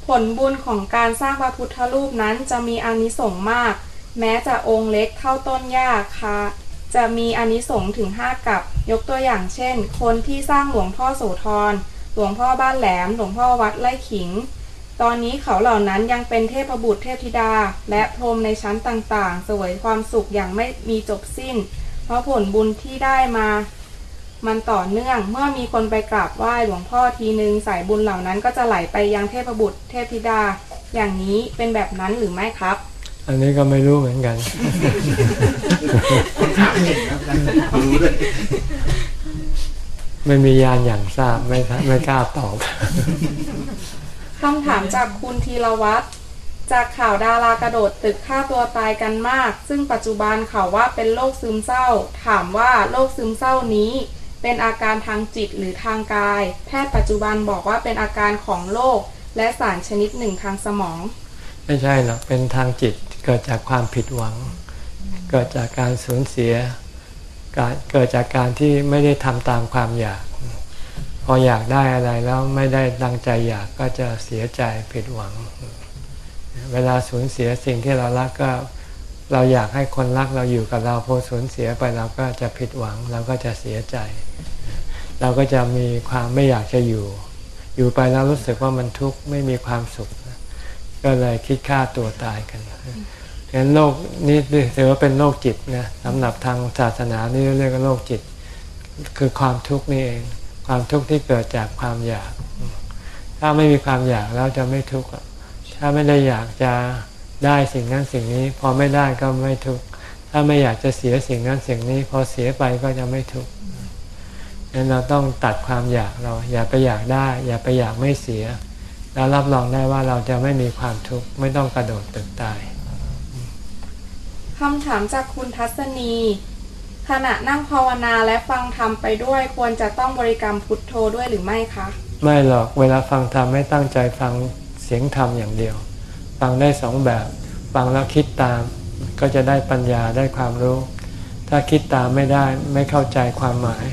[SPEAKER 5] ผลบุญของการสร้างพระพุทธรูปนั้นจะมีอานิสงส์มาก แม้จะองค์เล็กเท่าต้นหญ้าค่ะจะมีอานิสงส์ถึงห้ากับ ยกตัวอย่างเช่น คนที่สร้างหลวงพ่อโสธรหลวงพ่อบ้านแหลม หลวงพ่อวัดไร่ขิง ตอนนี้เขาเหล่านั้นยังเป็นเทพบุตรเทพธิดา และพรหมในชั้นต่างๆ สวยความสุขอย่างไม่มีจบสิ้น เพราะผลบุญที่ได้มา มันต่อเนื่อง เมื่อมีคนไปกราบไหว้หลวงพ่อทีนึงสายบุญเหล่านั้นก็จะไหลไปยังเทพบุตรเทพธิดา อย่างนี้เป็นแบบนั้นหรือไม่ครับ
[SPEAKER 1] อันนี้ก็ไม่รู้เหมือนกัน
[SPEAKER 6] คนถามเก่งครับอาจารย์รู้เลย
[SPEAKER 1] ไม่มียานอย่างทราบไม่ไม่กล้าตอบ
[SPEAKER 5] คำถามจากคุณธีรวัตรจากข่าวดารากระโดดตึกฆ่าตัวตายกันมาก ซึ่งปัจจุบันเขาว่าเป็นโรคซึมเศร้า ถามว่าโรคซึมเศร้านี้ เป็นอาการทางจิตหรือทางกาย แพทย์ปัจจุบันบอกว่าเป็นอาการของโรคและสารชนิดหนึ่งทางสมอง
[SPEAKER 1] ไม่ใช่หรอกเป็นทางจิตเกิดจากความผิดหวัง เกิดจากการสูญเสียเกิดจากการที่ไม่ได้ทำตามความอยาก พออยากได้อะไรแล้วไม่ได้ดังใจอยากก็จะเสียใจผิดหวัง เวลาสูญเสียสิ่งที่เรารักก็เราอยากให้คนรักเราอยู่กับเราพอสูญเสียไปเราก็จะผิดหวัง เราก็จะเสียใจ เราก็จะมีความไม่อยากจะอยู่ อยู่ไปแล้วรู้สึกว่ามันทุกข์ไม่มีความสุข ก็เลยคิดฆ่าตัวตายกันฉะนั้นโรคนี้ถือว่าเป็นโรคจิตนะสำหรับทางศาสนานี่เรียกว่าโรคจิต คือความทุกข์นี่เอง ความทุกข์ที่เกิดจากความอยาก ถ้าไม่มีความอยากแล้วจะไม่ทุกข์ถ้าไม่ได้อยากจะได้สิ่งนั้นสิ่งนี้พอไม่ได้ก็ไม่ทุกข์ถ้าไม่อยากจะเสียสิ่งนั้นสิ่งนี้ พอเสียไปก็จะไม่ทุกข์ฉะนั้นเราต้องตัดความอยากเรา อย่าไปอยากได้ อย่าไปอยากไม่เสีย แล้วรับรองได้ว่าเราจะไม่มีความทุกข์ไม่ต้องกระโดดตึกตาย
[SPEAKER 5] คำถามจากคุณทัศนี ขณะนั่งภาวนาและฟังธรรมไปด้วย ควรจะต้องบริกรรมพุทโธด้วยหรือไม่คะ
[SPEAKER 1] ไม่หรอกเวลาฟังธรรมไม่ตั้งใจฟังเสียงธรรมอย่างเดียว ฟังได้สองแบบ ฟังแล้วคิดตาม ก็จะได้ปัญญาได้ความรู้ ถ้าคิดตามไม่ได้ไม่เข้าใจความหมาย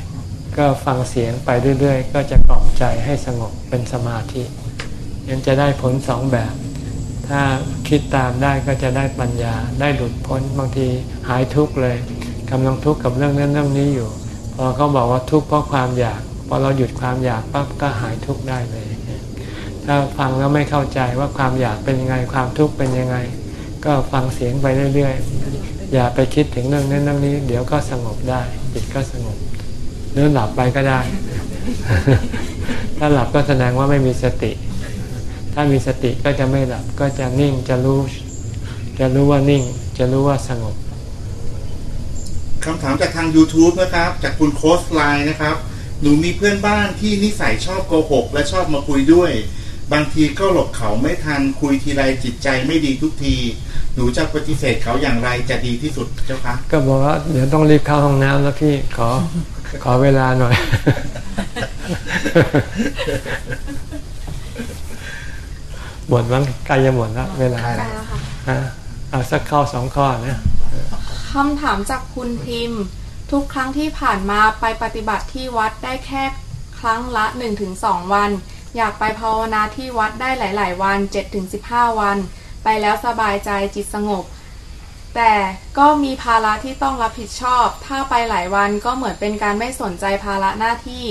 [SPEAKER 1] ก็ฟังเสียงไปเรื่อยๆ ก็จะกล่อมใจให้สงบเป็นสมาธิยังจะได้ผลสองแบบ ถ้าคิดตามได้ก็จะได้ปัญญาได้หลุดพ้นบางทีหายทุกข์เลย กำลังทุกข์กับเรื่องนั้นเรื่องนี้อยู่ พอเขาบอกว่าทุกข์เพราะความอยากพอเราหยุดความอยากปั๊บก็หายทุกข์ได้เลย ถ้าฟังแล้วไม่เข้าใจว่าความอยากเป็นยังไงความทุกข์เป็นยังไง ก็ฟังเสียงไปเรื่อยๆ อย่าไปคิดถึงเรื่องนั้นเรื่องนี้ เดี๋ยวก็สงบได้จิตก็สงบหรือหลับไปก็ได้ ถ้าหลับก็แสดงว่าไม่มีสติ ถ้ามีสติก็จะไม่หลับก็จะนิ่งจะรู้ จะรู้ว่านิ่ง จะรู้ว่าสงบ
[SPEAKER 6] คำถามจากทาง YouTube นะครับ จากคุณโคสไลน์นะครับ หนูมีเพื่อนบ้านที่นิสัยชอบโกหก และชอบมาคุยด้วย บางทีก็หลบเขาไม่ทันคุยทีไรจิตใจไม่ดีทุกที หนูจะปฏิเสธเขาอย่างไรจะดีที่สุดเจ้าคะ
[SPEAKER 1] ก็บอกว่าเดี๋ยวต้องรีบเข้าห้องน้ำแล้วพี่ขอขอเวลาหน่อย หมดมั้งใกล้จะหมดแล้วเวลา
[SPEAKER 6] ใช่
[SPEAKER 5] ได้แล้วค่ะ
[SPEAKER 1] ฮะเอาสักข้อสองข้อนะ
[SPEAKER 5] คำถามจากคุณพิมพ์ ทุกครั้งที่ผ่านมาไปปฏิบัติที่วัดได้แค่ครั้งละ 1-2 วัน อยากไปภาวนาที่วัดได้หลาย ๆ วัน 7-15 วัน ไปแล้วสบายใจจิตสงบ แต่ก็มีภาระที่ต้องรับผิดชอบ ถ้าไปหลายวันก็เหมือนเป็นการไม่สนใจภาระหน้าที่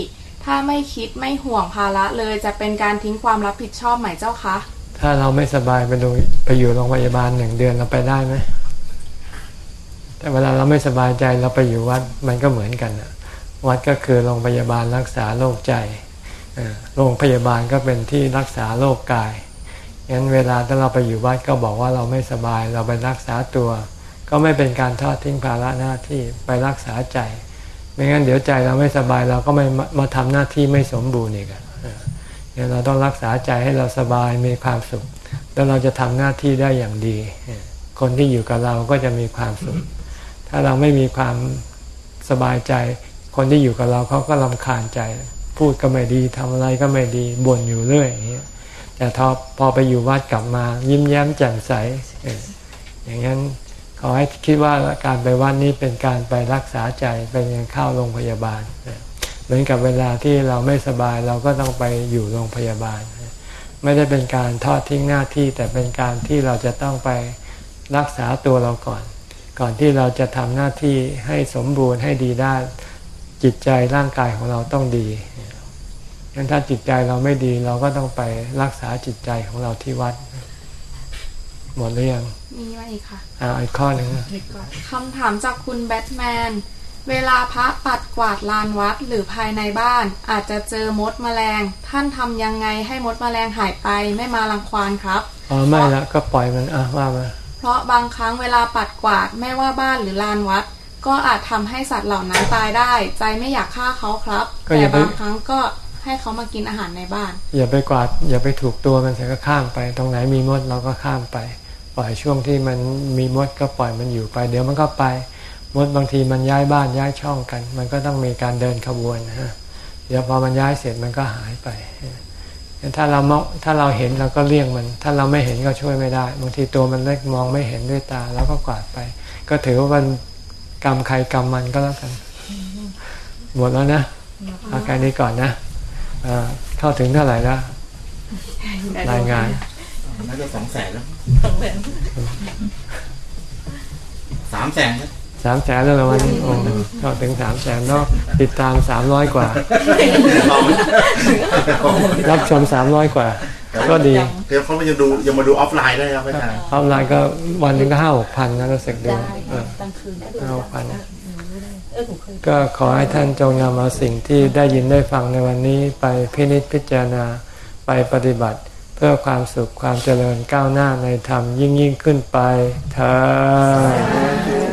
[SPEAKER 5] ถ้าไม่คิดไม่ห่วงภาระเลยจะเป็นการทิ้งความรับผิดชอบไหมเจ้าคะ
[SPEAKER 1] ถ้าเราไม่สบายไปดูไปอยู่โรงพยาบาลหนึ่งเดือนเราไปได้ไหม แต่เวลาเราไม่สบายใจเราไปอยู่วัดมันก็เหมือนกันนะวัดก็คือโรงพยาบาลรักษาโรคใจโรงพยาบาลก็เป็นที่รักษาโรคกายงั้นเวลาถ้าเราไปอยู่วัดก็บอกว่าเราไม่สบายเราไปรักษาตัว ก็ไม่เป็นการทอดทิ้งภาระหน้าที่ไปรักษาใจ ไม่งั้นเดี๋ยวใจเราไม่สบายเราก็ไม่มามาทำหน้าที่ไม่สมบูรณ์อีกเอองั้นเราต้องรักษาใจให้เราสบายมีความสุข แล้วเราจะทำหน้าที่ได้อย่างดี คนที่อยู่กับเราก็จะมีความสุข ถ้าเราไม่มีความสบายใจ คนที่อยู่กับเราเขาก็ลำคาญใจ พูดก็ไม่ดีทำอะไรก็ไม่ดีบ่นอยู่เรื่อยอย่างเงี้ยแต่พอพอไปอยู่วัดกลับมา ยิ้มแย้มแจ่มใสอย่างนั้นขอให้คิดว่าการไปวัดนี้เป็นการไปรักษาใจเป็นการเข้าโรงพยาบาล เหมือนกับเวลาที่เราไม่สบายเราก็ต้องไปอยู่โรงพยาบาล ไม่ได้เป็นการทอดทิ้งหน้าที่แต่เป็นการที่เราจะต้องไปรักษาตัวเราก่อน ก่อนที่เราจะทำหน้าที่ให้สมบูรณ์ให้ดีได้ จิตใจร่างกายของเราต้องดีงั้นถ้าจิตใจเราไม่ดีเราก็ต้องไปรักษาจิตใจของเราที่วัด หมดหรือยัง
[SPEAKER 5] มีมาอีกค่ะ
[SPEAKER 1] อ่าอีกข้อหนึ่ง
[SPEAKER 5] คำถามจากคุณแบทแมน เวลาพระปัดกวาดลานวัดหรือภายในบ้าน อาจจะเจอมดแมลง ท่านทำยังไงให้มดแมลงหายไปไม่มารังควานครับ
[SPEAKER 1] อ๋อไม่ละก็ปล่อยมันอะว่ามา
[SPEAKER 5] เพราะบางครั้งเวลาปัดกวาดไม่ว่าบ้านหรือลานวัด ก็อาจทำให้สัตว์เหล่านั้นตายได้ ใจไม่อยากฆ่าเขาครับ แต่บางครั้งก็ให้เขามากินอาหารในบ้าน
[SPEAKER 1] อย่าไปกวาด อย่าไปถูกตัวมันเสียก็ข้ามไป ตรงไหนมีมดเราก็ข้ามไป ปล่อยช่วงที่มันมีมดก็ปล่อยมันอยู่ไป เดี๋ยวมันก็ไปมดบางทีมันย้ายบ้านย้ายช่องกัน มันก็ต้องมีการเดินขบวนนะฮะเดี๋ยวพอมันย้ายเสร็จมันก็หายไปงั้น ถ้าเรามองถ้าเราเห็นเราก็เลี่ยงมัน ถ้าเราไม่เห็นก็ช่วยไม่ได้ บางทีตัวมันเล็กมองไม่เห็นด้วยตาแล้วก็กวาดไป ก็ถือว่ามันกรรมใครกรรมมันก็แล้วกันหมดแล้วนะเอาแค่นี้ก่อนนะอ่าเข้าถึงเท่าไหร่แล้วรายงาน
[SPEAKER 6] น่าจะสองแสนแล้ว
[SPEAKER 2] ต้องเป็น
[SPEAKER 6] สามแสนครับ
[SPEAKER 1] สามแสนแล้วเหรอวันนี้โอ้เข้าถึงสามแสนแล้วติดตามสามร้อยกว่า รับชมสามร้อยกว่า ก็ดี
[SPEAKER 6] เดี๋ยวเขามายังดูยังมาดูออฟไลน์ได้ครับอาจารย์
[SPEAKER 1] ออนไลน์ก็วันหนึ่งก็ห้าหกพันนะรู้สึกดู
[SPEAKER 2] ได้
[SPEAKER 1] เออก
[SPEAKER 2] ลางคืนก็ดู
[SPEAKER 1] ห้าหกพัน
[SPEAKER 2] เออผมเคย
[SPEAKER 1] ก็ขอให้ท่านจงนำเอาสิ่งที่ได้ยินได้ฟังในวันนี้ไปพินิจพิจารณาไปปฏิบัติ เพื่อความสุขความเจริญก้าวหน้าในธรรมยิ่งยิ่งขึ้นไปเธอ